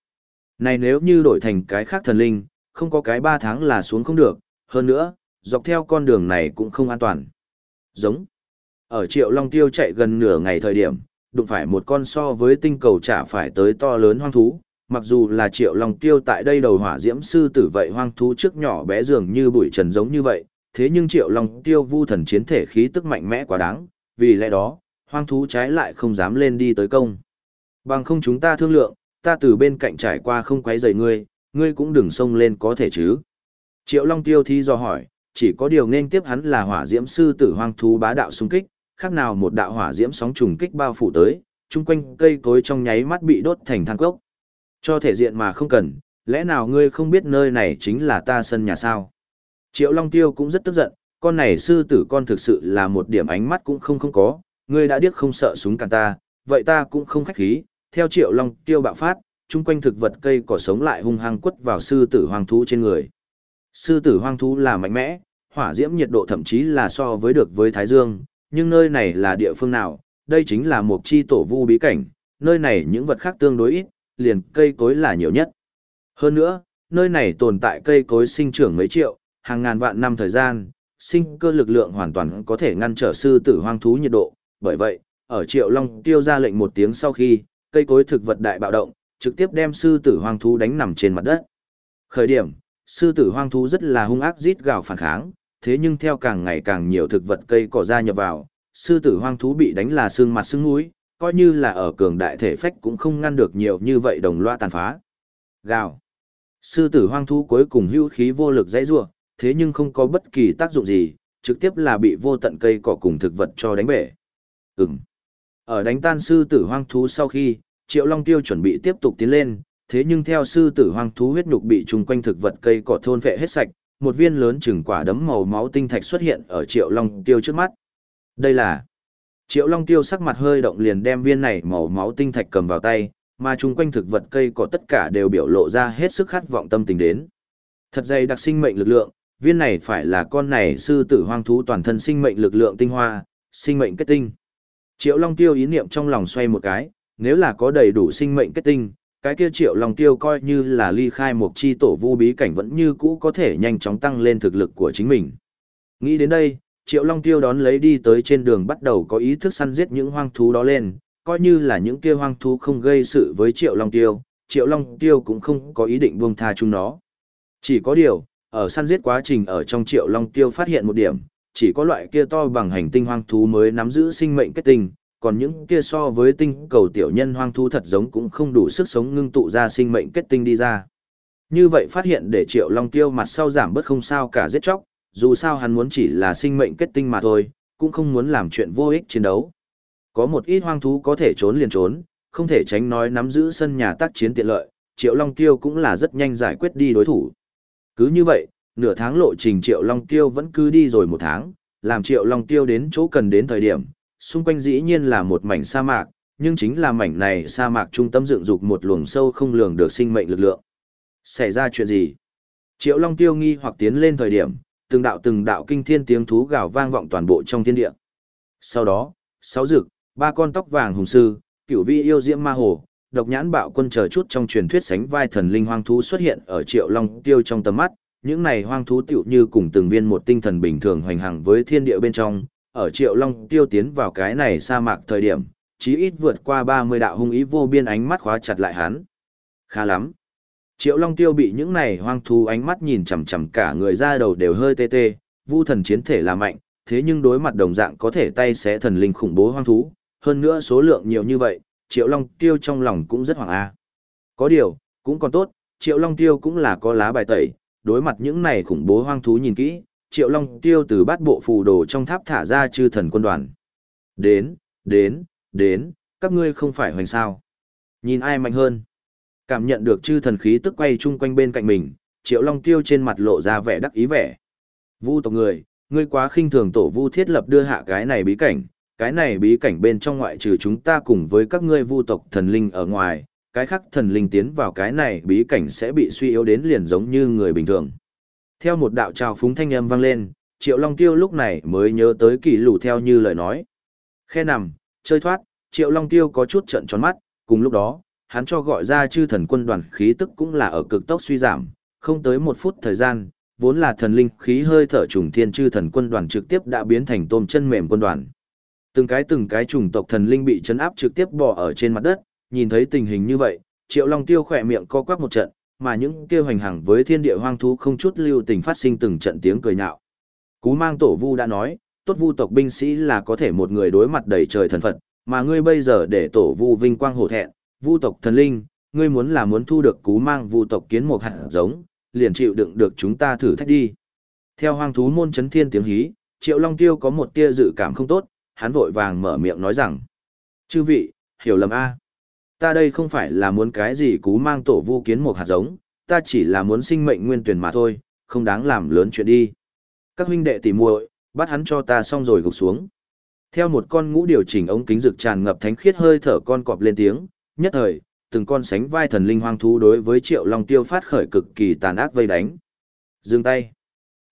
Này nếu như đổi thành cái khác thần linh, không có cái ba tháng là xuống không được, hơn nữa, dọc theo con đường này cũng không an toàn. Giống. Ở Triệu Long Tiêu chạy gần nửa ngày thời điểm, đụng phải một con so với tinh cầu trả phải tới to lớn hoang thú, mặc dù là Triệu Long Tiêu tại đây đầu hỏa diễm sư tử vậy hoang thú trước nhỏ bé dường như bụi trần giống như vậy, thế nhưng Triệu Long Tiêu vu thần chiến thể khí tức mạnh mẽ quá đáng, vì lẽ đó, hoang thú trái lại không dám lên đi tới công. Bằng không chúng ta thương lượng, ta từ bên cạnh trải qua không quấy rầy ngươi, ngươi cũng đừng xông lên có thể chứ. Triệu Long Tiêu thi do hỏi, chỉ có điều nên tiếp hắn là hỏa diễm sư tử hoang thú bá đạo xung kích, khác nào một đạo hỏa diễm sóng trùng kích bao phủ tới, chung quanh cây cối trong nháy mắt bị đốt thành than cốc. Cho thể diện mà không cần, lẽ nào ngươi không biết nơi này chính là ta sân nhà sao? Triệu Long Tiêu cũng rất tức giận, con này sư tử con thực sự là một điểm ánh mắt cũng không không có, ngươi đã điếc không sợ súng cản ta, vậy ta cũng không khách khí, theo Triệu Long Tiêu bạo phát, chung quanh thực vật cây cỏ sống lại hung hăng quất vào sư tử hoang thú trên người. Sư tử hoang thú là mạnh mẽ, hỏa diễm nhiệt độ thậm chí là so với được với Thái Dương, nhưng nơi này là địa phương nào, đây chính là một chi tổ vu bí cảnh, nơi này những vật khác tương đối ít, liền cây cối là nhiều nhất. Hơn nữa, nơi này tồn tại cây cối sinh trưởng mấy triệu, hàng ngàn vạn năm thời gian, sinh cơ lực lượng hoàn toàn có thể ngăn trở sư tử hoang thú nhiệt độ, bởi vậy, ở Triệu Long tiêu ra lệnh một tiếng sau khi, cây cối thực vật đại bạo động, trực tiếp đem sư tử hoang thú đánh nằm trên mặt đất. Khởi điểm, sư tử hoang thú rất là hung ác rít gào phản kháng, thế nhưng theo càng ngày càng nhiều thực vật cây cỏ ra nhập vào, sư tử hoang thú bị đánh là xương mặt xương mũi, coi như là ở cường đại thể phách cũng không ngăn được nhiều như vậy đồng loa tàn phá. Gào. Sư tử hoang thú cuối cùng hữu khí vô lực dãy rủa, thế nhưng không có bất kỳ tác dụng gì, trực tiếp là bị vô tận cây cỏ cùng thực vật cho đánh bể. Ừm. Ở đánh tan sư tử hoang thú sau khi, Triệu Long Tiêu chuẩn bị tiếp tục tiến lên, thế nhưng theo sư tử hoang thú huyết nhục bị trùng quanh thực vật cây cỏ thôn vệ hết sạch, một viên lớn chừng quả đấm màu máu tinh thạch xuất hiện ở Triệu Long Tiêu trước mắt. Đây là Triệu Long Tiêu sắc mặt hơi động liền đem viên này màu máu tinh thạch cầm vào tay, mà chung quanh thực vật cây cỏ tất cả đều biểu lộ ra hết sức khát vọng tâm tình đến. Thật dày đặc sinh mệnh lực lượng, viên này phải là con này sư tử hoang thú toàn thân sinh mệnh lực lượng tinh hoa, sinh mệnh kết tinh. Triệu Long Tiêu ý niệm trong lòng xoay một cái, nếu là có đầy đủ sinh mệnh kết tinh, cái kia Triệu Long Tiêu coi như là ly khai một chi tổ vu bí cảnh vẫn như cũ có thể nhanh chóng tăng lên thực lực của chính mình. Nghĩ đến đây, Triệu Long Tiêu đón lấy đi tới trên đường bắt đầu có ý thức săn giết những hoang thú đó lên, coi như là những kia hoang thú không gây sự với Triệu Long Tiêu, Triệu Long Tiêu cũng không có ý định buông tha chúng nó. Chỉ có điều, ở săn giết quá trình ở trong Triệu Long Tiêu phát hiện một điểm, chỉ có loại kia to bằng hành tinh hoang thú mới nắm giữ sinh mệnh kết tinh, còn những kia so với tinh cầu tiểu nhân hoang thú thật giống cũng không đủ sức sống ngưng tụ ra sinh mệnh kết tinh đi ra. Như vậy phát hiện để Triệu Long Tiêu mặt sau giảm bớt không sao cả giết chóc, dù sao hắn muốn chỉ là sinh mệnh kết tinh mà thôi, cũng không muốn làm chuyện vô ích chiến đấu. Có một ít hoang thú có thể trốn liền trốn, không thể tránh nói nắm giữ sân nhà tác chiến tiện lợi, Triệu Long Tiêu cũng là rất nhanh giải quyết đi đối thủ. Cứ như vậy, nửa tháng lộ trình Triệu Long Tiêu vẫn cứ đi rồi một tháng, làm Triệu Long Tiêu đến chỗ cần đến thời điểm, xung quanh dĩ nhiên là một mảnh sa mạc, nhưng chính là mảnh này sa mạc trung tâm dựng dục một luồng sâu không lường được sinh mệnh lực lượng. Xảy ra chuyện gì? Triệu Long Tiêu nghi hoặc tiến lên thời điểm, từng đạo từng đạo kinh thiên tiếng thú gào vang vọng toàn bộ trong thiên địa. Sau đó, sáu rực, ba con tóc vàng hùng sư, cửu vi yêu diễm ma hồ, độc nhãn bạo quân chờ chút trong truyền thuyết sánh vai thần linh hoang thú xuất hiện ở Triệu Long Tiêu trong tầm mắt, những này hoang thú tựu như cùng từng viên một tinh thần bình thường hoành hành với thiên địa bên trong, ở Triệu Long Tiêu tiến vào cái này sa mạc thời điểm, chí ít vượt qua 30 đạo hung ý vô biên ánh mắt khóa chặt lại hắn. Khá lắm. Triệu Long Tiêu bị những này hoang thú ánh mắt nhìn chằm chằm cả người ra đầu đều hơi tê tê, vu thần chiến thể là mạnh, thế nhưng đối mặt đồng dạng có thể tay xé thần linh khủng bố hoang thú, hơn nữa số lượng nhiều như vậy, Triệu Long Tiêu trong lòng cũng rất hoảng a. Có điều, cũng còn tốt, Triệu Long Tiêu cũng là có lá bài tẩy, đối mặt những này khủng bố hoang thú nhìn kỹ, Triệu Long Tiêu từ bát bộ phù đồ trong tháp thả ra chư thần quân đoàn. Đến, đến, đến, các ngươi không phải hoành sao. Nhìn ai mạnh hơn. Cảm nhận được chư thần khí tức quay chung quanh bên cạnh mình, Triệu Long Tiêu trên mặt lộ ra vẻ đắc ý vẻ. Vu tộc người, ngươi quá khinh thường tổ vu thiết lập đưa hạ cái này bí cảnh, cái này bí cảnh bên trong ngoại trừ chúng ta cùng với các ngươi vu tộc thần linh ở ngoài, cái khác thần linh tiến vào cái này bí cảnh sẽ bị suy yếu đến liền giống như người bình thường. Theo một đạo trào phúng thanh âm vang lên, Triệu Long Tiêu lúc này mới nhớ tới kỳ lù theo như lời nói. Khe nằm, chơi thoát, Triệu Long Tiêu có chút trận tròn mắt, cùng lúc đó, hắn cho gọi ra chư thần quân đoàn khí tức cũng là ở cực tốc suy giảm, không tới một phút thời gian, vốn là thần linh khí hơi thở trùng thiên chư thần quân đoàn trực tiếp đã biến thành tôm chân mềm quân đoàn. Từng cái từng cái chủng tộc thần linh bị chấn áp trực tiếp bò ở trên mặt đất, nhìn thấy tình hình như vậy, Triệu Long Tiêu khỏe miệng co quắp một trận, mà những kêu hành hàng với thiên địa hoang thú không chút lưu tình phát sinh từng trận tiếng cười nhạo. Cú mang tổ vu đã nói, tốt vu tộc binh sĩ là có thể một người đối mặt đầy trời thần Phật, mà ngươi bây giờ để tổ vu vinh quang hổ thẹn, vu tộc thần linh, ngươi muốn là muốn thu được cú mang vu tộc kiến một hạt giống, liền chịu đựng được chúng ta thử thách đi. Theo hoang thú môn chấn thiên tiếng hí, Triệu Long Tiêu có một tia dự cảm không tốt, hắn vội vàng mở miệng nói rằng: "Chư vị, hiểu lầm a. Ta đây không phải là muốn cái gì cú mang tổ vu kiến một hạt giống, ta chỉ là muốn sinh mệnh nguyên tuyển mà thôi, không đáng làm lớn chuyện đi. Các huynh đệ tỉ muội, bắt hắn cho ta xong rồi gục xuống." Theo một con ngũ điều chỉnh ống kính rực tràn ngập thánh khiết hơi thở con cọp lên tiếng, nhất thời, từng con sánh vai thần linh hoang thú đối với Triệu Long Tiêu phát khởi cực kỳ tàn ác vây đánh. Dừng tay.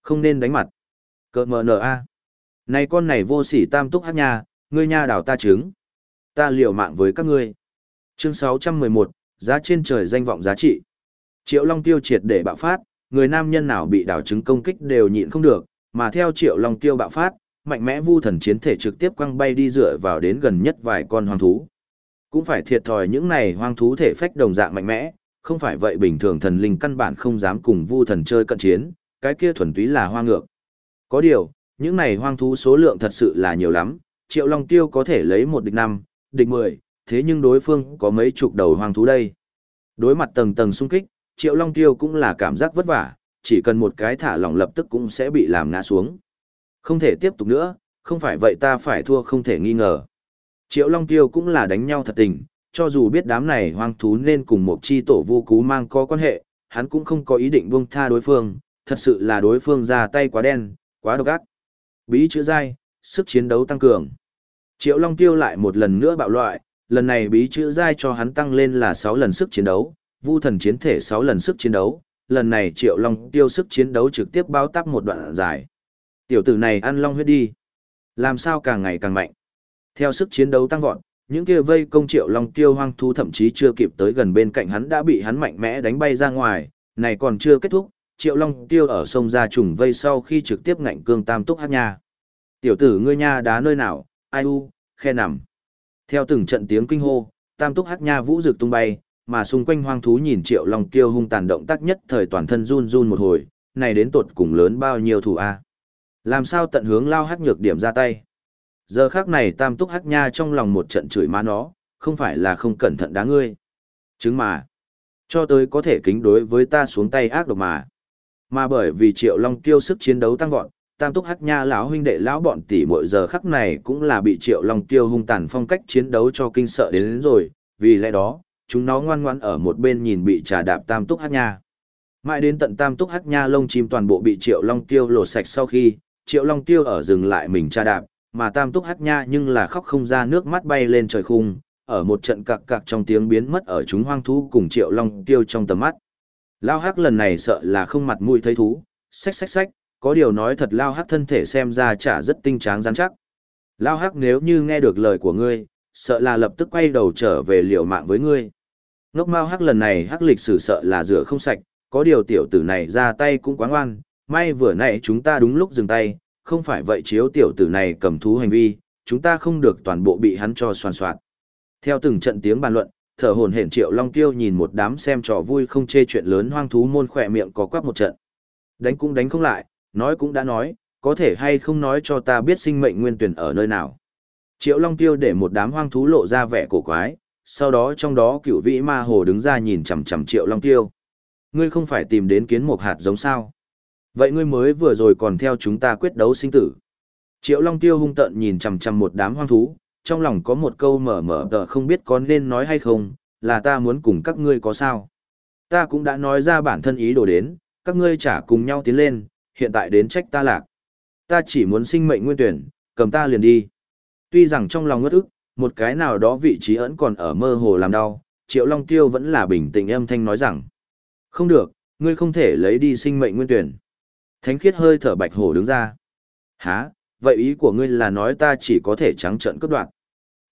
Không nên đánh mặt. Cơ mờ nở a. Này con này vô sỉ tam túc hát nha, ngươi nha đào ta trứng. Ta liều mạng với các ngươi. Chương 611, giá trên trời danh vọng giá trị. Triệu Long Tiêu triệt để bạo phát, người nam nhân nào bị đảo chứng công kích đều nhịn không được, mà theo Triệu Long Tiêu bạo phát, mạnh mẽ vu thần chiến thể trực tiếp quăng bay đi dựa vào đến gần nhất vài con hoang thú. Cũng phải thiệt thòi những này hoang thú thể phách đồng dạng mạnh mẽ, không phải vậy bình thường thần linh căn bản không dám cùng vu thần chơi cận chiến, cái kia thuần túy là hoang ngược. Có điều, những này hoang thú số lượng thật sự là nhiều lắm, Triệu Long Tiêu có thể lấy một địch năm, địch mười, thế nhưng đối phương có mấy chục đầu hoang thú đây. Đối mặt tầng tầng xung kích, Triệu Long Tiêu cũng là cảm giác vất vả, chỉ cần một cái thả lỏng lập tức cũng sẽ bị làm ngã xuống. Không thể tiếp tục nữa, không phải vậy ta phải thua không thể nghi ngờ. Triệu Long Tiêu cũng là đánh nhau thật tình, cho dù biết đám này hoang thú nên cùng một chi tổ vô cú mang có quan hệ, hắn cũng không có ý định buông tha đối phương, thật sự là đối phương ra tay quá đen, quá độc ác. Bí chữ dai, sức chiến đấu tăng cường. Triệu Long Tiêu lại một lần nữa bạo loại, lần này bí chữ giai cho hắn tăng lên là 6 lần sức chiến đấu, vu thần chiến thể 6 lần sức chiến đấu, lần này Triệu Long Tiêu sức chiến đấu trực tiếp bao tắp một đoạn dài. Tiểu tử này ăn long huyết đi. Làm sao càng ngày càng mạnh. Theo sức chiến đấu tăng vọt, những kia vây công Triệu Long Tiêu hoang thú thậm chí chưa kịp tới gần bên cạnh hắn đã bị hắn mạnh mẽ đánh bay ra ngoài, này còn chưa kết thúc, Triệu Long Tiêu ở sông ra trùng vây sau khi trực tiếp ngạnh cương tam túc hát nha. Tiểu tử ngươi nha đá nơi nào, ai u, khe nằm. Theo từng trận tiếng kinh hô, tam túc hát nha vũ rực tung bay, mà xung quanh hoang thú nhìn triệu long kiêu hung tàn động tác nhất thời toàn thân run run một hồi, này đến tột cùng lớn bao nhiêu thủ a Làm sao tận hướng lao hát nhược điểm ra tay. Giờ khác này tam túc hát nha trong lòng một trận chửi má nó, không phải là không cẩn thận đá ngươi. Chứng mà, cho tới có thể kính đối với ta xuống tay ác độc mà. Mà bởi vì triệu long kiêu sức chiến đấu tăng vọt, tam túc hắc nha lão huynh đệ lão bọn tỷ mỗi giờ khắc này cũng là bị triệu long tiêu hung tàn phong cách chiến đấu cho kinh sợ đến, đến rồi vì lẽ đó chúng nó ngoan ngoan ở một bên nhìn bị trà đạp tam túc hắc nha. Mãi đến tận tam túc hắc nha lông chim toàn bộ bị triệu long tiêu lột sạch sau khi triệu long tiêu ở dừng lại mình trà đạp mà tam túc hắc nha nhưng là khóc không ra nước mắt bay lên trời khung ở một trận cặc cặc trong tiếng biến mất ở chúng hoang thú cùng triệu long tiêu trong tầm mắt. Lao hắc lần này sợ là không mặt mũi thấy thú xách xách xách có điều nói thật lao hắc thân thể xem ra chả rất tinh tráng rắn chắc. Lao hắc nếu như nghe được lời của ngươi, sợ là lập tức quay đầu trở về liều mạng với ngươi. Ngốc mao hắc lần này hắc lịch sử sợ là rửa không sạch, có điều tiểu tử này ra tay cũng quá ngoan, may vừa nãy chúng ta đúng lúc dừng tay, không phải vậy chiếu tiểu tử này cầm thú hành vi, chúng ta không được toàn bộ bị hắn cho soàn soạn. Theo từng trận tiếng bàn luận, thở hồn hển triệu long tiêu nhìn một đám xem trò vui không chê chuyện lớn hoang thú môn khỏe miệng có quắp một trận. Đánh cũng đánh không lại, nói cũng đã nói, có thể hay không nói cho ta biết sinh mệnh nguyên tuyển ở nơi nào. Triệu Long Tiêu để một đám hoang thú lộ ra vẻ cổ quái, sau đó trong đó cửu vĩ ma hồ đứng ra nhìn chằm chằm Triệu Long Tiêu. Ngươi không phải tìm đến kiến một hạt giống sao? Vậy ngươi mới vừa rồi còn theo chúng ta quyết đấu sinh tử. Triệu Long Tiêu hung tợn nhìn chằm chằm một đám hoang thú, trong lòng có một câu mở mở tờ không biết có nên nói hay không, là ta muốn cùng các ngươi có sao. Ta cũng đã nói ra bản thân ý đồ đến, các ngươi chả cùng nhau tiến lên, hiện tại đến trách ta lạc. Ta chỉ muốn sinh mệnh nguyên tuyển, cầm ta liền đi. Tuy rằng trong lòng ngất ức, một cái nào đó vị trí ẩn còn ở mơ hồ làm đau, Triệu Long Tiêu vẫn là bình tĩnh âm thanh nói rằng. Không được, ngươi không thể lấy đi sinh mệnh nguyên tuyển. Thánh khiết hơi thở bạch hổ đứng ra. Hả, vậy ý của ngươi là nói ta chỉ có thể trắng trợn cướp đoạt.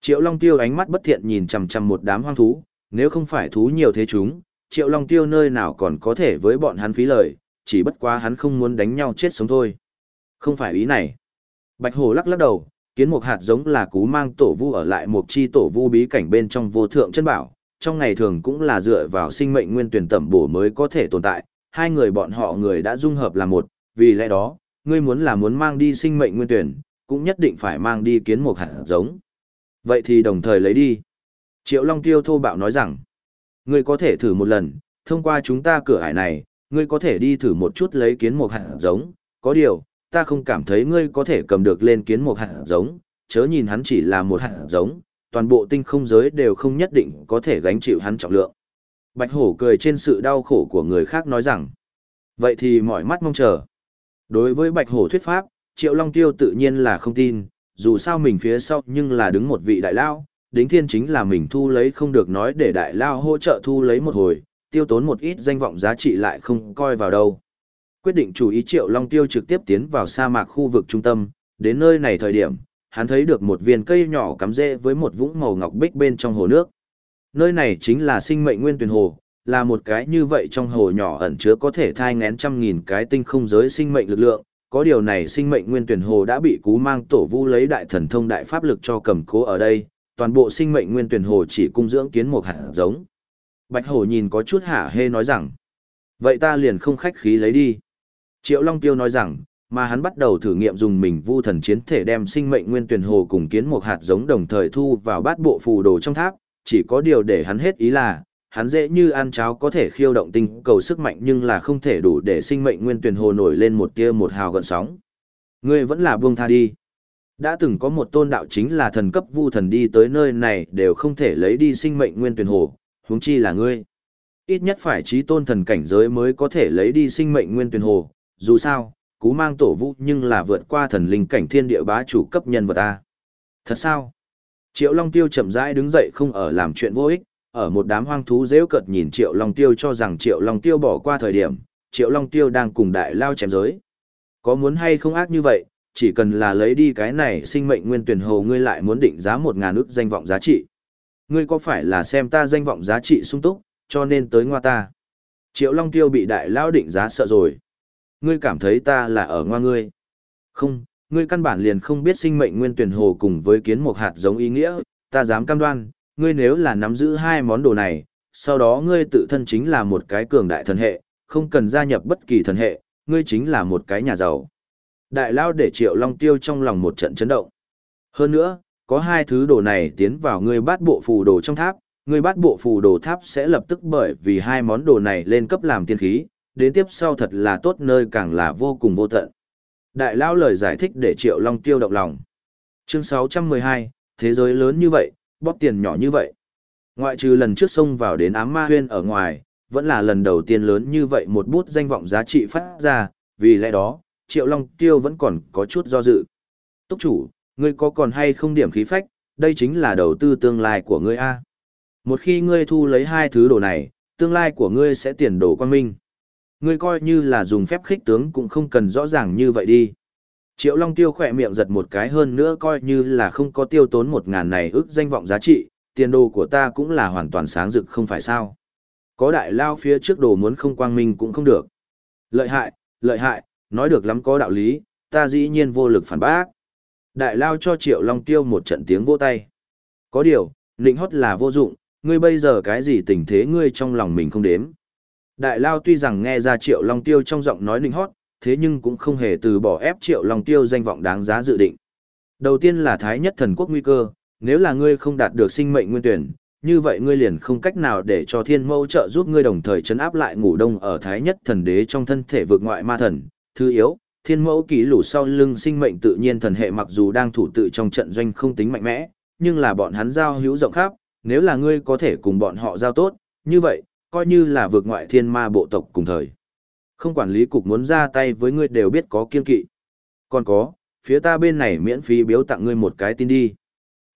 Triệu Long Tiêu ánh mắt bất thiện nhìn chằm chằm một đám hoang thú, nếu không phải thú nhiều thế chúng, Triệu Long Tiêu nơi nào còn có thể với bọn hắn phí lời, chỉ bất quá hắn không muốn đánh nhau chết sống thôi. Không phải ý này. Bạch Hổ lắc lắc đầu, kiến một hạt giống là cú mang tổ vu ở lại một chi tổ vu bí cảnh bên trong vô thượng chân bảo, trong ngày thường cũng là dựa vào sinh mệnh nguyên tuyển tẩm bổ mới có thể tồn tại, hai người bọn họ người đã dung hợp là một, vì lẽ đó, ngươi muốn là muốn mang đi sinh mệnh nguyên tuyển, cũng nhất định phải mang đi kiến một hạt giống. Vậy thì đồng thời lấy đi. Triệu Long Tiêu thô bạo nói rằng, ngươi có thể thử một lần, thông qua chúng ta cửa hải này, ngươi có thể đi thử một chút lấy kiến một hạt giống, có điều, ta không cảm thấy ngươi có thể cầm được lên kiến một hạt giống, chớ nhìn hắn chỉ là một hạt giống, toàn bộ tinh không giới đều không nhất định có thể gánh chịu hắn trọng lượng. Bạch hổ cười trên sự đau khổ của người khác nói rằng, vậy thì mọi mắt mong chờ. Đối với bạch hổ thuyết pháp, triệu long tiêu tự nhiên là không tin, dù sao mình phía sau nhưng là đứng một vị đại lao, đính thiên chính là mình thu lấy không được nói để đại lao hỗ trợ thu lấy một hồi, tiêu tốn một ít danh vọng giá trị lại không coi vào đâu. Quyết định chủ ý Triệu Long Tiêu trực tiếp tiến vào sa mạc khu vực trung tâm, đến nơi này thời điểm, hắn thấy được một viên cây nhỏ cắm rễ với một vũng màu ngọc bích bên trong hồ nước. Nơi này chính là sinh mệnh nguyên tuyển hồ, là một cái như vậy trong hồ nhỏ ẩn chứa có thể thai ngén trăm nghìn cái tinh không giới sinh mệnh lực lượng, có điều này sinh mệnh nguyên tuyển hồ đã bị cú mang tổ vu lấy đại thần thông đại pháp lực cho cầm cố ở đây, toàn bộ sinh mệnh nguyên tuyển hồ chỉ cung dưỡng kiến một hạt giống. Bạch Hổ nhìn có chút hả hê nói rằng, vậy ta liền không khách khí lấy đi. Triệu Long Tiêu nói rằng, mà hắn bắt đầu thử nghiệm dùng mình vu thần chiến thể đem sinh mệnh nguyên tuyển hồ cùng kiến một hạt giống đồng thời thu vào bát bộ phù đồ trong tháp, chỉ có điều để hắn hết ý là, hắn dễ như ăn cháo có thể khiêu động tinh cầu sức mạnh nhưng là không thể đủ để sinh mệnh nguyên tuyển hồ nổi lên một tia một hào gợn sóng. Ngươi vẫn là buông tha đi. Đã từng có một tôn đạo chính là thần cấp vu thần đi tới nơi này đều không thể lấy đi sinh mệnh nguyên tuyển hồ, huống chi là ngươi. Ít nhất phải trí tôn thần cảnh giới mới có thể lấy đi sinh mệnh nguyên tuyển hồ, dù sao, cú mang tổ vũ nhưng là vượt qua thần linh cảnh thiên địa bá chủ cấp nhân vật ta. Thật sao? Triệu Long Tiêu chậm rãi đứng dậy không ở làm chuyện vô ích, ở một đám hoang thú dễ cợt nhìn Triệu Long Tiêu cho rằng Triệu Long Tiêu bỏ qua thời điểm, Triệu Long Tiêu đang cùng đại lao chém giới. Có muốn hay không ác như vậy, chỉ cần là lấy đi cái này sinh mệnh nguyên tuyển hồ ngươi lại muốn định giá một ngàn ức danh vọng giá trị. Ngươi có phải là xem ta danh vọng giá trị sung túc, cho nên tới ngoa ta. Triệu Long Tiêu bị đại lao định giá sợ rồi. Ngươi cảm thấy ta là ở ngoa ngươi. Không, ngươi căn bản liền không biết sinh mệnh nguyên tuyển hồ cùng với kiến một hạt giống ý nghĩa, ta dám cam đoan, ngươi nếu là nắm giữ hai món đồ này, sau đó ngươi tự thân chính là một cái cường đại thần hệ, không cần gia nhập bất kỳ thần hệ, ngươi chính là một cái nhà giàu. Đại lao để triệu long tiêu trong lòng một trận chấn động. Hơn nữa, có hai thứ đồ này tiến vào ngươi bát bộ phù đồ trong tháp, ngươi bát bộ phù đồ tháp sẽ lập tức bởi vì hai món đồ này lên cấp làm tiên khí, đến tiếp sau thật là tốt nơi càng là vô cùng vô tận. Đại lão lời giải thích để triệu long tiêu động lòng. Chương 612, thế giới lớn như vậy, bóp tiền nhỏ như vậy. Ngoại trừ lần trước xông vào đến ám ma huyên ở ngoài, vẫn là lần đầu tiên lớn như vậy một bút danh vọng giá trị phát ra, vì lẽ đó, Triệu Long Tiêu vẫn còn có chút do dự. Túc chủ, ngươi có còn hay không điểm khí phách, đây chính là đầu tư tương lai của ngươi A. Một khi ngươi thu lấy hai thứ đồ này, tương lai của ngươi sẽ tiền đồ quan minh. Ngươi coi như là dùng phép khích tướng cũng không cần rõ ràng như vậy đi. Triệu Long Tiêu khỏe miệng giật một cái hơn nữa coi như là không có tiêu tốn một ngàn này ước danh vọng giá trị, tiền đồ của ta cũng là hoàn toàn sáng rực không phải sao. Có đại lao phía trước đồ muốn không quang minh cũng không được. Lợi hại, lợi hại, nói được lắm có đạo lý, ta dĩ nhiên vô lực phản bác. Đại lao cho Triệu Long Tiêu một trận tiếng vỗ tay. Có điều, nịnh hót là vô dụng, ngươi bây giờ cái gì tình thế ngươi trong lòng mình không đếm. Đại lao tuy rằng nghe ra Triệu Long Tiêu trong giọng nói nịnh hót, thế nhưng cũng không hề từ bỏ ép triệu long tiêu danh vọng đáng giá dự định. Đầu tiên là thái nhất thần quốc nguy cơ, nếu là ngươi không đạt được sinh mệnh nguyên tuyển, như vậy ngươi liền không cách nào để cho thiên Mẫu trợ giúp ngươi đồng thời chấn áp lại ngủ đông ở thái nhất thần đế trong thân thể vượt ngoại ma thần. Thứ yếu, thiên mẫu kỷ lũ sau lưng sinh mệnh tự nhiên thần hệ mặc dù đang thủ tự trong trận doanh không tính mạnh mẽ, nhưng là bọn hắn giao hữu rộng khắp, nếu là ngươi có thể cùng bọn họ giao tốt, như vậy, coi như là vượt ngoại thiên ma bộ tộc cùng thời. Không quản lý cục muốn ra tay với ngươi đều biết có kiên kỵ. Còn có, phía ta bên này miễn phí biếu tặng ngươi một cái tin đi.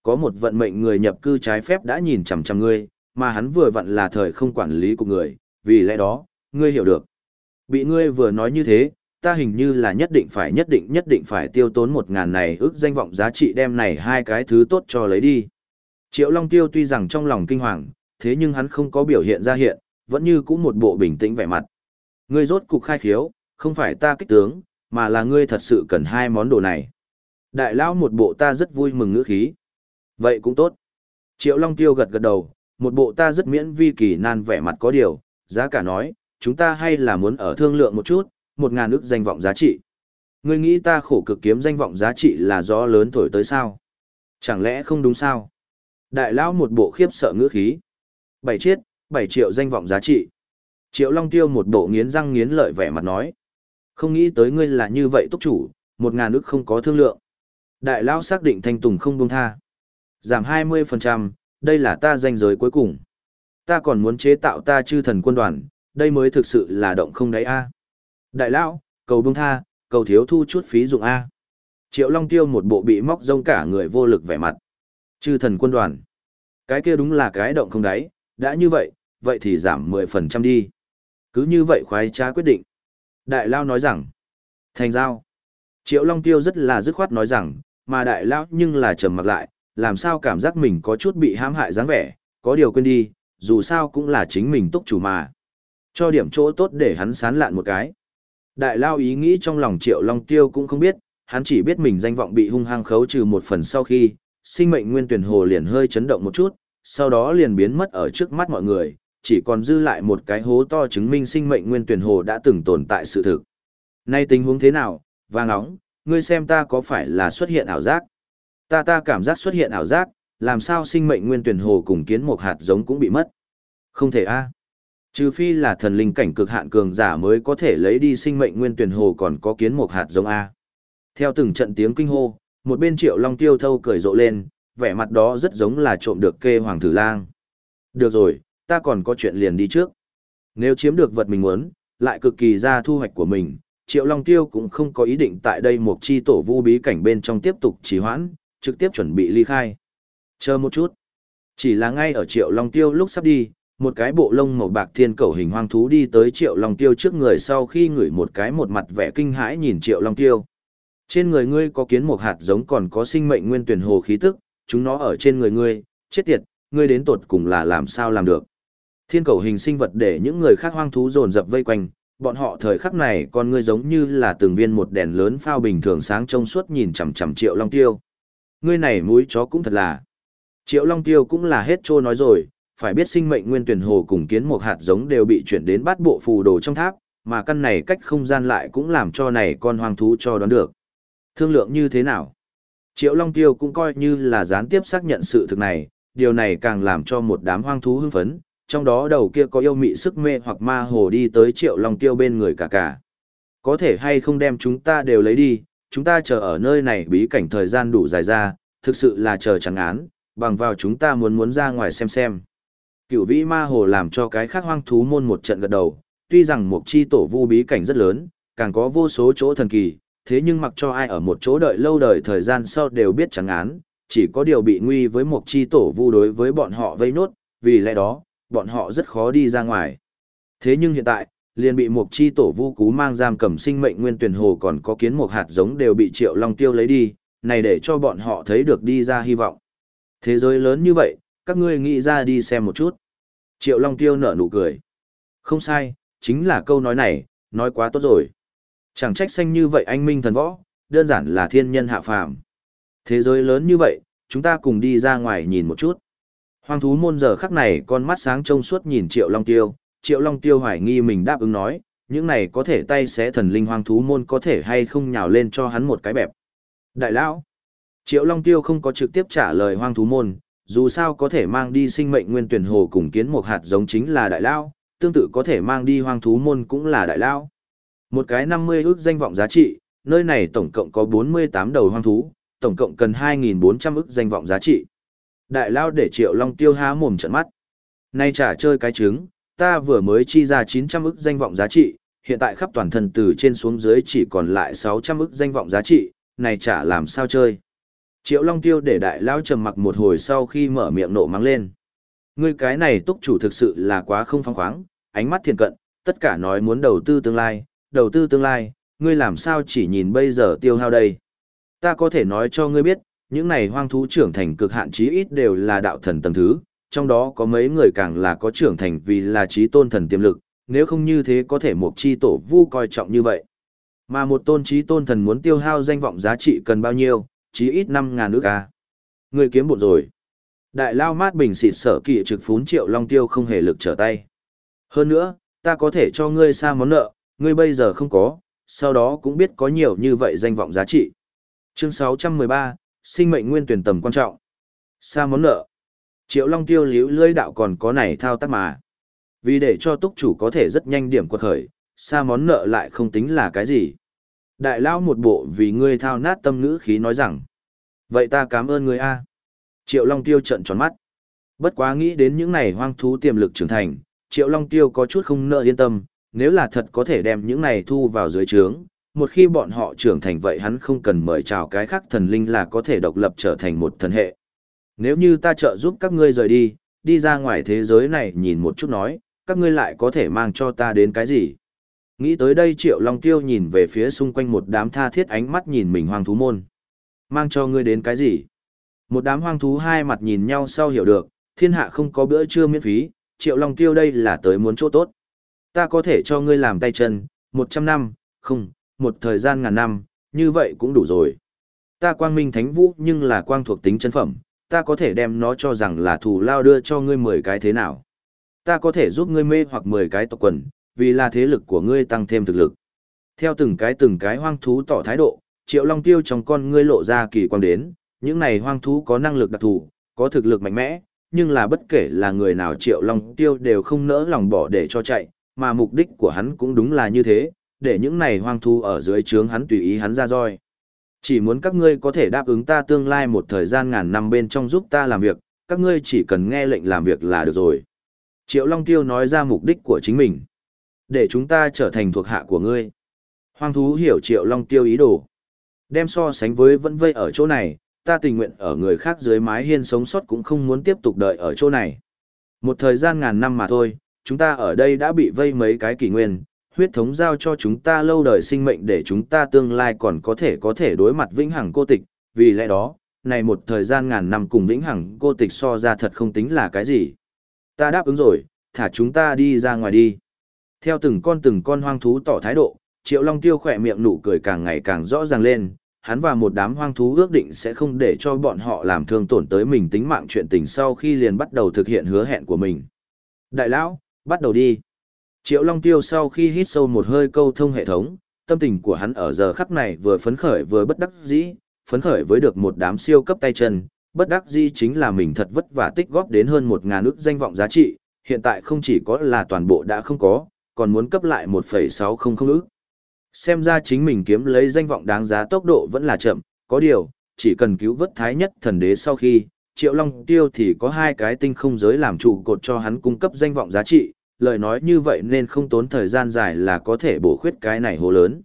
Có một vận mệnh người nhập cư trái phép đã nhìn chằm chằm ngươi, mà hắn vừa vặn là thời không quản lý của người, vì lẽ đó, ngươi hiểu được. Bị ngươi vừa nói như thế, ta hình như là nhất định phải nhất định nhất định phải tiêu tốn một ngàn này ước danh vọng giá trị đem này hai cái thứ tốt cho lấy đi. Triệu Long Tiêu tuy rằng trong lòng kinh hoàng, thế nhưng hắn không có biểu hiện ra hiện, vẫn như cũng một bộ bình tĩnh vẻ mặt. Ngươi rốt cục khai khiếu, không phải ta kích tướng, mà là ngươi thật sự cần hai món đồ này. Đại lão một bộ ta rất vui mừng ngữ khí. Vậy cũng tốt. Triệu Long Tiêu gật gật đầu, một bộ ta rất miễn vi kỳ nan vẻ mặt có điều, giá cả nói, chúng ta hay là muốn ở thương lượng một chút, một ngàn ức danh vọng giá trị. Ngươi nghĩ ta khổ cực kiếm danh vọng giá trị là gió lớn thổi tới sao? Chẳng lẽ không đúng sao? Đại lão một bộ khiếp sợ ngữ khí. Bảy chiết, bảy triệu danh vọng giá trị. Triệu Long Tiêu một bộ nghiến răng nghiến lợi vẻ mặt nói. Không nghĩ tới ngươi là như vậy túc chủ, một ngàn ức không có thương lượng. Đại lão xác định thanh tùng không buông tha. Giảm 20%, đây là ta danh giới cuối cùng. Ta còn muốn chế tạo ta chư thần quân đoàn, đây mới thực sự là động không đáy A. Đại Lão, cầu buông tha, cầu thiếu thu chút phí dụng A. Triệu Long Tiêu một bộ bị móc rông cả người vô lực vẻ mặt. Chư thần quân đoàn. Cái kia đúng là cái động không đáy, đã như vậy, vậy thì giảm 10% đi. Cứ như vậy khoái trá quyết định. Đại Lao nói rằng, thành giao. Triệu Long Tiêu rất là dứt khoát nói rằng, mà Đại Lao nhưng là trầm mặc lại, làm sao cảm giác mình có chút bị hãm hại dáng vẻ, có điều quên đi, dù sao cũng là chính mình túc chủ mà. Cho điểm chỗ tốt để hắn sán lạn một cái. Đại Lao ý nghĩ trong lòng Triệu Long Tiêu cũng không biết, hắn chỉ biết mình danh vọng bị hung hăng khấu trừ một phần sau khi, sinh mệnh nguyên tuyển hồ liền hơi chấn động một chút, sau đó liền biến mất ở trước mắt mọi người, chỉ còn dư lại một cái hố to chứng minh sinh mệnh nguyên tuyển hồ đã từng tồn tại sự thực. Nay tình huống thế nào, vàng nóng, ngươi xem ta có phải là xuất hiện ảo giác? Ta ta cảm giác xuất hiện ảo giác, làm sao sinh mệnh nguyên tuyển hồ cùng kiến một hạt giống cũng bị mất? Không thể a. Trừ phi là thần linh cảnh cực hạn cường giả mới có thể lấy đi sinh mệnh nguyên tuyển hồ còn có kiến một hạt giống a. Theo từng trận tiếng kinh hô, một bên Triệu Long Tiêu thâu cười rộ lên, vẻ mặt đó rất giống là trộm được kê hoàng thử lang. Được rồi, ta còn có chuyện liền đi trước. Nếu chiếm được vật mình muốn, lại cực kỳ ra thu hoạch của mình, Triệu Long Tiêu cũng không có ý định tại đây một chi tổ vu bí cảnh bên trong tiếp tục trì hoãn, trực tiếp chuẩn bị ly khai. Chờ một chút. Chỉ là ngay ở Triệu Long Tiêu lúc sắp đi, một cái bộ lông màu bạc thiên cầu hình hoang thú đi tới Triệu Long Tiêu trước người sau khi ngửi một cái một mặt vẻ kinh hãi nhìn Triệu Long Tiêu. Trên người ngươi có kiến một hạt giống còn có sinh mệnh nguyên tuyển hồ khí tức, chúng nó ở trên người ngươi, chết tiệt, ngươi đến tột cùng là làm sao làm được. Thiên cầu hình sinh vật để những người khác hoang thú dồn dập vây quanh, bọn họ thời khắc này con ngươi giống như là từng viên một đèn lớn phao bình thường sáng trong suốt nhìn chằm chằm Triệu Long Tiêu. Ngươi này mũi chó cũng thật là. Triệu Long Tiêu cũng là hết trôi nói rồi, phải biết sinh mệnh nguyên tuyển hồ cùng kiến một hạt giống đều bị chuyển đến bát bộ phù đồ trong tháp, mà căn này cách không gian lại cũng làm cho này con hoang thú cho đoán được. Thương lượng như thế nào? Triệu Long Tiêu cũng coi như là gián tiếp xác nhận sự thực này, điều này càng làm cho một đám hoang thú hưng phấn, trong đó đầu kia có yêu mị sức mê hoặc ma hồ đi tới Triệu Long Tiêu bên người cả cả. Có thể hay không đem chúng ta đều lấy đi, chúng ta chờ ở nơi này bí cảnh thời gian đủ dài ra, thực sự là chờ chẳng án, bằng vào chúng ta muốn muốn ra ngoài xem xem. Cựu vĩ ma hồ làm cho cái khác hoang thú môn một trận gật đầu, tuy rằng một chi tổ vu bí cảnh rất lớn, càng có vô số chỗ thần kỳ, thế nhưng mặc cho ai ở một chỗ đợi lâu đời thời gian sau đều biết chẳng án, chỉ có điều bị nguy với một chi tổ vu đối với bọn họ vây nốt, vì lẽ đó, bọn họ rất khó đi ra ngoài. Thế nhưng hiện tại, liền bị một chi tổ vu cú mang giam cầm sinh mệnh nguyên tuyển hồ còn có kiến một hạt giống đều bị triệu long tiêu lấy đi, này để cho bọn họ thấy được đi ra hy vọng. Thế giới lớn như vậy, các ngươi nghĩ ra đi xem một chút. Triệu long tiêu nở nụ cười. Không sai, chính là câu nói này, nói quá tốt rồi. Chẳng trách xanh như vậy anh minh thần võ, đơn giản là thiên nhân hạ phàm. Thế giới lớn như vậy, chúng ta cùng đi ra ngoài nhìn một chút. Hoang thú môn giờ khắc này con mắt sáng trông suốt nhìn Triệu Long Tiêu, Triệu Long Tiêu hoài nghi mình đáp ứng nói, những này có thể tay xé thần linh hoang thú môn có thể hay không nhào lên cho hắn một cái bẹp. Đại lão, Triệu Long Tiêu không có trực tiếp trả lời hoang thú môn, dù sao có thể mang đi sinh mệnh nguyên tuyển hồ cùng kiến một hạt giống chính là đại lao, tương tự có thể mang đi hoang thú môn cũng là đại lao. Một cái 50 ước danh vọng giá trị, nơi này tổng cộng có 48 đầu hoang thú, tổng cộng cần 2.400 ức danh vọng giá trị. Đại lao để triệu long tiêu há mồm trận mắt. Nay trả chơi cái trứng, ta vừa mới chi ra 900 ức danh vọng giá trị, hiện tại khắp toàn thân từ trên xuống dưới chỉ còn lại 600 ức danh vọng giá trị, này trả làm sao chơi. Triệu Long Tiêu để đại lao trầm mặc một hồi sau khi mở miệng nộ mắng lên. Ngươi cái này túc chủ thực sự là quá không phong khoáng, ánh mắt thiền cận, tất cả nói muốn đầu tư tương lai, đầu tư tương lai, ngươi làm sao chỉ nhìn bây giờ tiêu hao đây. Ta có thể nói cho ngươi biết, những này hoang thú trưởng thành cực hạn chí ít đều là đạo thần tầng thứ, trong đó có mấy người càng là có trưởng thành vì là trí tôn thần tiềm lực, nếu không như thế có thể một chi tổ vu coi trọng như vậy. Mà một tôn trí tôn thần muốn tiêu hao danh vọng giá trị cần bao nhiêu, chí ít năm ngàn nước ca. Người kiếm bộn rồi. Đại lao mát bình xịt sở kỵ trực phún triệu long tiêu không hề lực trở tay. Hơn nữa, ta có thể cho ngươi xa món nợ, ngươi bây giờ không có, sau đó cũng biết có nhiều như vậy danh vọng giá trị. Chương 613, sinh mệnh nguyên tuyển tầm quan trọng. Xa món nợ. Triệu Long Tiêu liễu lưỡi đạo còn có này thao tác mà. Vì để cho túc chủ có thể rất nhanh điểm quật khởi, xa món nợ lại không tính là cái gì. Đại lao một bộ vì ngươi thao nát tâm ngữ khí nói rằng. Vậy ta cảm ơn ngươi a. Triệu Long Tiêu trận tròn mắt. Bất quá nghĩ đến những này hoang thú tiềm lực trưởng thành, Triệu Long Tiêu có chút không nợ yên tâm, nếu là thật có thể đem những này thu vào dưới trướng, một khi bọn họ trưởng thành vậy hắn không cần mời chào cái khác thần linh là có thể độc lập trở thành một thần hệ. Nếu như ta trợ giúp các ngươi rời đi, đi ra ngoài thế giới này nhìn một chút nói, các ngươi lại có thể mang cho ta đến cái gì? Nghĩ tới đây Triệu Long Tiêu nhìn về phía xung quanh một đám tha thiết ánh mắt nhìn mình hoang thú môn. Mang cho ngươi đến cái gì? Một đám hoang thú hai mặt nhìn nhau sau hiểu được, thiên hạ không có bữa trưa miễn phí, Triệu Long Tiêu đây là tới muốn chỗ tốt. Ta có thể cho ngươi làm tay chân, một trăm năm, không, một thời gian ngàn năm, như vậy cũng đủ rồi. Ta quang minh thánh vũ nhưng là quang thuộc tính chân phẩm, ta có thể đem nó cho rằng là thù lao đưa cho ngươi mười cái thế nào. Ta có thể giúp ngươi mê hoặc mười cái tộc quần, vì là thế lực của ngươi tăng thêm thực lực. Theo từng cái từng cái hoang thú tỏ thái độ, triệu long tiêu trong con ngươi lộ ra kỳ quang đến, những này hoang thú có năng lực đặc thù, có thực lực mạnh mẽ, nhưng là bất kể là người nào triệu long tiêu đều không nỡ lòng bỏ để cho chạy, mà mục đích của hắn cũng đúng là như thế, để những này hoang thú ở dưới trướng hắn tùy ý hắn ra roi. Chỉ muốn các ngươi có thể đáp ứng ta tương lai một thời gian ngàn năm bên trong giúp ta làm việc, các ngươi chỉ cần nghe lệnh làm việc là được rồi. Triệu Long Tiêu nói ra mục đích của chính mình. Để chúng ta trở thành thuộc hạ của ngươi. Hoang thú hiểu Triệu Long Tiêu ý đồ. Đem so sánh với vẫn vây ở chỗ này, ta tình nguyện ở người khác dưới mái hiên sống sót cũng không muốn tiếp tục đợi ở chỗ này. Một thời gian ngàn năm mà thôi, chúng ta ở đây đã bị vây mấy cái kỷ nguyên, huyết thống giao cho chúng ta lâu đời sinh mệnh để chúng ta tương lai còn có thể có thể đối mặt vĩnh hằng cô tịch, vì lẽ đó, này một thời gian ngàn năm cùng vĩnh hằng cô tịch so ra thật không tính là cái gì. Ta đáp ứng rồi, thả chúng ta đi ra ngoài đi. Theo từng con từng con hoang thú tỏ thái độ, Triệu Long Tiêu khỏe miệng nụ cười càng ngày càng rõ ràng lên, hắn và một đám hoang thú ước định sẽ không để cho bọn họ làm thương tổn tới mình tính mạng chuyện tình sau khi liền bắt đầu thực hiện hứa hẹn của mình. Đại lão, bắt đầu đi. Triệu Long Tiêu sau khi hít sâu một hơi câu thông hệ thống, tâm tình của hắn ở giờ khắc này vừa phấn khởi vừa bất đắc dĩ, phấn khởi với được một đám siêu cấp tay chân, bất đắc dĩ chính là mình thật vất vả tích góp đến hơn một ngàn ức danh vọng giá trị, hiện tại không chỉ có là toàn bộ đã không có, còn muốn cấp lại 1,600 ức. Xem ra chính mình kiếm lấy danh vọng đáng giá tốc độ vẫn là chậm, có điều, chỉ cần cứu vớt thái nhất thần đế sau khi, Triệu Long Tiêu thì có hai cái tinh không giới làm trụ cột cho hắn cung cấp danh vọng giá trị, lời nói như vậy nên không tốn thời gian dài là có thể bổ khuyết cái này hồ lớn.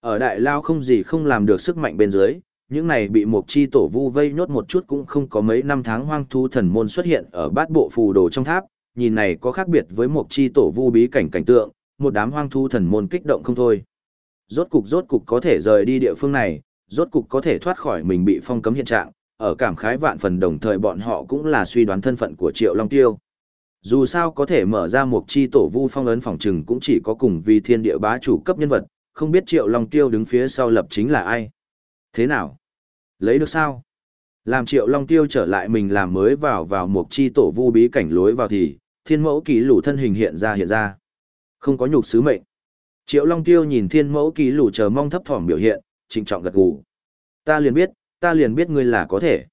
Ở đại lao không gì không làm được sức mạnh bên dưới, những này bị một chi tổ vu vây nhốt một chút cũng không có mấy năm tháng hoang thu thần môn xuất hiện ở bát bộ phù đồ trong tháp, nhìn này có khác biệt với một chi tổ vu bí cảnh cảnh tượng, một đám hoang thu thần môn kích động không thôi. Rốt cục rốt cục có thể rời đi địa phương này, rốt cục có thể thoát khỏi mình bị phong cấm hiện trạng, ở cảm khái vạn phần đồng thời bọn họ cũng là suy đoán thân phận của Triệu Long Tiêu. Dù sao có thể mở ra một chi tổ vu phong ấn phòng trừng cũng chỉ có cùng vì thiên địa bá chủ cấp nhân vật, không biết Triệu Long Tiêu đứng phía sau lập chính là ai. Thế nào? Lấy được sao? Làm Triệu Long Tiêu trở lại mình làm mới vào vào một chi tổ vu bí cảnh lối vào thì, thiên mẫu kỳ lũ thân hình hiện ra hiện ra. Không có nhục sứ mệnh. Triệu Long Tiêu nhìn thiên mẫu kỳ lũ chờ mong thấp thỏm biểu hiện, trịnh trọng gật gù. Ta liền biết, ta liền biết ngươi là có thể.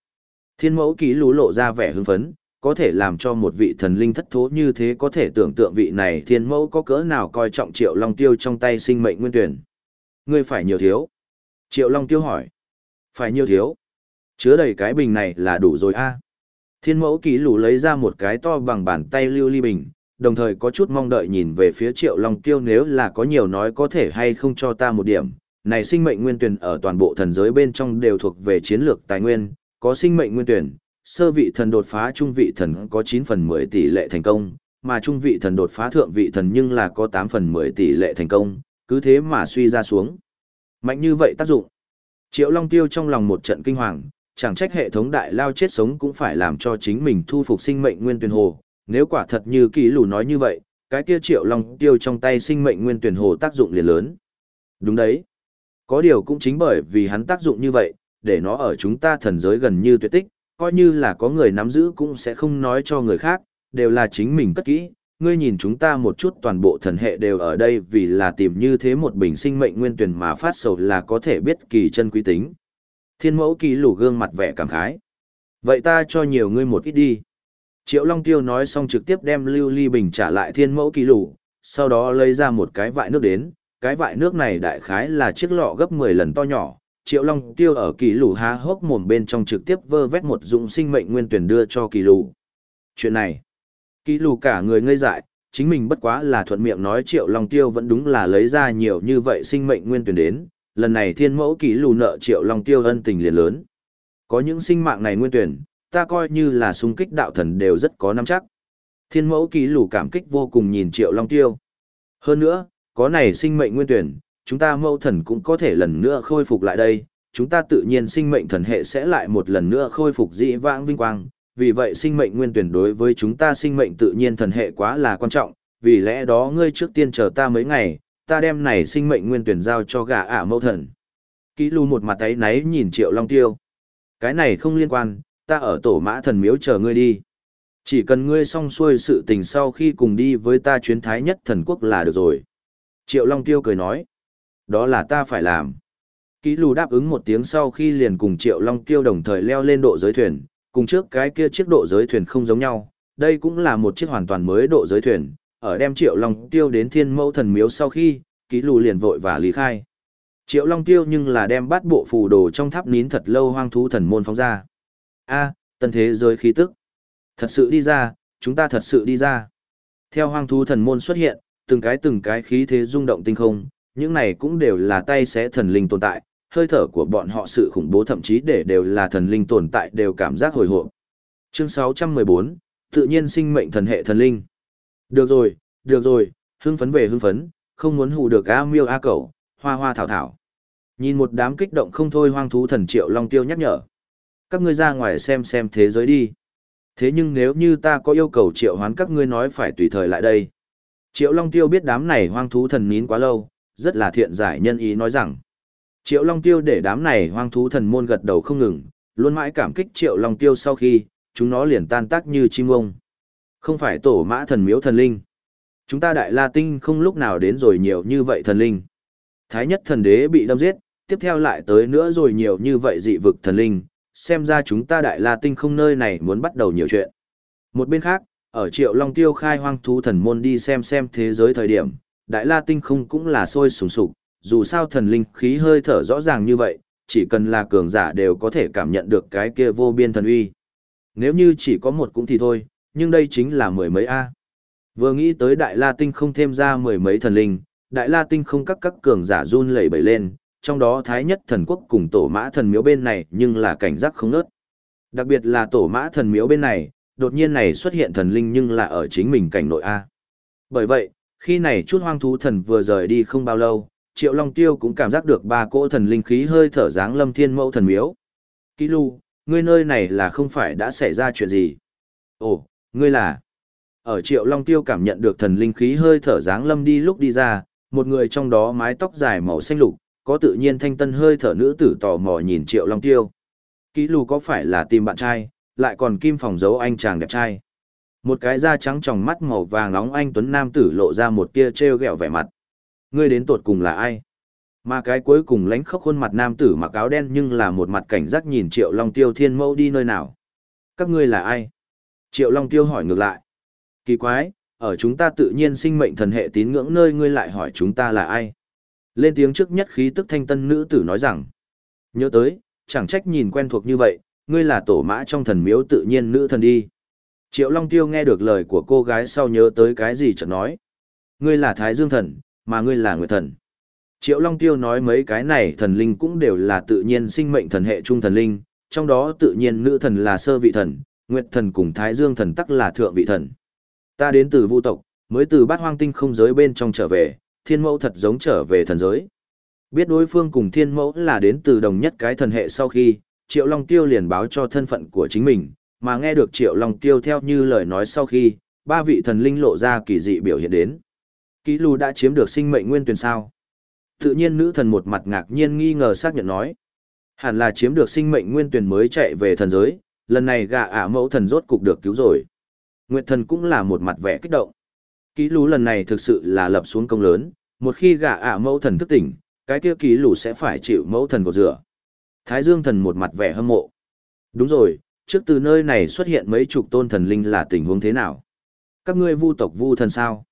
Thiên mẫu kỳ lũ lộ ra vẻ hưng phấn, có thể làm cho một vị thần linh thất thố như thế có thể tưởng tượng vị này thiên mẫu có cỡ nào coi trọng triệu long tiêu trong tay sinh mệnh nguyên tuyển. Ngươi phải nhiều thiếu. Triệu long tiêu hỏi. Phải nhiều thiếu. Chứa đầy cái bình này là đủ rồi a. Thiên mẫu ký lù lấy ra một cái to bằng bàn tay lưu ly bình, đồng thời có chút mong đợi nhìn về phía triệu long tiêu nếu là có nhiều nói có thể hay không cho ta một điểm. Này sinh mệnh nguyên tuyển ở toàn bộ thần giới bên trong đều thuộc về chiến lược tài nguyên, có sinh mệnh nguyên tuyển, sơ vị thần đột phá trung vị thần có 9 phần 10 tỷ lệ thành công, mà trung vị thần đột phá thượng vị thần nhưng là có 8 phần 10 tỷ lệ thành công, cứ thế mà suy ra xuống. Mạnh như vậy tác dụng. Triệu Long Tiêu trong lòng một trận kinh hoàng, chẳng trách hệ thống đại lao chết sống cũng phải làm cho chính mình thu phục sinh mệnh nguyên tuyển hồ, nếu quả thật như kỳ lù nói như vậy, cái kia Triệu Long Tiêu trong tay sinh mệnh nguyên tuyển hồ tác dụng liền lớn. Đúng đấy. Có điều cũng chính bởi vì hắn tác dụng như vậy, để nó ở chúng ta thần giới gần như tuyệt tích, coi như là có người nắm giữ cũng sẽ không nói cho người khác, đều là chính mình cất kỹ. Ngươi nhìn chúng ta một chút toàn bộ thần hệ đều ở đây vì là tìm như thế một bình sinh mệnh nguyên tuyển mà phát sầu là có thể biết kỳ chân quý tính. Thiên mẫu kỳ lủ gương mặt vẻ cảm khái. Vậy ta cho nhiều ngươi một ít đi. Triệu Long Tiêu nói xong trực tiếp đem lưu ly bình trả lại thiên mẫu kỳ lủ, sau đó lấy ra một cái vại nước đến. Cái vại nước này đại khái là chiếc lọ gấp 10 lần to nhỏ, triệu long tiêu ở kỳ lủ há hốc mồm bên trong trực tiếp vơ vét một dụng sinh mệnh nguyên tuyển đưa cho kỳ lủ. chuyện này kỳ lủ cả người ngây dại chính mình bất quá là thuận miệng nói triệu long tiêu vẫn đúng là lấy ra nhiều như vậy sinh mệnh nguyên tuyển đến lần này thiên mẫu kỳ lù nợ triệu long tiêu ân tình liền lớn. Có những sinh mạng này nguyên tuyển ta coi như là sung kích đạo thần đều rất có nắm chắc. Thiên mẫu kỳ lù cảm kích vô cùng nhìn triệu long tiêu. Hơn nữa có này sinh mệnh nguyên tuyển, chúng ta mẫu thần cũng có thể lần nữa khôi phục lại đây, chúng ta tự nhiên sinh mệnh thần hệ sẽ lại một lần nữa khôi phục dị vãng vinh quang, vì vậy sinh mệnh nguyên tuyển đối với chúng ta sinh mệnh tự nhiên thần hệ quá là quan trọng, vì lẽ đó ngươi trước tiên chờ ta mấy ngày, ta đem này sinh mệnh nguyên tuyển giao cho gà ả mẫu thần. Kỷ lù một mặt ấy náy nhìn triệu long tiêu. Cái này không liên quan, ta ở tổ mã thần miếu chờ ngươi đi. Chỉ cần ngươi xong xuôi sự tình sau khi cùng đi với ta chuyến thái nhất thần quốc là được rồi. Triệu Long Tiêu cười nói. Đó là ta phải làm. Kỷ lù đáp ứng một tiếng sau khi liền cùng Triệu Long Tiêu đồng thời leo lên độ giới thuyền, cùng trước cái kia chiếc độ giới thuyền không giống nhau. Đây cũng là một chiếc hoàn toàn mới độ giới thuyền, ở đem Triệu Long Tiêu đến thiên mẫu thần miếu sau khi, kỹ lù liền vội và lý khai. Triệu Long Tiêu nhưng là đem bắt bộ phù đồ trong tháp nín thật lâu hoang thú thần môn phóng ra. A, tân thế giới khí tức. Thật sự đi ra, chúng ta thật sự đi ra. Theo hoang thú thần môn xuất hiện, từng cái từng cái khí thế rung động tinh không, những này cũng đều là tay sẽ thần linh tồn tại, hơi thở của bọn họ sự khủng bố thậm chí để đều là thần linh tồn tại đều cảm giác hồi hộp. Chương 614, tự nhiên sinh mệnh thần hệ thần linh. Được rồi, được rồi, hưng phấn về hưng phấn, không muốn hù được A miêu A cẩu, hoa hoa thảo thảo. Nhìn một đám kích động không thôi hoang thú thần triệu long tiêu nhắc nhở. Các ngươi ra ngoài xem xem thế giới đi. Thế nhưng nếu như ta có yêu cầu triệu hoán các ngươi nói phải tùy thời lại đây. Triệu Long Tiêu biết đám này hoang thú thần nín quá lâu, rất là thiện giải nhân ý nói rằng. Triệu Long Tiêu để đám này hoang thú thần môn gật đầu không ngừng, luôn mãi cảm kích Triệu Long Tiêu sau khi, chúng nó liền tan tác như chim ông. Không phải tổ mã thần miếu thần linh. Chúng ta đại la tinh không lúc nào đến rồi nhiều như vậy thần linh. Thái nhất thần đế bị đâm giết, tiếp theo lại tới nữa rồi nhiều như vậy dị vực thần linh, xem ra chúng ta đại la tinh không nơi này muốn bắt đầu nhiều chuyện. Một bên khác, ở triệu long tiêu khai hoang thú thần môn đi xem xem thế giới thời điểm, đại la tinh không cũng là sôi sùng sục, dù sao thần linh khí hơi thở rõ ràng như vậy, chỉ cần là cường giả đều có thể cảm nhận được cái kia vô biên thần uy. Nếu như chỉ có một cũng thì thôi, nhưng đây chính là mười mấy A. Vừa nghĩ tới đại la tinh không thêm ra mười mấy thần linh, đại la tinh không các các cường giả run lẩy bẩy lên, trong đó thái nhất thần quốc cùng tổ mã thần miếu bên này nhưng là cảnh giác không nớt. Đặc biệt là tổ mã thần miếu bên này, đột nhiên này xuất hiện thần linh nhưng là ở chính mình cảnh nội A. Bởi vậy, khi này chút hoang thú thần vừa rời đi không bao lâu, Triệu Long Tiêu cũng cảm giác được ba cỗ thần linh khí hơi thở dáng lâm thiên mẫu thần miếu. Ký lưu, ngươi nơi này là không phải đã xảy ra chuyện gì? Ồ, ngươi là... Ở Triệu Long Tiêu cảm nhận được thần linh khí hơi thở dáng lâm đi lúc đi ra, một người trong đó mái tóc dài màu xanh lục, có tự nhiên thanh tân hơi thở nữ tử tò mò nhìn Triệu Long Tiêu. Ký lù có phải là tìm bạn trai, lại còn kim phòng giấu anh chàng đẹp trai. Một cái da trắng tròng mắt màu vàng nóng anh tuấn nam tử lộ ra một tia trêu ghẹo vẻ mặt. Ngươi đến tột cùng là ai? Mà cái cuối cùng lánh khóc khuôn mặt nam tử mặc áo đen nhưng là một mặt cảnh giác nhìn Triệu Long Tiêu thiên mẫu đi nơi nào. Các ngươi là ai? Triệu Long Tiêu hỏi ngược lại. Kỳ quái, ở chúng ta tự nhiên sinh mệnh thần hệ tín ngưỡng nơi ngươi lại hỏi chúng ta là ai? Lên tiếng trước nhất khí tức thanh tân nữ tử nói rằng. Nhớ tới, chẳng trách nhìn quen thuộc như vậy, ngươi là tổ mã trong thần miếu tự nhiên nữ thần đi. Triệu Long Tiêu nghe được lời của cô gái sau nhớ tới cái gì chợt nói. Ngươi là Thái Dương thần, mà ngươi là Nguyệt thần. Triệu Long Tiêu nói mấy cái này thần linh cũng đều là tự nhiên sinh mệnh thần hệ trung thần linh, trong đó tự nhiên nữ thần là sơ vị thần, Nguyệt thần cùng Thái Dương thần tắc là thượng vị thần. Ta đến từ vu tộc, mới từ bát hoang tinh không giới bên trong trở về, thiên mẫu thật giống trở về thần giới. Biết đối phương cùng thiên mẫu là đến từ đồng nhất cái thần hệ sau khi, Triệu Long Tiêu liền báo cho thân phận của chính mình, mà nghe được Triệu Long Tiêu theo như lời nói sau khi, ba vị thần linh lộ ra kỳ dị biểu hiện đến. Kỷ lù đã chiếm được sinh mệnh nguyên tuyển sao? Tự nhiên nữ thần một mặt ngạc nhiên nghi ngờ xác nhận nói. Hẳn là chiếm được sinh mệnh nguyên tuyển mới chạy về thần giới, lần này gà ả mẫu thần rốt cục được cứu rồi. Nguyệt thần cũng là một mặt vẻ kích động. Ký lũ lần này thực sự là lập xuống công lớn, một khi gà ả mẫu thần thức tỉnh, cái kia ký lũ sẽ phải chịu mẫu thần của rửa. Thái Dương thần một mặt vẻ hâm mộ. Đúng rồi, trước từ nơi này xuất hiện mấy chục tôn thần linh là tình huống thế nào? Các ngươi vu tộc vu thần sao?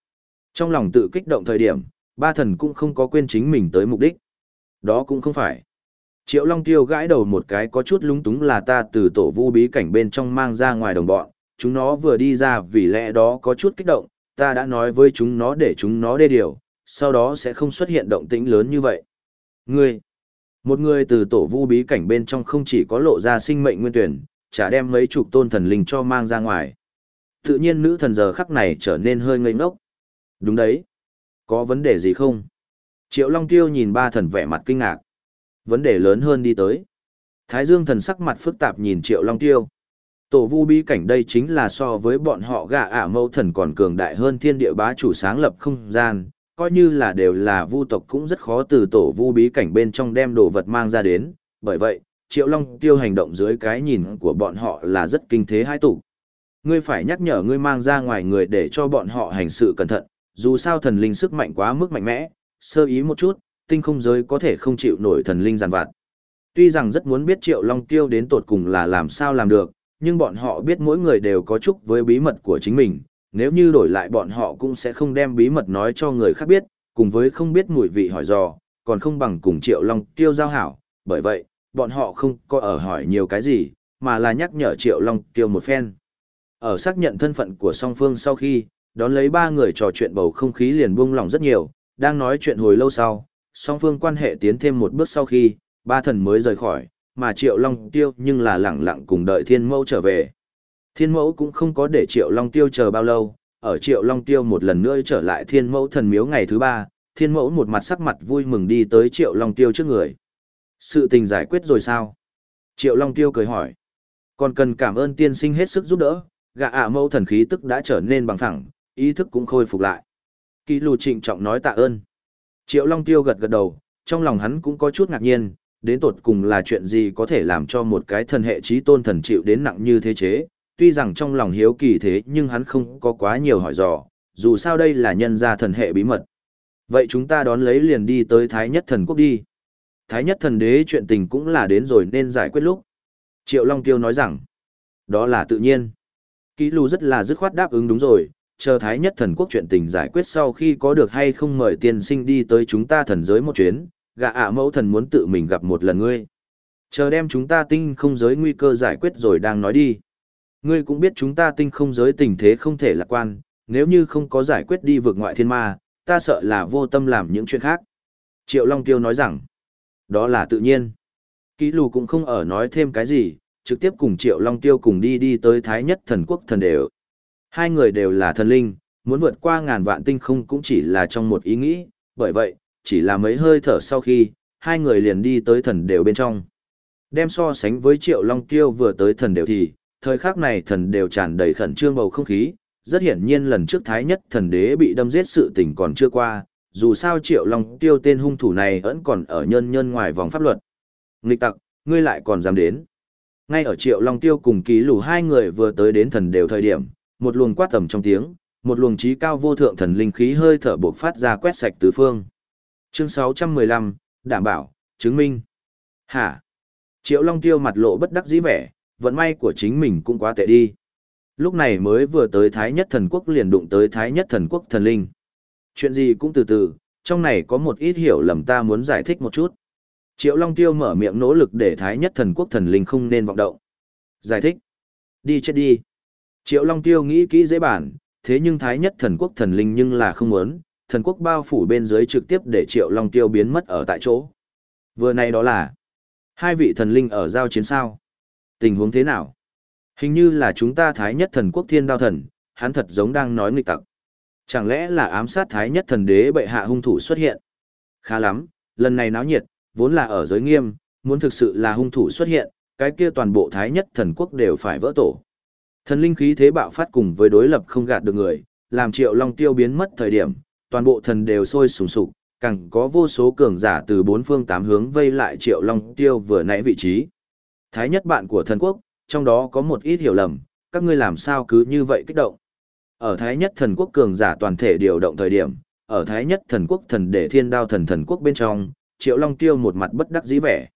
Trong lòng tự kích động thời điểm, ba thần cũng không có quên chính mình tới mục đích. Đó cũng không phải. Triệu Long Tiêu gãi đầu một cái có chút lúng túng là ta từ tổ vu bí cảnh bên trong mang ra ngoài đồng bọn, chúng nó vừa đi ra vì lẽ đó có chút kích động, ta đã nói với chúng nó để chúng nó đê điều, sau đó sẽ không xuất hiện động tĩnh lớn như vậy. Ngươi, một người từ tổ vu bí cảnh bên trong không chỉ có lộ ra sinh mệnh nguyên tuyển, chả đem mấy chục tôn thần linh cho mang ra ngoài. Tự nhiên nữ thần giờ khắc này trở nên hơi ngây ngốc. Đúng đấy. Có vấn đề gì không? Triệu Long Tiêu nhìn ba thần vẻ mặt kinh ngạc. Vấn đề lớn hơn đi tới. Thái Dương thần sắc mặt phức tạp nhìn Triệu Long Tiêu. Tổ vu bí cảnh đây chính là so với bọn họ gạ ả mâu thần còn cường đại hơn thiên địa bá chủ sáng lập không gian, coi như là đều là vu tộc cũng rất khó từ tổ vu bí cảnh bên trong đem đồ vật mang ra đến, bởi vậy, Triệu Long Tiêu hành động dưới cái nhìn của bọn họ là rất kinh thế hai tụ. Ngươi phải nhắc nhở ngươi mang ra ngoài người để cho bọn họ hành sự cẩn thận, dù sao thần linh sức mạnh quá mức mạnh mẽ, sơ ý một chút, tinh không giới có thể không chịu nổi thần linh giàn vặt. Tuy rằng rất muốn biết Triệu Long Tiêu đến tột cùng là làm sao làm được, nhưng bọn họ biết mỗi người đều có chúc với bí mật của chính mình, nếu như đổi lại bọn họ cũng sẽ không đem bí mật nói cho người khác biết, cùng với không biết mùi vị hỏi dò, còn không bằng cùng Triệu Long Tiêu giao hảo, bởi vậy, bọn họ không có ở hỏi nhiều cái gì, mà là nhắc nhở Triệu Long Tiêu một phen. Ở xác nhận thân phận của song phương sau khi, đón lấy ba người trò chuyện bầu không khí liền buông lỏng rất nhiều, đang nói chuyện hồi lâu sau, song phương quan hệ tiến thêm một bước sau khi, ba thần mới rời khỏi, mà Triệu Long Tiêu nhưng là lẳng lặng cùng đợi Thiên Mẫu trở về. Thiên Mẫu cũng không có để Triệu Long Tiêu chờ bao lâu, ở Triệu Long Tiêu một lần nữa trở lại Thiên Mẫu thần miếu ngày thứ ba, Thiên Mẫu một mặt sắc mặt vui mừng đi tới Triệu Long Tiêu trước người. Sự tình giải quyết rồi sao? Triệu Long Tiêu cười hỏi. Còn cần cảm ơn tiên sinh hết sức giúp đỡ, gã ạ mẫu thần khí tức đã trở nên bằng thẳng, ý thức cũng khôi phục lại. Kỳ lù trịnh trọng nói tạ ơn. Triệu Long Tiêu gật gật đầu, trong lòng hắn cũng có chút ngạc nhiên, đến tột cùng là chuyện gì có thể làm cho một cái thần hệ trí tôn thần chịu đến nặng như thế chế, tuy rằng trong lòng hiếu kỳ thế nhưng hắn không có quá nhiều hỏi dò, dù sao đây là nhân gia thần hệ bí mật. Vậy chúng ta đón lấy liền đi tới Thái Nhất Thần Quốc đi. Thái Nhất Thần Đế chuyện tình cũng là đến rồi nên giải quyết lúc. Triệu Long Tiêu nói rằng, đó là tự nhiên. Ký lù rất là dứt khoát đáp ứng đúng rồi, chờ Thái Nhất Thần Quốc chuyện tình giải quyết sau khi có được hay không mời tiên sinh đi tới chúng ta thần giới một chuyến, gã ạ mẫu thần muốn tự mình gặp một lần ngươi. Chờ đem chúng ta tinh không giới nguy cơ giải quyết rồi đang nói đi. Ngươi cũng biết chúng ta tinh không giới tình thế không thể lạc quan, nếu như không có giải quyết đi vượt ngoại thiên ma, ta sợ là vô tâm làm những chuyện khác. Triệu Long Tiêu nói rằng, đó là tự nhiên. Ký lù cũng không ở nói thêm cái gì, trực tiếp cùng Triệu Long Tiêu cùng đi đi tới Thái Nhất Thần Quốc Thần Đều. Hai người đều là thần linh, muốn vượt qua ngàn vạn tinh không cũng chỉ là trong một ý nghĩ, bởi vậy, chỉ là mấy hơi thở sau khi, hai người liền đi tới thần đều bên trong. Đem so sánh với Triệu Long Tiêu vừa tới thần đều thì, thời khắc này thần đều tràn đầy khẩn trương bầu không khí, rất hiển nhiên lần trước Thái Nhất thần đế bị đâm giết sự tình còn chưa qua, dù sao Triệu Long Tiêu tên hung thủ này vẫn còn ở nhân nhân ngoài vòng pháp luật. Nghịch tặc, ngươi lại còn dám đến. Ngay ở Triệu Long Tiêu cùng ký lù hai người vừa tới đến thần đều thời điểm, một luồng quát tầm trong tiếng, một luồng trí cao vô thượng thần linh khí hơi thở bộc phát ra quét sạch tứ phương. Chương 615, đảm bảo, chứng minh. Hả? Triệu Long Tiêu mặt lộ bất đắc dĩ vẻ, vận may của chính mình cũng quá tệ đi. Lúc này mới vừa tới Thái Nhất Thần Quốc liền đụng tới Thái Nhất Thần Quốc thần linh. Chuyện gì cũng từ từ, trong này có một ít hiểu lầm ta muốn giải thích một chút. Triệu Long Tiêu mở miệng nỗ lực để Thái Nhất Thần Quốc thần linh không nên vọng động. Giải thích. Đi chết đi. Triệu Long Tiêu nghĩ kỹ dễ bản, thế nhưng Thái Nhất Thần Quốc thần linh nhưng là không muốn, thần quốc bao phủ bên dưới trực tiếp để Triệu Long Tiêu biến mất ở tại chỗ. Vừa nay đó là hai vị thần linh ở giao chiến sao? Tình huống thế nào? Hình như là chúng ta Thái Nhất Thần Quốc Thiên Đao Thần, hắn thật giống đang nói nghịch tặc. Chẳng lẽ là ám sát Thái Nhất Thần Đế bệ hạ hung thủ xuất hiện? Khá lắm, lần này náo nhiệt, vốn là ở giới nghiêm, muốn thực sự là hung thủ xuất hiện, cái kia toàn bộ Thái Nhất Thần Quốc đều phải vỡ tổ. Thần linh khí thế bạo phát cùng với đối lập không gạt được người, làm Triệu Long Tiêu biến mất thời điểm, toàn bộ thần đều sôi sùng sục, càng có vô số cường giả từ bốn phương tám hướng vây lại Triệu Long Tiêu vừa nãy vị trí. Thái nhất bạn của thần quốc, trong đó có một ít hiểu lầm, các ngươi làm sao cứ như vậy kích động. Ở Thái nhất thần quốc cường giả toàn thể điều động thời điểm, ở Thái nhất thần quốc thần để thiên đao thần thần quốc bên trong, Triệu Long Tiêu một mặt bất đắc dĩ vẻ.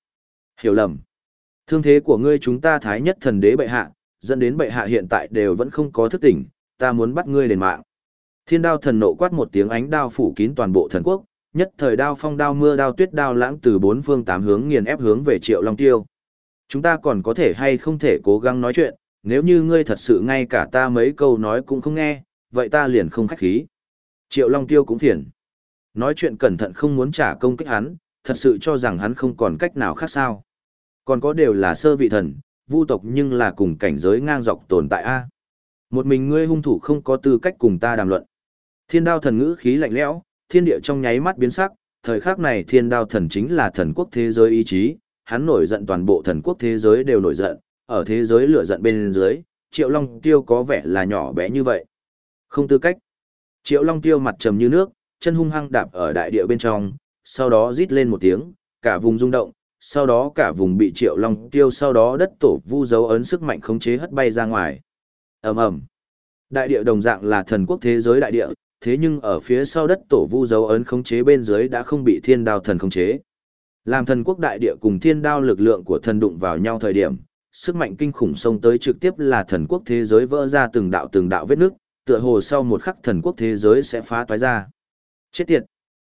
Hiểu lầm. Thương thế của ngươi chúng ta Thái nhất thần đế bệ hạ, dẫn đến bệ hạ hiện tại đều vẫn không có thức tỉnh, ta muốn bắt ngươi đền mạng. Thiên đao thần nộ quát một tiếng ánh đao phủ kín toàn bộ thần quốc, nhất thời đao phong đao mưa đao tuyết đao lãng từ bốn phương tám hướng nghiền ép hướng về Triệu Long Tiêu. Chúng ta còn có thể hay không thể cố gắng nói chuyện, nếu như ngươi thật sự ngay cả ta mấy câu nói cũng không nghe, vậy ta liền không khách khí. Triệu Long Tiêu cũng phiền. Nói chuyện cẩn thận không muốn trả công kích hắn, thật sự cho rằng hắn không còn cách nào khác sao. Còn có đều là sơ vị thần, vu tộc nhưng là cùng cảnh giới ngang dọc tồn tại a. Một mình ngươi hung thủ không có tư cách cùng ta đàm luận. Thiên đao thần ngữ khí lạnh lẽo, thiên địa trong nháy mắt biến sắc, thời khắc này thiên đao thần chính là thần quốc thế giới ý chí, hắn nổi giận toàn bộ thần quốc thế giới đều nổi giận, ở thế giới lửa giận bên dưới, Triệu Long Tiêu có vẻ là nhỏ bé như vậy. Không tư cách. Triệu Long Tiêu mặt trầm như nước, chân hung hăng đạp ở đại địa bên trong, sau đó rít lên một tiếng, cả vùng rung động, sau đó cả vùng bị Triệu Long Tiêu sau đó đất tổ vu dấu ấn sức mạnh khống chế hất bay ra ngoài. Ầm ầm. Đại địa đồng dạng là thần quốc thế giới đại địa, thế nhưng ở phía sau đất tổ vu dấu ấn khống chế bên dưới đã không bị thiên đao thần khống chế. Làm thần quốc đại địa cùng thiên đao lực lượng của thần đụng vào nhau thời điểm, sức mạnh kinh khủng xông tới trực tiếp là thần quốc thế giới vỡ ra từng đạo từng đạo vết nước, tựa hồ sau một khắc thần quốc thế giới sẽ phá toái ra. Chết tiệt!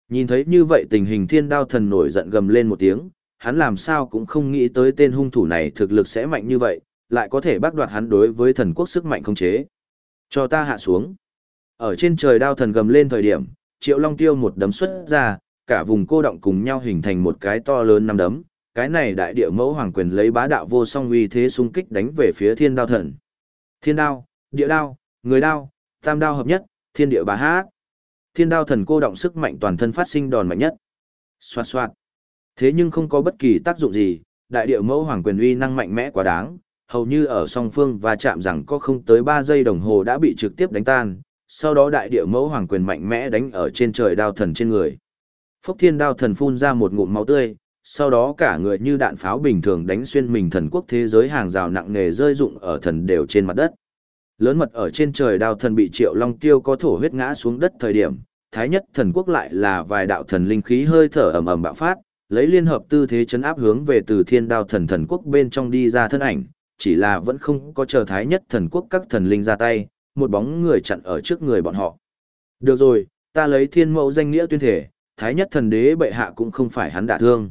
Nhìn thấy như vậy tình hình thiên đao thần nổi giận gầm lên một tiếng, hắn làm sao cũng không nghĩ tới tên hung thủ này thực lực sẽ mạnh như vậy, lại có thể bác đoạt hắn đối với thần quốc sức mạnh không chế. Cho ta hạ xuống. Ở trên trời đao thần gầm lên thời điểm, triệu long tiêu một đấm xuất ra, cả vùng cô động cùng nhau hình thành một cái to lớn năm đấm, cái này đại địa mẫu hoàng quyền lấy bá đạo vô song uy thế xung kích đánh về phía thiên đao thần. Thiên đao, địa đao, người đao, tam đao hợp nhất, thiên địa bá hát. Thiên đao thần cô động sức mạnh toàn thân phát sinh đòn mạnh nhất. Xoạt xoạt. Thế nhưng không có bất kỳ tác dụng gì, đại địa mẫu hoàng quyền uy năng mạnh mẽ quá đáng, hầu như ở song phương và chạm rằng có không tới 3 giây đồng hồ đã bị trực tiếp đánh tan, sau đó đại địa mẫu hoàng quyền mạnh mẽ đánh ở trên trời đao thần trên người. Phốc thiên đao thần phun ra một ngụm máu tươi, sau đó cả người như đạn pháo bình thường đánh xuyên mình thần quốc thế giới hàng rào nặng nề rơi rụng ở thần đều trên mặt đất. Lớn mật ở trên trời đao thần bị triệu long tiêu có thổ huyết ngã xuống đất thời điểm, thái nhất thần quốc lại là vài đạo thần linh khí hơi thở ầm ầm bạo phát, lấy liên hợp tư thế chấn áp hướng về từ thiên đao thần thần quốc bên trong đi ra thân ảnh, chỉ là vẫn không có chờ thái nhất thần quốc các thần linh ra tay, một bóng người chặn ở trước người bọn họ. Được rồi, ta lấy thiên mẫu danh nghĩa tuyên thể, thái nhất thần đế bệ hạ cũng không phải hắn đả thương.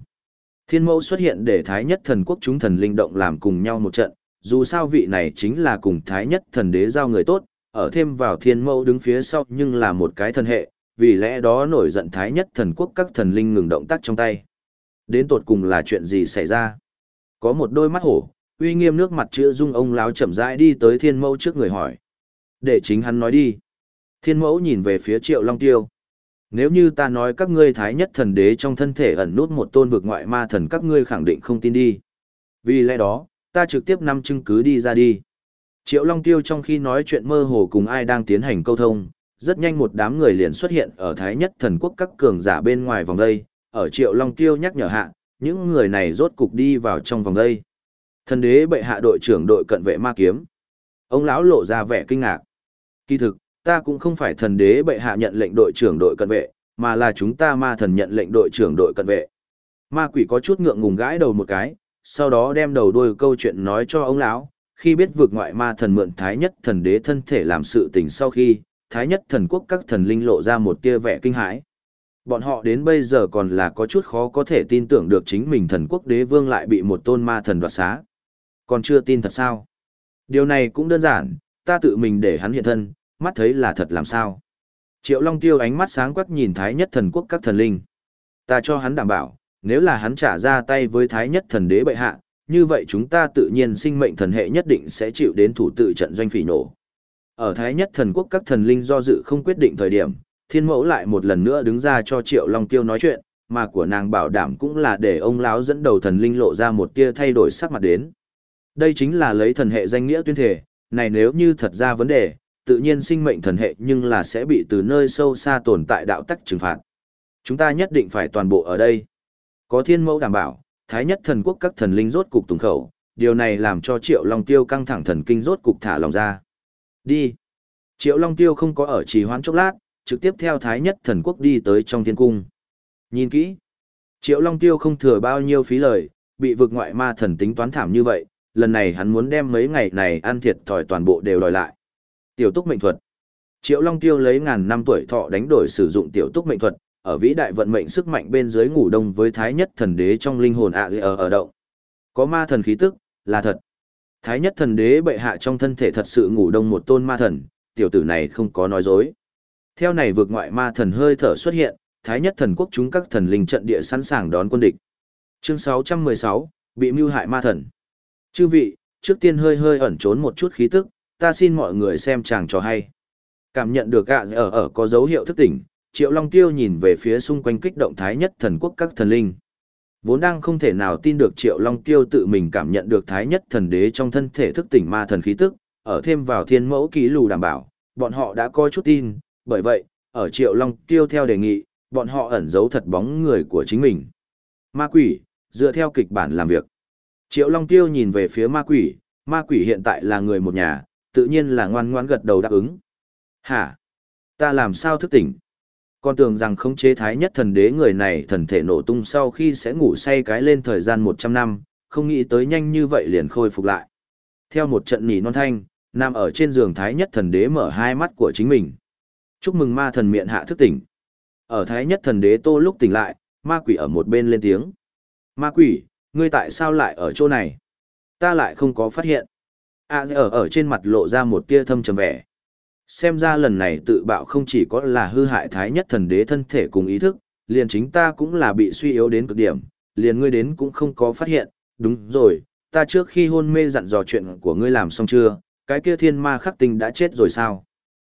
Thiên mẫu xuất hiện để thái nhất thần quốc chúng thần linh động làm cùng nhau một trận, dù sao vị này chính là cùng thái nhất thần đế giao người tốt, ở thêm vào thiên mẫu đứng phía sau nhưng là một cái thần hệ, vì lẽ đó nổi giận thái nhất thần quốc các thần linh ngừng động tác trong tay. Đến tột cùng là chuyện gì xảy ra? Có một đôi mắt hổ, uy nghiêm nước mặt chữ dung ông láo chậm rãi đi tới thiên mẫu trước người hỏi. Để chính hắn nói đi. Thiên mẫu nhìn về phía triệu long tiêu. Nếu như ta nói các ngươi thái nhất thần đế trong thân thể ẩn nút một tôn vực ngoại ma thần các ngươi khẳng định không tin đi. Vì lẽ đó, ta trực tiếp năm chứng cứ đi ra đi. Triệu Long Tiêu trong khi nói chuyện mơ hồ cùng ai đang tiến hành câu thông, rất nhanh một đám người liền xuất hiện ở Thái Nhất Thần Quốc các cường giả bên ngoài vòng đây, ở Triệu Long Tiêu nhắc nhở hạ, những người này rốt cục đi vào trong vòng đây. Thần đế bệ hạ đội trưởng đội cận vệ ma kiếm. Ông lão lộ ra vẻ kinh ngạc. Kỳ thực, ta cũng không phải thần đế bệ hạ nhận lệnh đội trưởng đội cận vệ, mà là chúng ta ma thần nhận lệnh đội trưởng đội cận vệ. Ma quỷ có chút ngượng ngùng gãi đầu một cái, sau đó đem đầu đuôi câu chuyện nói cho ông lão. Khi biết vượt ngoại ma thần mượn thái nhất thần đế thân thể làm sự tình sau khi, thái nhất thần quốc các thần linh lộ ra một tia vẻ kinh hãi. Bọn họ đến bây giờ còn là có chút khó có thể tin tưởng được chính mình thần quốc đế vương lại bị một tôn ma thần đoạt xá. Còn chưa tin thật sao? Điều này cũng đơn giản, ta tự mình để hắn hiện thân, mắt thấy là thật làm sao. Triệu Long Tiêu ánh mắt sáng quắc nhìn Thái Nhất Thần Quốc các thần linh. Ta cho hắn đảm bảo, nếu là hắn trả ra tay với Thái Nhất Thần Đế bệ hạ, như vậy chúng ta tự nhiên sinh mệnh thần hệ nhất định sẽ chịu đến thủ tự trận doanh phỉ nổ. Ở Thái Nhất Thần Quốc các thần linh do dự không quyết định thời điểm, Thiên Mẫu lại một lần nữa đứng ra cho Triệu Long Tiêu nói chuyện, mà của nàng bảo đảm cũng là để ông lão dẫn đầu thần linh lộ ra một tia thay đổi sắc mặt đến. Đây chính là lấy thần hệ danh nghĩa tuyên thể, này nếu như thật ra vấn đề, tự nhiên sinh mệnh thần hệ nhưng là sẽ bị từ nơi sâu xa tồn tại đạo tắc trừng phạt. Chúng ta nhất định phải toàn bộ ở đây. Có thiên mẫu đảm bảo, thái nhất thần quốc các thần linh rốt cục tùng khẩu, điều này làm cho triệu long tiêu căng thẳng thần kinh rốt cục thả lòng ra. Đi. Triệu long tiêu không có ở trì hoãn chốc lát, trực tiếp theo thái nhất thần quốc đi tới trong thiên cung. Nhìn kỹ. Triệu long tiêu không thừa bao nhiêu phí lời, bị vực ngoại ma thần tính toán thảm như vậy, lần này hắn muốn đem mấy ngày này ăn thiệt thòi toàn bộ đều đòi lại. Tiểu túc mệnh thuật. Triệu Long Tiêu lấy ngàn năm tuổi thọ đánh đổi sử dụng tiểu túc mệnh thuật, ở vĩ đại vận mệnh sức mạnh bên dưới ngủ đông với thái nhất thần đế trong linh hồn ạ à ở ở động. Có ma thần khí tức, là thật. Thái nhất thần đế bệ hạ trong thân thể thật sự ngủ đông một tôn ma thần, tiểu tử này không có nói dối. Theo này vượt ngoại ma thần hơi thở xuất hiện, thái nhất thần quốc chúng các thần linh trận địa sẵn sàng đón quân địch. Chương 616, bị mưu hại ma thần. Chư vị, trước tiên hơi hơi ẩn trốn một chút khí tức, ta xin mọi người xem chàng trò hay. Cảm nhận được gạ ở ở có dấu hiệu thức tỉnh, Triệu Long Tiêu nhìn về phía xung quanh kích động thái nhất thần quốc các thần linh. Vốn đang không thể nào tin được Triệu Long Tiêu tự mình cảm nhận được thái nhất thần đế trong thân thể thức tỉnh ma thần khí tức, ở thêm vào thiên mẫu ký lù đảm bảo, bọn họ đã có chút tin, bởi vậy, ở Triệu Long Tiêu theo đề nghị, bọn họ ẩn giấu thật bóng người của chính mình. Ma quỷ, dựa theo kịch bản làm việc. Triệu Long Tiêu nhìn về phía ma quỷ, ma quỷ hiện tại là người một nhà, tự nhiên là ngoan ngoãn gật đầu đáp ứng. Hả? Ta làm sao thức tỉnh? Con tưởng rằng khống chế thái nhất thần đế người này thần thể nổ tung sau khi sẽ ngủ say cái lên thời gian 100 năm, không nghĩ tới nhanh như vậy liền khôi phục lại. Theo một trận nỉ non thanh, nằm ở trên giường thái nhất thần đế mở hai mắt của chính mình. Chúc mừng ma thần miệng hạ thức tỉnh. Ở thái nhất thần đế tô lúc tỉnh lại, ma quỷ ở một bên lên tiếng. Ma quỷ, ngươi tại sao lại ở chỗ này? Ta lại không có phát hiện. À ở ở trên mặt lộ ra một tia thâm trầm vẻ. Xem ra lần này tự bạo không chỉ có là hư hại thái nhất thần đế thân thể cùng ý thức, liền chính ta cũng là bị suy yếu đến cực điểm, liền ngươi đến cũng không có phát hiện, đúng rồi, ta trước khi hôn mê dặn dò chuyện của ngươi làm xong chưa, cái kia thiên ma khắc tinh đã chết rồi sao?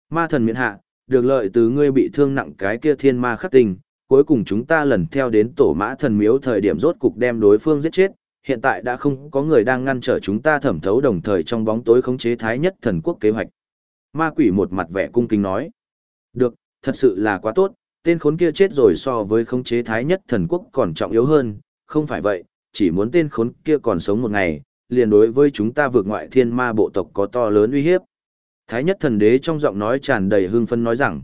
Ma thần miễn hạ, được lợi từ ngươi bị thương nặng cái kia thiên ma khắc tình cuối cùng chúng ta lần theo đến tổ mã thần miếu thời điểm rốt cục đem đối phương giết chết, hiện tại đã không có người đang ngăn trở chúng ta thẩm thấu đồng thời trong bóng tối khống chế thái nhất thần quốc kế hoạch. Ma quỷ một mặt vẻ cung kính nói. Được, thật sự là quá tốt, tên khốn kia chết rồi so với khống chế thái nhất thần quốc còn trọng yếu hơn, không phải vậy, chỉ muốn tên khốn kia còn sống một ngày, liền đối với chúng ta vượt ngoại thiên ma bộ tộc có to lớn uy hiếp. Thái nhất thần đế trong giọng nói tràn đầy hưng phân nói rằng,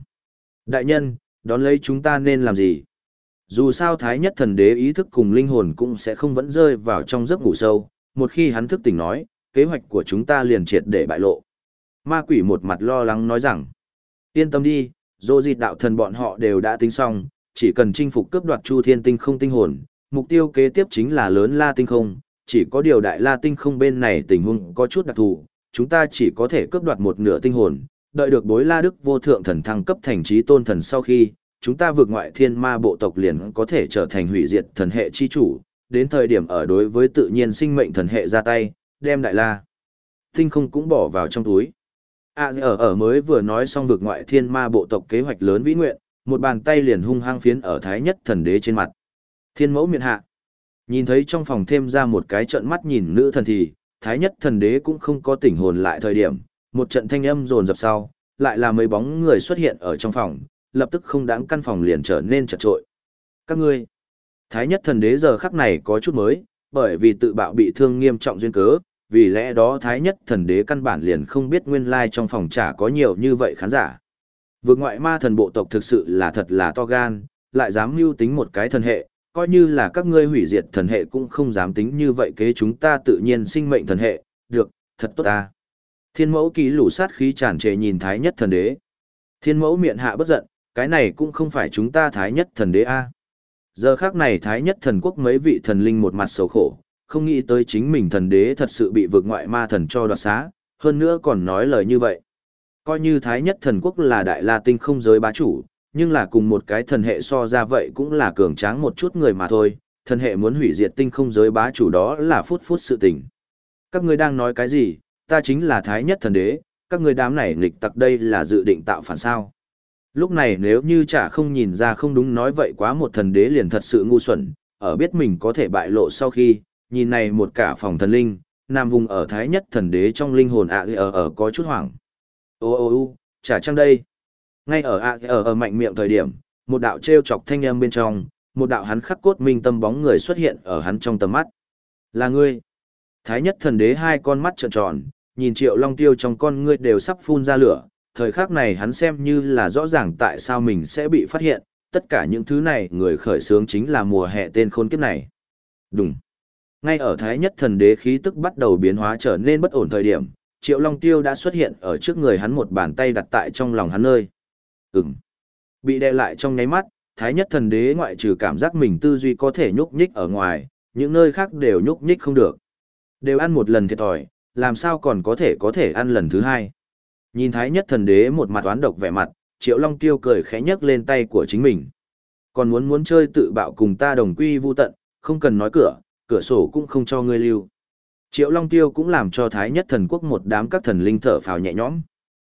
Đại nhân, đón lấy chúng ta nên làm gì? Dù sao thái nhất thần đế ý thức cùng linh hồn cũng sẽ không vẫn rơi vào trong giấc ngủ sâu, một khi hắn thức tỉnh nói, kế hoạch của chúng ta liền triệt để bại lộ. Ma quỷ một mặt lo lắng nói rằng, yên tâm đi, dô dịt đạo thần bọn họ đều đã tính xong, chỉ cần chinh phục cướp đoạt chu thiên tinh không tinh hồn, mục tiêu kế tiếp chính là lớn la tinh không, chỉ có điều đại la tinh không bên này tình huống có chút đặc thù, chúng ta chỉ có thể cướp đoạt một nửa tinh hồn, đợi được bối la đức vô thượng thần thăng cấp thành trí tôn thần sau khi, chúng ta vượt ngoại thiên ma bộ tộc liền có thể trở thành hủy diệt thần hệ chi chủ, đến thời điểm ở đối với tự nhiên sinh mệnh thần hệ ra tay, đem đại la. Tinh không cũng bỏ vào trong túi. À ở ở mới vừa nói xong vượt ngoại thiên ma bộ tộc kế hoạch lớn vĩ nguyện, một bàn tay liền hung hăng phiến ở thái nhất thần đế trên mặt. Thiên mẫu miện hạ. Nhìn thấy trong phòng thêm ra một cái trận mắt nhìn nữ thần thì, thái nhất thần đế cũng không có tỉnh hồn lại thời điểm, một trận thanh âm rồn dập sau, lại là mấy bóng người xuất hiện ở trong phòng, lập tức không đáng căn phòng liền trở nên chật trội. Các ngươi, thái nhất thần đế giờ khắc này có chút mới, bởi vì tự bạo bị thương nghiêm trọng duyên cớ, vì lẽ đó thái nhất thần đế căn bản liền không biết nguyên lai trong phòng chả có nhiều như vậy khán giả. Vượt ngoại ma thần bộ tộc thực sự là thật là to gan, lại dám mưu tính một cái thần hệ, coi như là các ngươi hủy diệt thần hệ cũng không dám tính như vậy kế chúng ta tự nhiên sinh mệnh thần hệ, được, thật tốt ta. Thiên mẫu ký lũ sát khí tràn trề nhìn thái nhất thần đế. Thiên mẫu miệng hạ bất giận, cái này cũng không phải chúng ta thái nhất thần đế a. Giờ khác này thái nhất thần quốc mấy vị thần linh một mặt xấu khổ, không nghĩ tới chính mình thần đế thật sự bị vượt ngoại ma thần cho đoạt xá, hơn nữa còn nói lời như vậy. Coi như thái nhất thần quốc là đại la tinh không giới bá chủ, nhưng là cùng một cái thần hệ so ra vậy cũng là cường tráng một chút người mà thôi, thần hệ muốn hủy diệt tinh không giới bá chủ đó là phút phút sự tình. Các ngươi đang nói cái gì, ta chính là thái nhất thần đế, các ngươi đám này nghịch tặc đây là dự định tạo phản sao. Lúc này nếu như chả không nhìn ra không đúng nói vậy quá một thần đế liền thật sự ngu xuẩn, ở biết mình có thể bại lộ sau khi, nhìn này một cả phòng thần linh, nam vùng ở thái nhất thần đế trong linh hồn ạ ở ở có chút hoảng. Ô ô ô, chả chăng đây. Ngay ở ạ ở ở mạnh miệng thời điểm, một đạo treo chọc thanh âm bên trong, một đạo hắn khắc cốt minh tâm bóng người xuất hiện ở hắn trong tầm mắt. Là ngươi. Thái nhất thần đế hai con mắt trợn tròn, nhìn triệu long tiêu trong con ngươi đều sắp phun ra lửa, thời khắc này hắn xem như là rõ ràng tại sao mình sẽ bị phát hiện, tất cả những thứ này người khởi sướng chính là mùa hè tên khôn kiếp này. Đúng. Ngay ở Thái Nhất Thần Đế khí tức bắt đầu biến hóa trở nên bất ổn thời điểm, Triệu Long Tiêu đã xuất hiện ở trước người hắn một bàn tay đặt tại trong lòng hắn nơi. Ừm. Bị đè lại trong nháy mắt, Thái Nhất Thần Đế ngoại trừ cảm giác mình tư duy có thể nhúc nhích ở ngoài, những nơi khác đều nhúc nhích không được. Đều ăn một lần thiệt thòi, làm sao còn có thể có thể ăn lần thứ hai. Nhìn Thái Nhất Thần Đế một mặt oán độc vẻ mặt, Triệu Long Tiêu cười khẽ nhấc lên tay của chính mình. Còn muốn muốn chơi tự bạo cùng ta đồng quy vu tận, không cần nói cửa, cửa sổ cũng không cho ngươi lưu. Triệu Long Tiêu cũng làm cho Thái Nhất Thần Quốc một đám các thần linh thở phào nhẹ nhõm.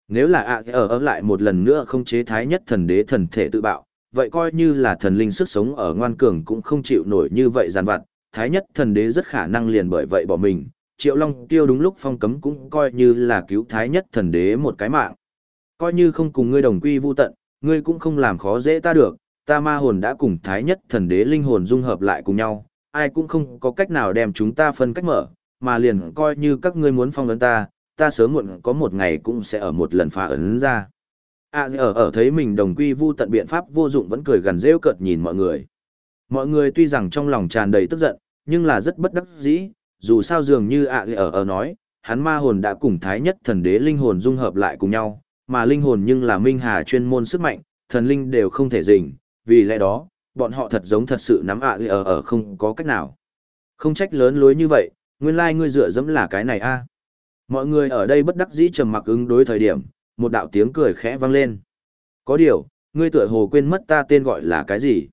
Nếu là ạ ở ở lại một lần nữa không chế thái nhất thần đế thần thể tự bạo, vậy coi như là thần linh sức sống ở ngoan cường cũng không chịu nổi như vậy giàn vặt, thái nhất thần đế rất khả năng liền bởi vậy bỏ mình. Triệu Long tiêu đúng lúc phong cấm cũng coi như là cứu thái nhất thần đế một cái mạng. Coi như không cùng ngươi đồng quy vu tận, ngươi cũng không làm khó dễ ta được, ta ma hồn đã cùng thái nhất thần đế linh hồn dung hợp lại cùng nhau, ai cũng không có cách nào đem chúng ta phân cách mở, mà liền coi như các ngươi muốn phong lớn ta, ta sớm muộn có một ngày cũng sẽ ở một lần phá ấn ra. À ở ở thấy mình đồng quy vu tận biện pháp vô dụng vẫn cười gần rêu cợt nhìn mọi người. Mọi người tuy rằng trong lòng tràn đầy tức giận, nhưng là rất bất đắc dĩ, dù sao dường như à, ạ ở ở nói, hắn ma hồn đã cùng thái nhất thần đế linh hồn dung hợp lại cùng nhau, mà linh hồn nhưng là minh hà chuyên môn sức mạnh, thần linh đều không thể dình, vì lẽ đó, bọn họ thật giống thật sự nắm à, ạ ở ở không có cách nào. Không trách lớn lối như vậy, nguyên lai like ngươi dựa dẫm là cái này a. Mọi người ở đây bất đắc dĩ trầm mặc ứng đối thời điểm, một đạo tiếng cười khẽ vang lên. Có điều, ngươi tựa hồ quên mất ta tên gọi là cái gì?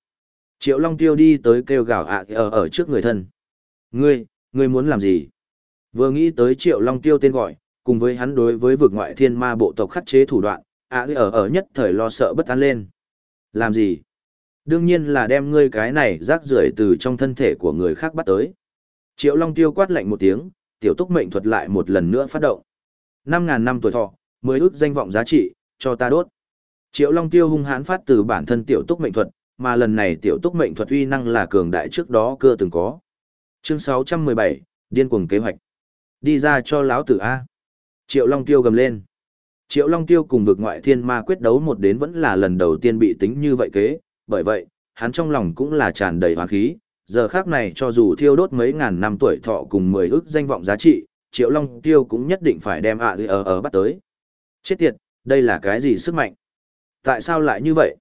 Triệu Long Tiêu đi tới kêu gào ạ ở ở trước người thân. Ngươi, ngươi muốn làm gì? Vừa nghĩ tới Triệu Long Tiêu tên gọi, cùng với hắn đối với vực ngoại thiên ma bộ tộc khắc chế thủ đoạn, ạ ở ở nhất thời lo sợ bất an lên. Làm gì? Đương nhiên là đem ngươi cái này rác rưởi từ trong thân thể của người khác bắt tới. Triệu Long Tiêu quát lạnh một tiếng, tiểu túc mệnh thuật lại một lần nữa phát động. 5.000 năm tuổi thọ, mới ước danh vọng giá trị, cho ta đốt. Triệu Long Tiêu hung hãn phát từ bản thân tiểu túc mệnh thuật, mà lần này tiểu túc mệnh thuật uy năng là cường đại trước đó cơ từng có. Chương 617, điên cuồng kế hoạch. Đi ra cho lão tử A. Triệu Long Tiêu gầm lên. Triệu Long Tiêu cùng vực ngoại thiên ma quyết đấu một đến vẫn là lần đầu tiên bị tính như vậy kế, bởi vậy, hắn trong lòng cũng là tràn đầy hoang khí, giờ khác này cho dù thiêu đốt mấy ngàn năm tuổi thọ cùng mười ước danh vọng giá trị, Triệu Long Tiêu cũng nhất định phải đem ạ à ở ở bắt tới. Chết tiệt, đây là cái gì sức mạnh? Tại sao lại như vậy?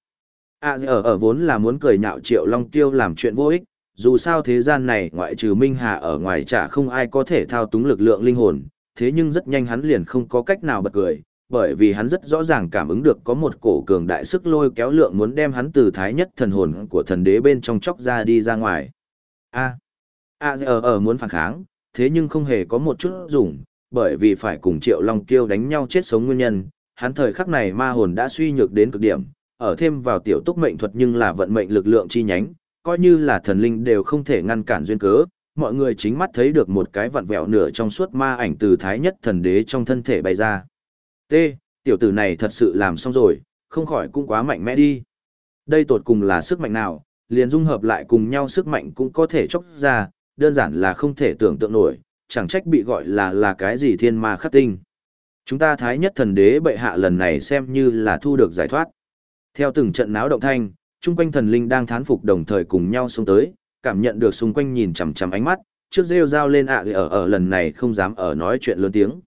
ạ à ở ở vốn là muốn cười nhạo Triệu Long Tiêu làm chuyện vô ích, dù sao thế gian này ngoại trừ Minh Hà ở ngoài chả không ai có thể thao túng lực lượng linh hồn, thế nhưng rất nhanh hắn liền không có cách nào bật cười, bởi vì hắn rất rõ ràng cảm ứng được có một cổ cường đại sức lôi kéo lượng muốn đem hắn từ thái nhất thần hồn của thần đế bên trong chóc ra đi ra ngoài. A. A ở ở ờ, ờ muốn phản kháng, thế nhưng không hề có một chút dùng, bởi vì phải cùng Triệu Long Kiêu đánh nhau chết sống nguyên nhân, hắn thời khắc này ma hồn đã suy nhược đến cực điểm, ở thêm vào tiểu túc mệnh thuật nhưng là vận mệnh lực lượng chi nhánh, coi như là thần linh đều không thể ngăn cản duyên cớ, mọi người chính mắt thấy được một cái vặn vẹo nửa trong suốt ma ảnh từ thái nhất thần đế trong thân thể bay ra. T, tiểu tử này thật sự làm xong rồi, không khỏi cũng quá mạnh mẽ đi. Đây tột cùng là sức mạnh nào, liền dung hợp lại cùng nhau sức mạnh cũng có thể chốc ra, đơn giản là không thể tưởng tượng nổi, chẳng trách bị gọi là là cái gì thiên ma khắc tinh. Chúng ta thái nhất thần đế bệ hạ lần này xem như là thu được giải thoát. Theo từng trận náo động thanh, chung quanh thần linh đang thán phục đồng thời cùng nhau xông tới, cảm nhận được xung quanh nhìn chằm chằm ánh mắt, trước rêu rao lên ạ à ở ở lần này không dám ở nói chuyện lớn tiếng.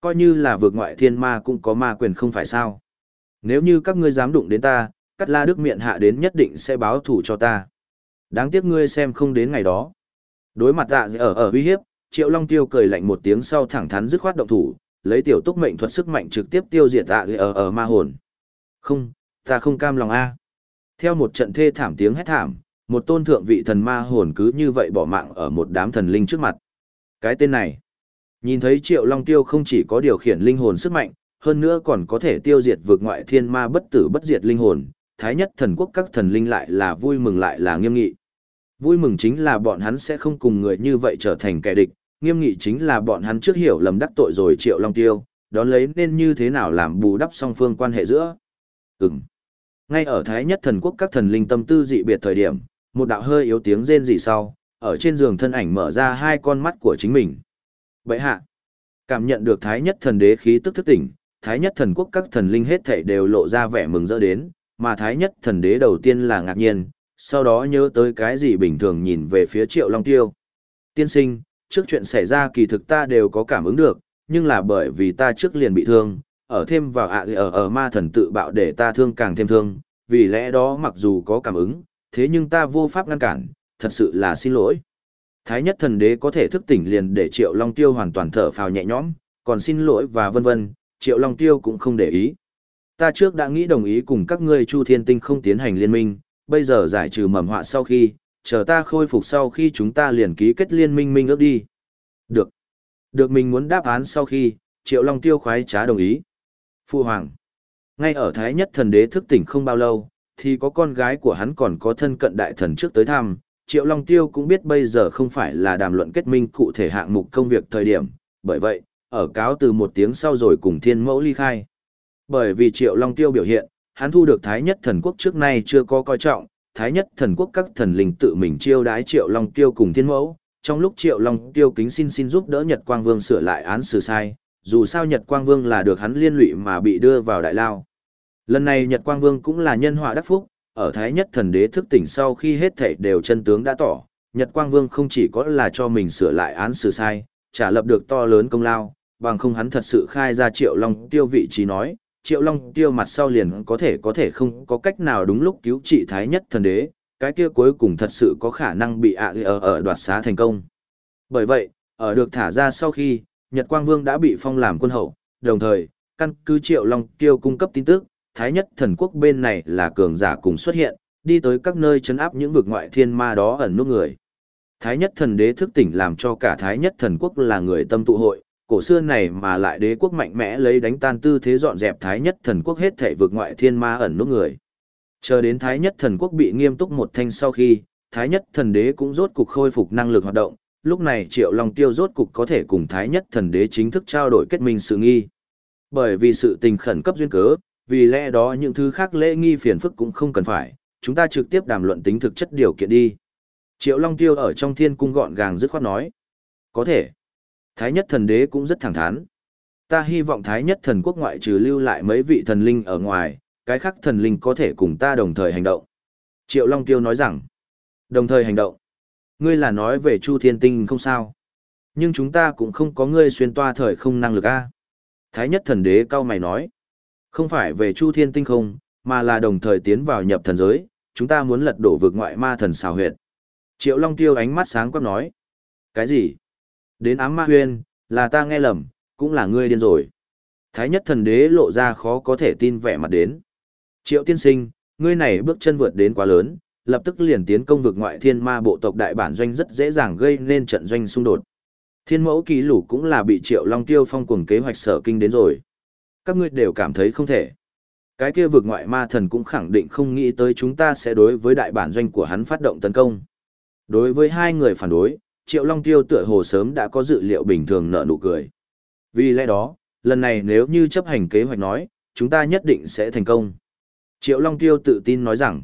Coi như là vượt ngoại thiên ma cũng có ma quyền không phải sao. Nếu như các ngươi dám đụng đến ta, cắt la đức miệng hạ đến nhất định sẽ báo thủ cho ta. Đáng tiếc ngươi xem không đến ngày đó. Đối mặt dạ ở ở uy hiếp, Triệu Long Tiêu cười lạnh một tiếng sau thẳng thắn dứt khoát động thủ, lấy tiểu túc mệnh thuật sức mạnh trực tiếp tiêu diệt dạ ở ở ma hồn. Không, ta không cam lòng a. Theo một trận thê thảm tiếng hét thảm, một tôn thượng vị thần ma hồn cứ như vậy bỏ mạng ở một đám thần linh trước mặt. Cái tên này, nhìn thấy Triệu Long Tiêu không chỉ có điều khiển linh hồn sức mạnh, hơn nữa còn có thể tiêu diệt vượt ngoại thiên ma bất tử bất diệt linh hồn, thái nhất thần quốc các thần linh lại là vui mừng lại là nghiêm nghị. Vui mừng chính là bọn hắn sẽ không cùng người như vậy trở thành kẻ địch, nghiêm nghị chính là bọn hắn trước hiểu lầm đắc tội rồi triệu long tiêu, đón lấy nên như thế nào làm bù đắp song phương quan hệ giữa. Ừm. Ngay ở thái nhất thần quốc các thần linh tâm tư dị biệt thời điểm, một đạo hơi yếu tiếng rên rỉ sau, ở trên giường thân ảnh mở ra hai con mắt của chính mình bệ hạ, cảm nhận được thái nhất thần đế khí tức thức tỉnh, thái nhất thần quốc các thần linh hết thảy đều lộ ra vẻ mừng rỡ đến, mà thái nhất thần đế đầu tiên là ngạc nhiên, sau đó nhớ tới cái gì bình thường nhìn về phía triệu long tiêu. Tiên sinh, trước chuyện xảy ra kỳ thực ta đều có cảm ứng được, nhưng là bởi vì ta trước liền bị thương, ở thêm vào ạ ở ở ma thần tự bạo để ta thương càng thêm thương, vì lẽ đó mặc dù có cảm ứng, thế nhưng ta vô pháp ngăn cản, thật sự là xin lỗi. Thái nhất thần đế có thể thức tỉnh liền để triệu long tiêu hoàn toàn thở phào nhẹ nhõm, còn xin lỗi và vân vân, triệu long tiêu cũng không để ý. Ta trước đã nghĩ đồng ý cùng các ngươi Chu Thiên Tinh không tiến hành liên minh, bây giờ giải trừ mầm họa sau khi, chờ ta khôi phục sau khi chúng ta liền ký kết liên minh minh ước đi. Được. Được mình muốn đáp án sau khi, Triệu Long Tiêu khoái trá đồng ý. Phu Hoàng. Ngay ở Thái Nhất Thần Đế thức tỉnh không bao lâu, thì có con gái của hắn còn có thân cận đại thần trước tới thăm. Triệu Long Tiêu cũng biết bây giờ không phải là đàm luận kết minh cụ thể hạng mục công việc thời điểm, bởi vậy, ở cáo từ một tiếng sau rồi cùng thiên mẫu ly khai. Bởi vì Triệu Long Tiêu biểu hiện, hắn thu được Thái Nhất Thần Quốc trước nay chưa có coi trọng, Thái Nhất Thần Quốc các thần linh tự mình chiêu đái Triệu Long Tiêu cùng thiên mẫu, trong lúc Triệu Long Tiêu kính xin xin giúp đỡ Nhật Quang Vương sửa lại án xử sai, dù sao Nhật Quang Vương là được hắn liên lụy mà bị đưa vào đại lao. Lần này Nhật Quang Vương cũng là nhân họa đắc phúc, ở Thái Nhất Thần Đế thức tỉnh sau khi hết thảy đều chân tướng đã tỏ, Nhật Quang Vương không chỉ có là cho mình sửa lại án xử sai, trả lập được to lớn công lao, bằng không hắn thật sự khai ra Triệu Long Tiêu vị trí nói, Triệu Long Tiêu mặt sau liền có thể có thể không có cách nào đúng lúc cứu trị Thái Nhất Thần Đế, cái kia cuối cùng thật sự có khả năng bị ạ ở ở đoạt xá thành công. Bởi vậy, ở được thả ra sau khi, Nhật Quang Vương đã bị phong làm quân hậu, đồng thời, căn cứ Triệu Long Tiêu cung cấp tin tức, Thái Nhất Thần Quốc bên này là cường giả cùng xuất hiện, đi tới các nơi chấn áp những vực ngoại thiên ma đó ẩn nút người. Thái Nhất Thần Đế thức tỉnh làm cho cả Thái Nhất Thần Quốc là người tâm tụ hội, cổ xưa này mà lại đế quốc mạnh mẽ lấy đánh tan tư thế dọn dẹp Thái Nhất Thần Quốc hết thể vực ngoại thiên ma ẩn nút người. Chờ đến Thái Nhất Thần Quốc bị nghiêm túc một thanh sau khi, Thái Nhất Thần Đế cũng rốt cục khôi phục năng lực hoạt động, lúc này Triệu Long Tiêu rốt cục có thể cùng Thái Nhất Thần Đế chính thức trao đổi kết minh sự nghi. Bởi vì sự tình khẩn cấp duyên cớ, vì lẽ đó những thứ khác lễ nghi phiền phức cũng không cần phải, chúng ta trực tiếp đàm luận tính thực chất điều kiện đi. Triệu Long Tiêu ở trong thiên cung gọn gàng dứt khoát nói. Có thể. Thái Nhất Thần Đế cũng rất thẳng thắn. Ta hy vọng Thái Nhất Thần Quốc ngoại trừ lưu lại mấy vị thần linh ở ngoài, cái khác thần linh có thể cùng ta đồng thời hành động. Triệu Long Tiêu nói rằng, đồng thời hành động. Ngươi là nói về Chu Thiên Tinh không sao. Nhưng chúng ta cũng không có ngươi xuyên toa thời không năng lực a. Thái nhất thần đế cao mày nói, không phải về Chu Thiên Tinh không, mà là đồng thời tiến vào nhập thần giới, chúng ta muốn lật đổ vực ngoại ma thần xào huyệt. Triệu Long Tiêu ánh mắt sáng quắc nói, cái gì? Đến ám ma huyên, là ta nghe lầm, cũng là ngươi điên rồi. Thái nhất thần đế lộ ra khó có thể tin vẻ mặt đến. Triệu tiên sinh, ngươi này bước chân vượt đến quá lớn, lập tức liền tiến công vực ngoại thiên ma bộ tộc đại bản doanh rất dễ dàng gây nên trận doanh xung đột. Thiên mẫu ký lũ cũng là bị triệu long tiêu phong cuồng kế hoạch sở kinh đến rồi. Các ngươi đều cảm thấy không thể. Cái kia vực ngoại ma thần cũng khẳng định không nghĩ tới chúng ta sẽ đối với đại bản doanh của hắn phát động tấn công. Đối với hai người phản đối, triệu long tiêu tựa hồ sớm đã có dự liệu bình thường nở nụ cười. Vì lẽ đó, lần này nếu như chấp hành kế hoạch nói, chúng ta nhất định sẽ thành công. Triệu Long Tiêu tự tin nói rằng,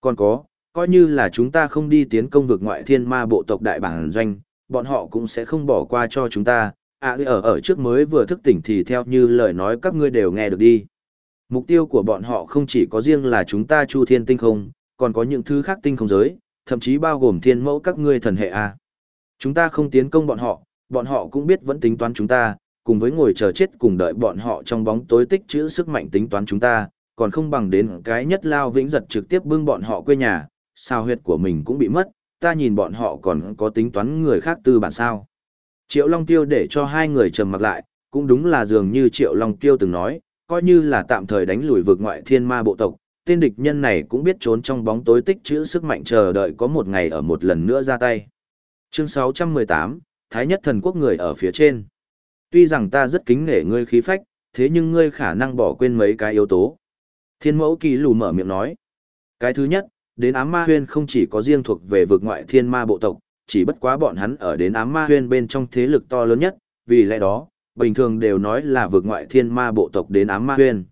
còn có, coi như là chúng ta không đi tiến công vực ngoại thiên ma bộ tộc đại bản doanh, bọn họ cũng sẽ không bỏ qua cho chúng ta. À ở ở trước mới vừa thức tỉnh thì theo như lời nói các ngươi đều nghe được đi. Mục tiêu của bọn họ không chỉ có riêng là chúng ta chu thiên tinh không, còn có những thứ khác tinh không giới, thậm chí bao gồm thiên mẫu các ngươi thần hệ A. Chúng ta không tiến công bọn họ, bọn họ cũng biết vẫn tính toán chúng ta, cùng với ngồi chờ chết cùng đợi bọn họ trong bóng tối tích trữ sức mạnh tính toán chúng ta, còn không bằng đến cái nhất lao vĩnh giật trực tiếp bưng bọn họ quê nhà, sao huyệt của mình cũng bị mất, ta nhìn bọn họ còn có tính toán người khác tư bản sao. Triệu Long Tiêu để cho hai người trầm mặc lại, cũng đúng là dường như Triệu Long Tiêu từng nói, coi như là tạm thời đánh lùi vực ngoại thiên ma bộ tộc, tên địch nhân này cũng biết trốn trong bóng tối tích trữ sức mạnh chờ đợi có một ngày ở một lần nữa ra tay. Chương 618, Thái nhất thần quốc người ở phía trên. Tuy rằng ta rất kính nể ngươi khí phách, thế nhưng ngươi khả năng bỏ quên mấy cái yếu tố. Thiên mẫu kỳ lù mở miệng nói. Cái thứ nhất, đến ám ma huyên không chỉ có riêng thuộc về vực ngoại thiên ma bộ tộc, chỉ bất quá bọn hắn ở đến ám ma huyên bên trong thế lực to lớn nhất, vì lẽ đó, bình thường đều nói là vực ngoại thiên ma bộ tộc đến ám ma huyên.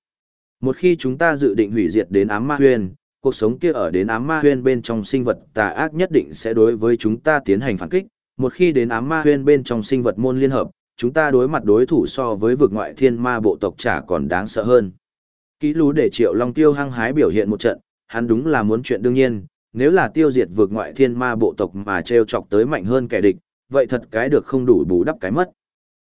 Một khi chúng ta dự định hủy diệt đến ám ma huyên, cuộc sống kia ở đến ám ma huyên bên trong sinh vật tà ác nhất định sẽ đối với chúng ta tiến hành phản kích. Một khi đến ám ma huyên bên trong sinh vật môn liên hợp, chúng ta đối mặt đối thủ so với vực ngoại thiên ma bộ tộc chả còn đáng sợ hơn. Ký lú để Triệu Long Tiêu hăng hái biểu hiện một trận, hắn đúng là muốn chuyện đương nhiên, nếu là tiêu diệt vượt ngoại thiên ma bộ tộc mà treo chọc tới mạnh hơn kẻ địch, vậy thật cái được không đủ bù đắp cái mất.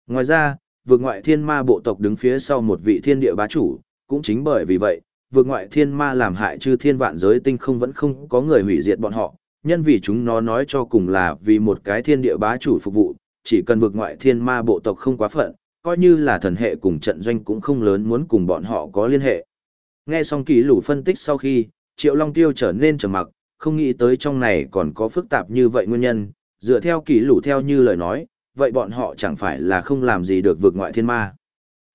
Ngoài ra, vượt ngoại thiên ma bộ tộc đứng phía sau một vị thiên địa bá chủ, cũng chính bởi vì vậy, vượt ngoại thiên ma làm hại chư thiên vạn giới tinh không vẫn không có người hủy diệt bọn họ, nhân vì chúng nó nói cho cùng là vì một cái thiên địa bá chủ phục vụ, chỉ cần vượt ngoại thiên ma bộ tộc không quá phận, coi như là thần hệ cùng trận doanh cũng không lớn muốn cùng bọn họ có liên hệ. Nghe xong kỷ lũ phân tích sau khi, Triệu Long Tiêu trở nên trầm mặc, không nghĩ tới trong này còn có phức tạp như vậy nguyên nhân, dựa theo kỳ lũ theo như lời nói, vậy bọn họ chẳng phải là không làm gì được vượt ngoại thiên ma.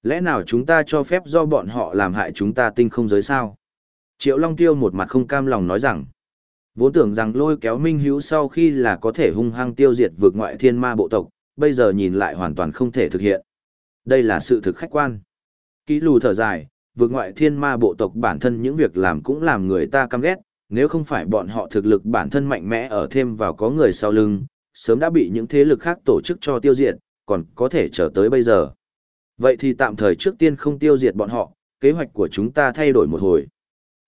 Lẽ nào chúng ta cho phép do bọn họ làm hại chúng ta tinh không giới sao? Triệu Long Tiêu một mặt không cam lòng nói rằng, vốn tưởng rằng lôi kéo minh hữu sau khi là có thể hung hăng tiêu diệt vượt ngoại thiên ma bộ tộc, bây giờ nhìn lại hoàn toàn không thể thực hiện. Đây là sự thực khách quan. Ký lù thở dài, vượt ngoại thiên ma bộ tộc bản thân những việc làm cũng làm người ta căm ghét, nếu không phải bọn họ thực lực bản thân mạnh mẽ ở thêm vào có người sau lưng, sớm đã bị những thế lực khác tổ chức cho tiêu diệt, còn có thể trở tới bây giờ. Vậy thì tạm thời trước tiên không tiêu diệt bọn họ, kế hoạch của chúng ta thay đổi một hồi.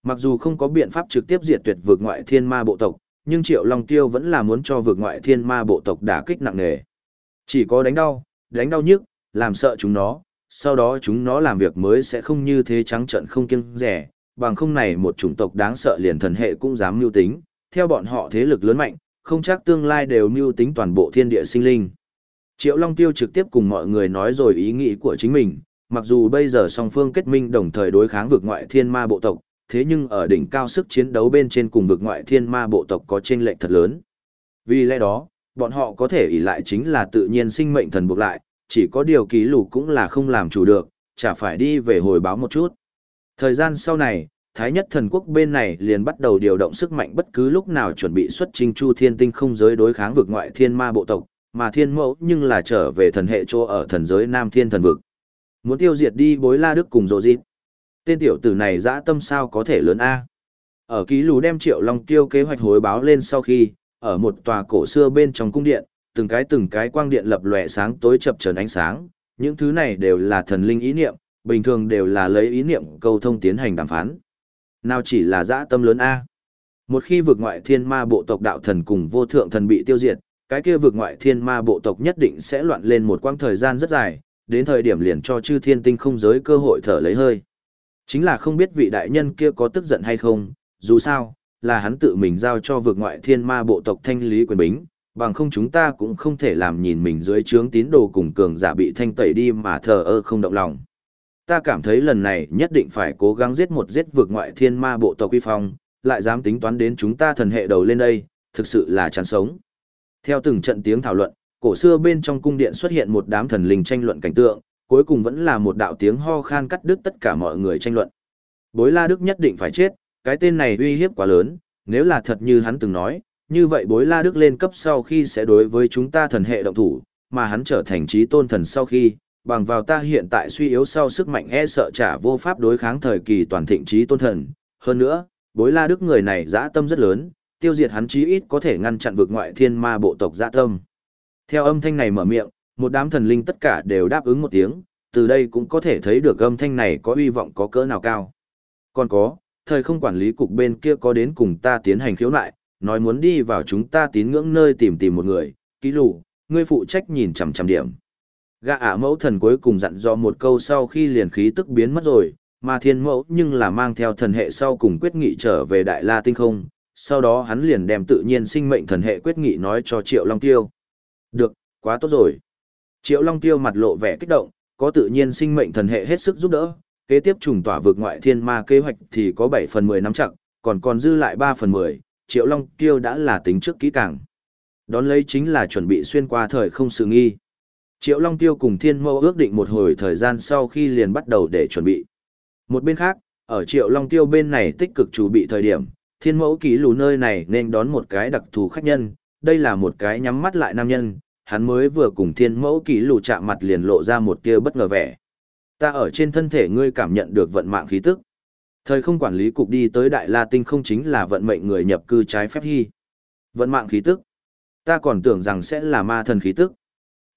Mặc dù không có biện pháp trực tiếp diệt tuyệt vượt ngoại thiên ma bộ tộc, nhưng Triệu Long Tiêu vẫn là muốn cho vượt ngoại thiên ma bộ tộc đả kích nặng nề. Chỉ có đánh đau, đánh đau nhức, làm sợ chúng nó, sau đó chúng nó làm việc mới sẽ không như thế trắng trợn không kiêng rẻ, bằng không này một chủng tộc đáng sợ liền thần hệ cũng dám mưu tính, theo bọn họ thế lực lớn mạnh, không chắc tương lai đều mưu tính toàn bộ thiên địa sinh linh. Triệu Long Tiêu trực tiếp cùng mọi người nói rồi ý nghĩ của chính mình, mặc dù bây giờ song phương kết minh đồng thời đối kháng vực ngoại thiên ma bộ tộc, thế nhưng ở đỉnh cao sức chiến đấu bên trên cùng vực ngoại thiên ma bộ tộc có chênh lệch thật lớn. Vì lẽ đó, bọn họ có thể ỷ lại chính là tự nhiên sinh mệnh thần buộc lại, chỉ có điều ký lục cũng là không làm chủ được, chả phải đi về hồi báo một chút. Thời gian sau này, Thái nhất thần quốc bên này liền bắt đầu điều động sức mạnh bất cứ lúc nào chuẩn bị xuất trình chu thiên tinh không giới đối kháng vực ngoại thiên ma bộ tộc, mà thiên mẫu nhưng là trở về thần hệ chỗ ở thần giới Nam Thiên thần vực. Muốn tiêu diệt đi bối la đức cùng rộ dịp. Tên tiểu tử này dã tâm sao có thể lớn A. Ở ký lù đem triệu long tiêu kế hoạch hối báo lên sau khi, ở một tòa cổ xưa bên trong cung điện, từng cái từng cái quang điện lập lòe sáng tối chập chờn ánh sáng, những thứ này đều là thần linh ý niệm, bình thường đều là lấy ý niệm câu thông tiến hành đàm phán. Nào chỉ là dã tâm lớn A. Một khi vực ngoại thiên ma bộ tộc đạo thần cùng vô thượng thần bị tiêu diệt, cái kia vực ngoại thiên ma bộ tộc nhất định sẽ loạn lên một quãng thời gian rất dài, đến thời điểm liền cho chư thiên tinh không giới cơ hội thở lấy hơi. Chính là không biết vị đại nhân kia có tức giận hay không, dù sao, là hắn tự mình giao cho vực ngoại thiên ma bộ tộc thanh lý quyền bính, bằng không chúng ta cũng không thể làm nhìn mình dưới trướng tín đồ cùng cường giả bị thanh tẩy đi mà thờ ơ không động lòng. Ta cảm thấy lần này nhất định phải cố gắng giết một giết vực ngoại thiên ma bộ tộc quy phong, lại dám tính toán đến chúng ta thần hệ đầu lên đây, thực sự là chán sống. Theo từng trận tiếng thảo luận, cổ xưa bên trong cung điện xuất hiện một đám thần linh tranh luận cảnh tượng, cuối cùng vẫn là một đạo tiếng ho khan cắt đứt tất cả mọi người tranh luận. Bối La Đức nhất định phải chết, cái tên này uy hiếp quá lớn, nếu là thật như hắn từng nói, như vậy bối La Đức lên cấp sau khi sẽ đối với chúng ta thần hệ động thủ, mà hắn trở thành trí tôn thần sau khi, bằng vào ta hiện tại suy yếu sau sức mạnh e sợ trả vô pháp đối kháng thời kỳ toàn thịnh trí tôn thần. Hơn nữa, bối La Đức người này dã tâm rất lớn, tiêu diệt hắn chí ít có thể ngăn chặn vực ngoại thiên ma bộ tộc dã tâm. Theo âm thanh này mở miệng, một đám thần linh tất cả đều đáp ứng một tiếng, từ đây cũng có thể thấy được âm thanh này có uy vọng có cỡ nào cao. Còn có, thời không quản lý cục bên kia có đến cùng ta tiến hành khiếu nại, nói muốn đi vào chúng ta tín ngưỡng nơi tìm tìm một người, ký lù, ngươi phụ trách nhìn chằm chằm điểm. Gã ả mẫu thần cuối cùng dặn dò một câu sau khi liền khí tức biến mất rồi, mà thiên mẫu nhưng là mang theo thần hệ sau cùng quyết nghị trở về đại la tinh không, sau đó hắn liền đem tự nhiên sinh mệnh thần hệ quyết nghị nói cho Triệu Long Tiêu. Được, quá tốt rồi. Triệu Long Tiêu mặt lộ vẻ kích động, có tự nhiên sinh mệnh thần hệ hết sức giúp đỡ, kế tiếp trùng tỏa vượt ngoại thiên ma kế hoạch thì có 7 phần 10 nắm chặt, còn còn dư lại 3 phần 10, Triệu Long Tiêu đã là tính trước kỹ càng. Đón lấy chính là chuẩn bị xuyên qua thời không sự nghi. Triệu Long Tiêu cùng Thiên Mâu ước định một hồi thời gian sau khi liền bắt đầu để chuẩn bị. Một bên khác, ở Triệu Long Tiêu bên này tích cực chuẩn bị thời điểm, Thiên Mẫu ký lù nơi này nên đón một cái đặc thù khách nhân, đây là một cái nhắm mắt lại nam nhân, hắn mới vừa cùng Thiên Mẫu ký lù chạm mặt liền lộ ra một tia bất ngờ vẻ. Ta ở trên thân thể ngươi cảm nhận được vận mạng khí tức. Thời không quản lý cục đi tới Đại La Tinh không chính là vận mệnh người nhập cư trái phép hy. Vận mạng khí tức. Ta còn tưởng rằng sẽ là ma thần khí tức.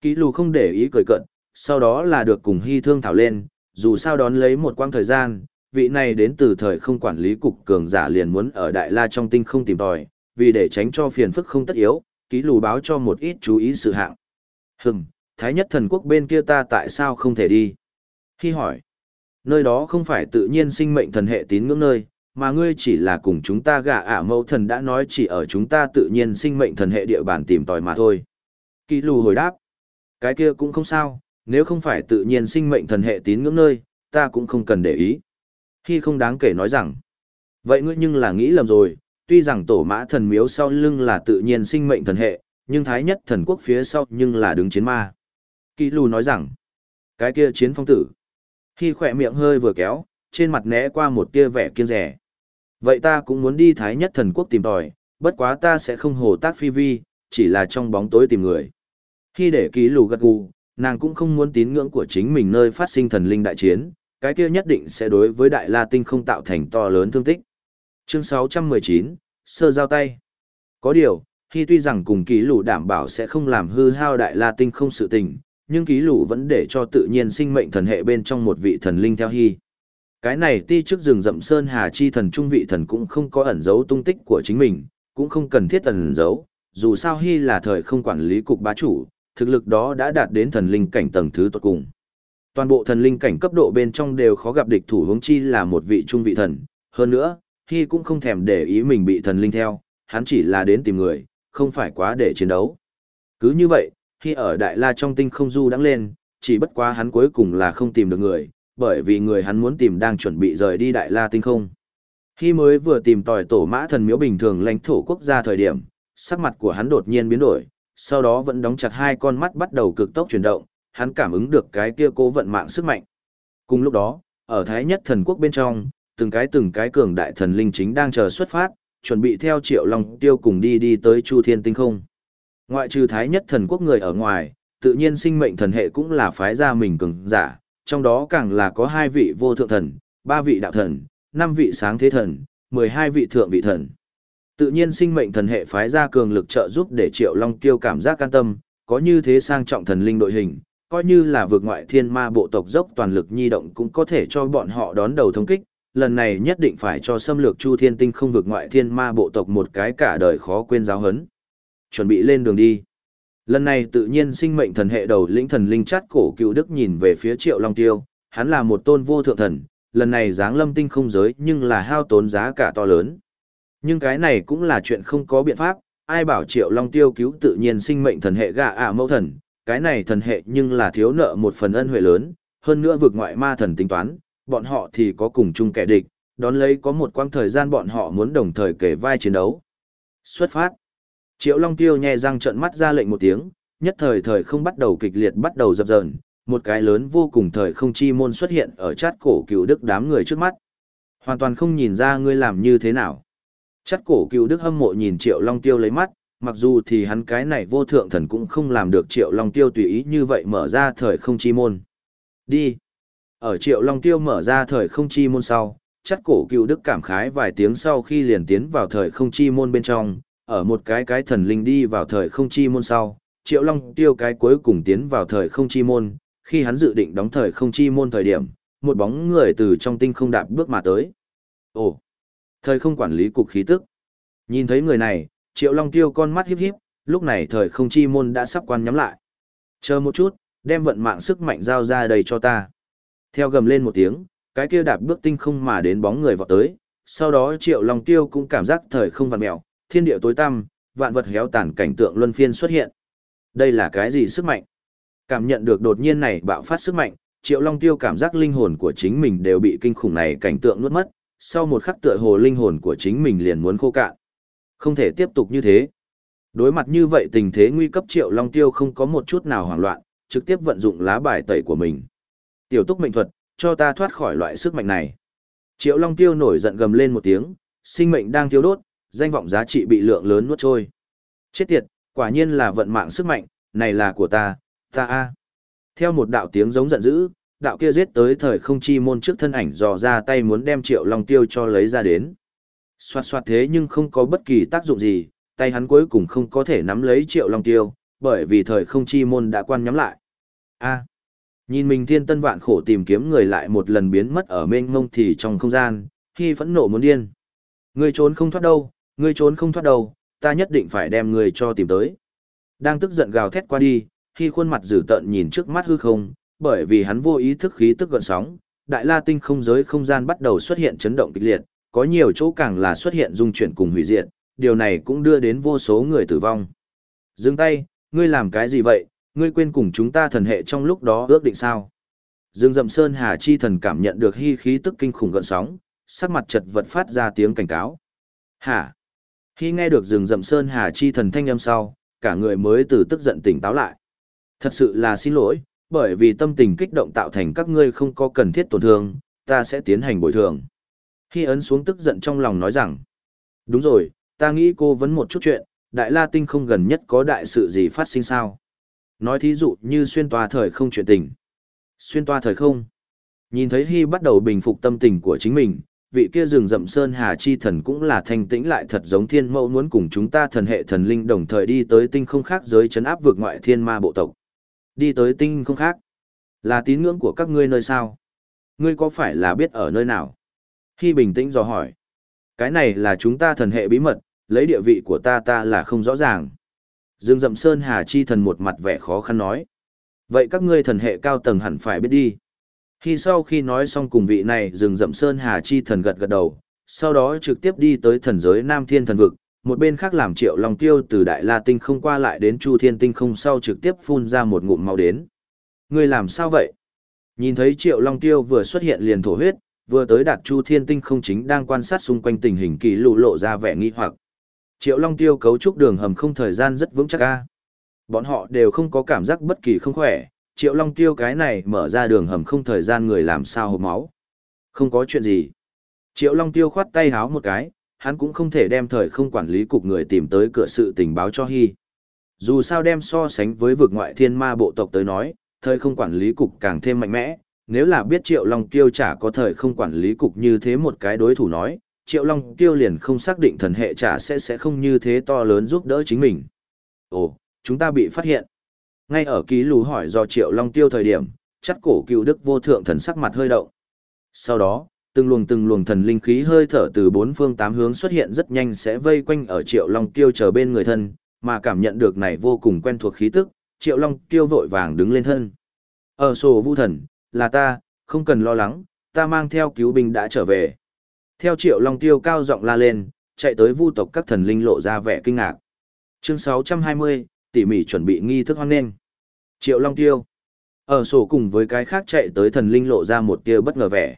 Ký lù không để ý cười cận, sau đó là được cùng hy thương thảo lên, dù sao đón lấy một quang thời gian, vị này đến từ thời không quản lý cục cường giả liền muốn ở Đại La trong tinh không tìm tòi, vì để tránh cho phiền phức không tất yếu, ký lù báo cho một ít chú ý sự hạng. Hừm, Thái nhất thần quốc bên kia ta tại sao không thể đi? Khi hỏi, nơi đó không phải tự nhiên sinh mệnh thần hệ tín ngưỡng nơi, mà ngươi chỉ là cùng chúng ta gạ ả mẫu thần đã nói chỉ ở chúng ta tự nhiên sinh mệnh thần hệ địa bàn tìm tòi mà thôi. Kỷ lù hồi đáp, cái kia cũng không sao, nếu không phải tự nhiên sinh mệnh thần hệ tín ngưỡng nơi, ta cũng không cần để ý. Khi không đáng kể nói rằng, vậy ngươi nhưng là nghĩ lầm rồi, tuy rằng tổ mã thần miếu sau lưng là tự nhiên sinh mệnh thần hệ, nhưng thái nhất thần quốc phía sau nhưng là đứng chiến ma. Kỳ lù nói rằng, cái kia chiến phong tử. Khi khỏe miệng hơi vừa kéo, trên mặt né qua một tia vẻ kiên rẻ. Vậy ta cũng muốn đi Thái Nhất Thần Quốc tìm tòi, bất quá ta sẽ không hồ tác phi vi, chỉ là trong bóng tối tìm người. Khi để ký lù gật gù, nàng cũng không muốn tín ngưỡng của chính mình nơi phát sinh thần linh đại chiến, cái kia nhất định sẽ đối với Đại La Tinh không tạo thành to lớn thương tích. Chương 619, Sơ giao tay. Có điều, khi tuy rằng cùng ký lù đảm bảo sẽ không làm hư hao Đại La Tinh không sự tình, nhưng ký lù vẫn để cho tự nhiên sinh mệnh thần hệ bên trong một vị thần linh theo hy. Cái này ti trước rừng rậm sơn hà chi thần trung vị thần cũng không có ẩn giấu tung tích của chính mình, cũng không cần thiết ẩn giấu, dù sao hy là thời không quản lý cục bá chủ, thực lực đó đã đạt đến thần linh cảnh tầng thứ tốt cùng. Toàn bộ thần linh cảnh cấp độ bên trong đều khó gặp địch thủ hướng chi là một vị trung vị thần, hơn nữa, hy cũng không thèm để ý mình bị thần linh theo, hắn chỉ là đến tìm người, không phải quá để chiến đấu. Cứ như vậy, khi ở Đại La trong tinh không du đắng lên, chỉ bất quá hắn cuối cùng là không tìm được người, bởi vì người hắn muốn tìm đang chuẩn bị rời đi Đại La tinh không. Khi mới vừa tìm tòi tổ mã thần miếu bình thường lãnh thổ quốc gia thời điểm, sắc mặt của hắn đột nhiên biến đổi, sau đó vẫn đóng chặt hai con mắt bắt đầu cực tốc chuyển động, hắn cảm ứng được cái kia cố vận mạng sức mạnh. Cùng lúc đó, ở Thái Nhất thần quốc bên trong, từng cái từng cái cường đại thần linh chính đang chờ xuất phát, chuẩn bị theo Triệu Long Tiêu cùng đi đi tới Chu Thiên tinh không. Ngoại trừ Thái Nhất thần quốc người ở ngoài, tự nhiên sinh mệnh thần hệ cũng là phái ra mình cường giả, trong đó càng là có hai vị vô thượng thần, ba vị đạo thần, năm vị sáng thế thần, mười hai vị thượng vị thần. Tự nhiên sinh mệnh thần hệ phái ra cường lực trợ giúp để Triệu Long Tiêu cảm giác can tâm, có như thế sang trọng thần linh đội hình, coi như là vượt ngoại thiên ma bộ tộc dốc toàn lực nhi động cũng có thể cho bọn họ đón đầu thống kích, lần này nhất định phải cho xâm lược Chu Thiên Tinh không vượt ngoại thiên ma bộ tộc một cái cả đời khó quên giáo hấn. Chuẩn bị lên đường đi. Lần này tự nhiên sinh mệnh thần hệ đầu lĩnh thần linh chát cổ cựu đức nhìn về phía Triệu Long Tiêu, hắn là một tôn vô thượng thần, lần này giáng lâm tinh không giới nhưng là hao tốn giá cả to lớn. Nhưng cái này cũng là chuyện không có biện pháp, ai bảo Triệu Long Tiêu cứu tự nhiên sinh mệnh thần hệ gạ ạ à mẫu thần, cái này thần hệ nhưng là thiếu nợ một phần ân huệ lớn, hơn nữa vượt ngoại ma thần tính toán, bọn họ thì có cùng chung kẻ địch, đón lấy có một quãng thời gian bọn họ muốn đồng thời kể vai chiến đấu. Xuất phát. Triệu Long Tiêu nhẹ răng trợn mắt ra lệnh một tiếng, nhất thời thời không bắt đầu kịch liệt bắt đầu dập dờn, một cái lớn vô cùng thời không chi môn xuất hiện ở chát cổ cựu đức đám người trước mắt. Hoàn toàn không nhìn ra ngươi làm như thế nào. Chát cổ cựu đức hâm mộ nhìn Triệu Long Tiêu lấy mắt, mặc dù thì hắn cái này vô thượng thần cũng không làm được Triệu Long Tiêu tùy ý như vậy mở ra thời không chi môn. Đi. Ở Triệu Long Tiêu mở ra thời không chi môn sau, chắc cổ cựu đức cảm khái vài tiếng sau khi liền tiến vào thời không chi môn bên trong, ở một cái cái thần linh đi vào thời không chi môn sau, Triệu Long Tiêu cái cuối cùng tiến vào thời không chi môn, khi hắn dự định đóng thời không chi môn thời điểm, một bóng người từ trong tinh không đạp bước mà tới. Ồ, thời không quản lý cục khí tức. Nhìn thấy người này, Triệu Long Tiêu con mắt híp híp, lúc này thời không chi môn đã sắp quan nhắm lại. Chờ một chút, đem vận mạng sức mạnh giao ra đây cho ta. Theo gầm lên một tiếng, cái kia đạp bước tinh không mà đến bóng người vọt tới, sau đó Triệu Long Tiêu cũng cảm giác thời không vặn mèo, thiên địa tối tăm, vạn vật héo tàn cảnh tượng luân phiên xuất hiện. Đây là cái gì sức mạnh? Cảm nhận được đột nhiên này bạo phát sức mạnh, Triệu Long Tiêu cảm giác linh hồn của chính mình đều bị kinh khủng này cảnh tượng nuốt mất, sau một khắc tựa hồ linh hồn của chính mình liền muốn khô cạn. Không thể tiếp tục như thế. Đối mặt như vậy tình thế nguy cấp Triệu Long Tiêu không có một chút nào hoảng loạn, trực tiếp vận dụng lá bài tẩy của mình. Tiểu túc mệnh thuật, cho ta thoát khỏi loại sức mạnh này. Triệu Long Tiêu nổi giận gầm lên một tiếng, sinh mệnh đang tiêu đốt, danh vọng giá trị bị lượng lớn nuốt trôi. Chết tiệt, quả nhiên là vận mạng sức mạnh, này là của ta, ta a. Theo một đạo tiếng giống giận dữ, đạo kia giết tới thời không chi môn trước thân ảnh dò ra tay muốn đem Triệu Long Tiêu cho lấy ra đến. Xoạt xoạt thế nhưng không có bất kỳ tác dụng gì, tay hắn cuối cùng không có thể nắm lấy Triệu Long Tiêu, bởi vì thời không chi môn đã quan nhắm lại. A. Nhìn mình thiên tân vạn khổ tìm kiếm người lại một lần biến mất ở mênh mông thì trong không gian, khi phẫn nộ muốn điên. Ngươi trốn không thoát đâu, ngươi trốn không thoát đâu, ta nhất định phải đem ngươi cho tìm tới. Đang tức giận gào thét qua đi, khi khuôn mặt dữ tợn nhìn trước mắt hư không, bởi vì hắn vô ý thức khí tức gợn sóng, đại la tinh không giới không gian bắt đầu xuất hiện chấn động kịch liệt, có nhiều chỗ càng là xuất hiện dung chuyển cùng hủy diệt, điều này cũng đưa đến vô số người tử vong. Dừng tay, ngươi làm cái gì vậy, ngươi quên cùng chúng ta thần hệ trong lúc đó ước định sao? Dương Dậm Sơn Hà Chi thần cảm nhận được hy khí tức kinh khủng gợn sóng, sắc mặt chật vật phát ra tiếng cảnh cáo. Hả? Khi nghe được Dương Dậm Sơn Hà Chi thần thanh âm sau, cả người mới từ tức giận tỉnh táo lại. Thật sự là xin lỗi, bởi vì tâm tình kích động tạo thành các ngươi không có cần thiết tổn thương, ta sẽ tiến hành bồi thường. Khi ấn xuống tức giận trong lòng nói rằng, đúng rồi, ta nghĩ cô vấn một chút chuyện, Đại La Tinh không gần nhất có đại sự gì phát sinh sao? Nói thí dụ như xuyên toa thời không chuyện tình. Xuyên toa thời không? Nhìn thấy Hy bắt đầu bình phục tâm tình của chính mình, vị kia rừng rậm sơn hà chi thần cũng là thanh tĩnh lại thật giống thiên mẫu muốn cùng chúng ta thần hệ thần linh đồng thời đi tới tinh không khác giới chấn áp vượt ngoại thiên ma bộ tộc. Đi tới tinh không khác. Là tín ngưỡng của các ngươi nơi sao? Ngươi có phải là biết ở nơi nào? khi bình tĩnh dò hỏi. Cái này là chúng ta thần hệ bí mật, lấy địa vị của ta ta là không rõ ràng. Dương Dậm Sơn Hà Chi thần một mặt vẻ khó khăn nói. Vậy các ngươi thần hệ cao tầng hẳn phải biết đi. Khi sau khi nói xong cùng vị này Dương Dậm Sơn Hà Chi thần gật gật đầu, sau đó trực tiếp đi tới thần giới Nam Thiên thần vực, một bên khác làm triệu long tiêu từ Đại La Tinh không qua lại đến Chu Thiên Tinh không sau trực tiếp phun ra một ngụm máu đến. Ngươi làm sao vậy? Nhìn thấy triệu long tiêu vừa xuất hiện liền thổ huyết, vừa tới đạt Chu Thiên Tinh không chính đang quan sát xung quanh tình hình kỳ lụ lộ ra vẻ nghi hoặc. Triệu Long Tiêu cấu trúc đường hầm không thời gian rất vững chắc ca Bọn họ đều không có cảm giác bất kỳ không khỏe, Triệu Long Tiêu cái này mở ra đường hầm không thời gian người làm sao hộp máu. Không có chuyện gì. Triệu Long Tiêu khoát tay háo một cái, hắn cũng không thể đem thời không quản lý cục người tìm tới cửa sự tình báo cho Hy. Dù sao đem so sánh với vực ngoại thiên ma bộ tộc tới nói, thời không quản lý cục càng thêm mạnh mẽ, nếu là biết Triệu Long Tiêu chả có thời không quản lý cục như thế một cái đối thủ nói, Triệu Long Tiêu liền không xác định thần hệ trả sẽ sẽ không như thế to lớn giúp đỡ chính mình. Ồ, chúng ta bị phát hiện. Ngay ở ký lù hỏi do Triệu Long Tiêu thời điểm, chắc cổ cựu đức vô thượng thần sắc mặt hơi động. Sau đó, từng luồng từng luồng thần linh khí hơi thở từ bốn phương tám hướng xuất hiện rất nhanh sẽ vây quanh ở Triệu Long Tiêu chờ bên người thân, mà cảm nhận được này vô cùng quen thuộc khí tức, Triệu Long Tiêu vội vàng đứng lên thân. Ở sổ vu thần, là ta, không cần lo lắng, ta mang theo cứu binh đã trở về. Theo triệu long tiêu cao giọng la lên, chạy tới vu tộc các thần linh lộ ra vẻ kinh ngạc. Chương 620, tỉ mỉ chuẩn bị nghi thức hoan nghênh. Triệu long tiêu. Ở ờ, sổ cùng với cái khác chạy tới thần linh lộ ra một tia bất ngờ vẻ.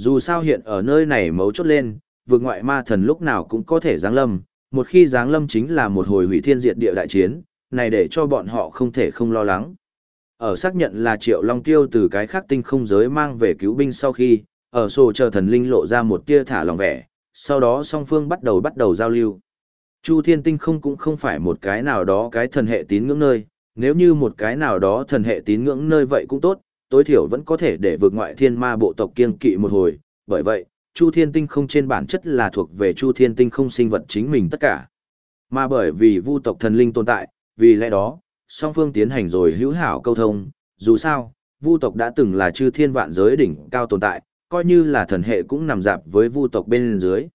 Dù sao hiện ở nơi này mấu chốt lên, vượt ngoại ma thần lúc nào cũng có thể giáng lâm, một khi giáng lâm chính là một hồi hủy thiên diệt địa đại chiến, này để cho bọn họ không thể không lo lắng. Ở xác nhận là Triệu Long Tiêu từ cái khác tinh không giới mang về cứu binh sau khi, ở sổ chờ thần linh lộ ra một tia thả lòng vẻ, sau đó song phương bắt đầu bắt đầu giao lưu. Chu thiên tinh không cũng không phải một cái nào đó cái thần hệ tín ngưỡng nơi, nếu như một cái nào đó thần hệ tín ngưỡng nơi vậy cũng tốt, tối thiểu vẫn có thể để vượt ngoại thiên ma bộ tộc kiên kỵ một hồi, bởi vậy, Chu Thiên Tinh không trên bản chất là thuộc về Chu Thiên Tinh không sinh vật chính mình tất cả. Mà bởi vì vu tộc thần linh tồn tại, vì lẽ đó, song phương tiến hành rồi hữu hảo câu thông, dù sao, vu tộc đã từng là chư thiên vạn giới đỉnh cao tồn tại, coi như là thần hệ cũng nằm dạp với vu tộc bên dưới.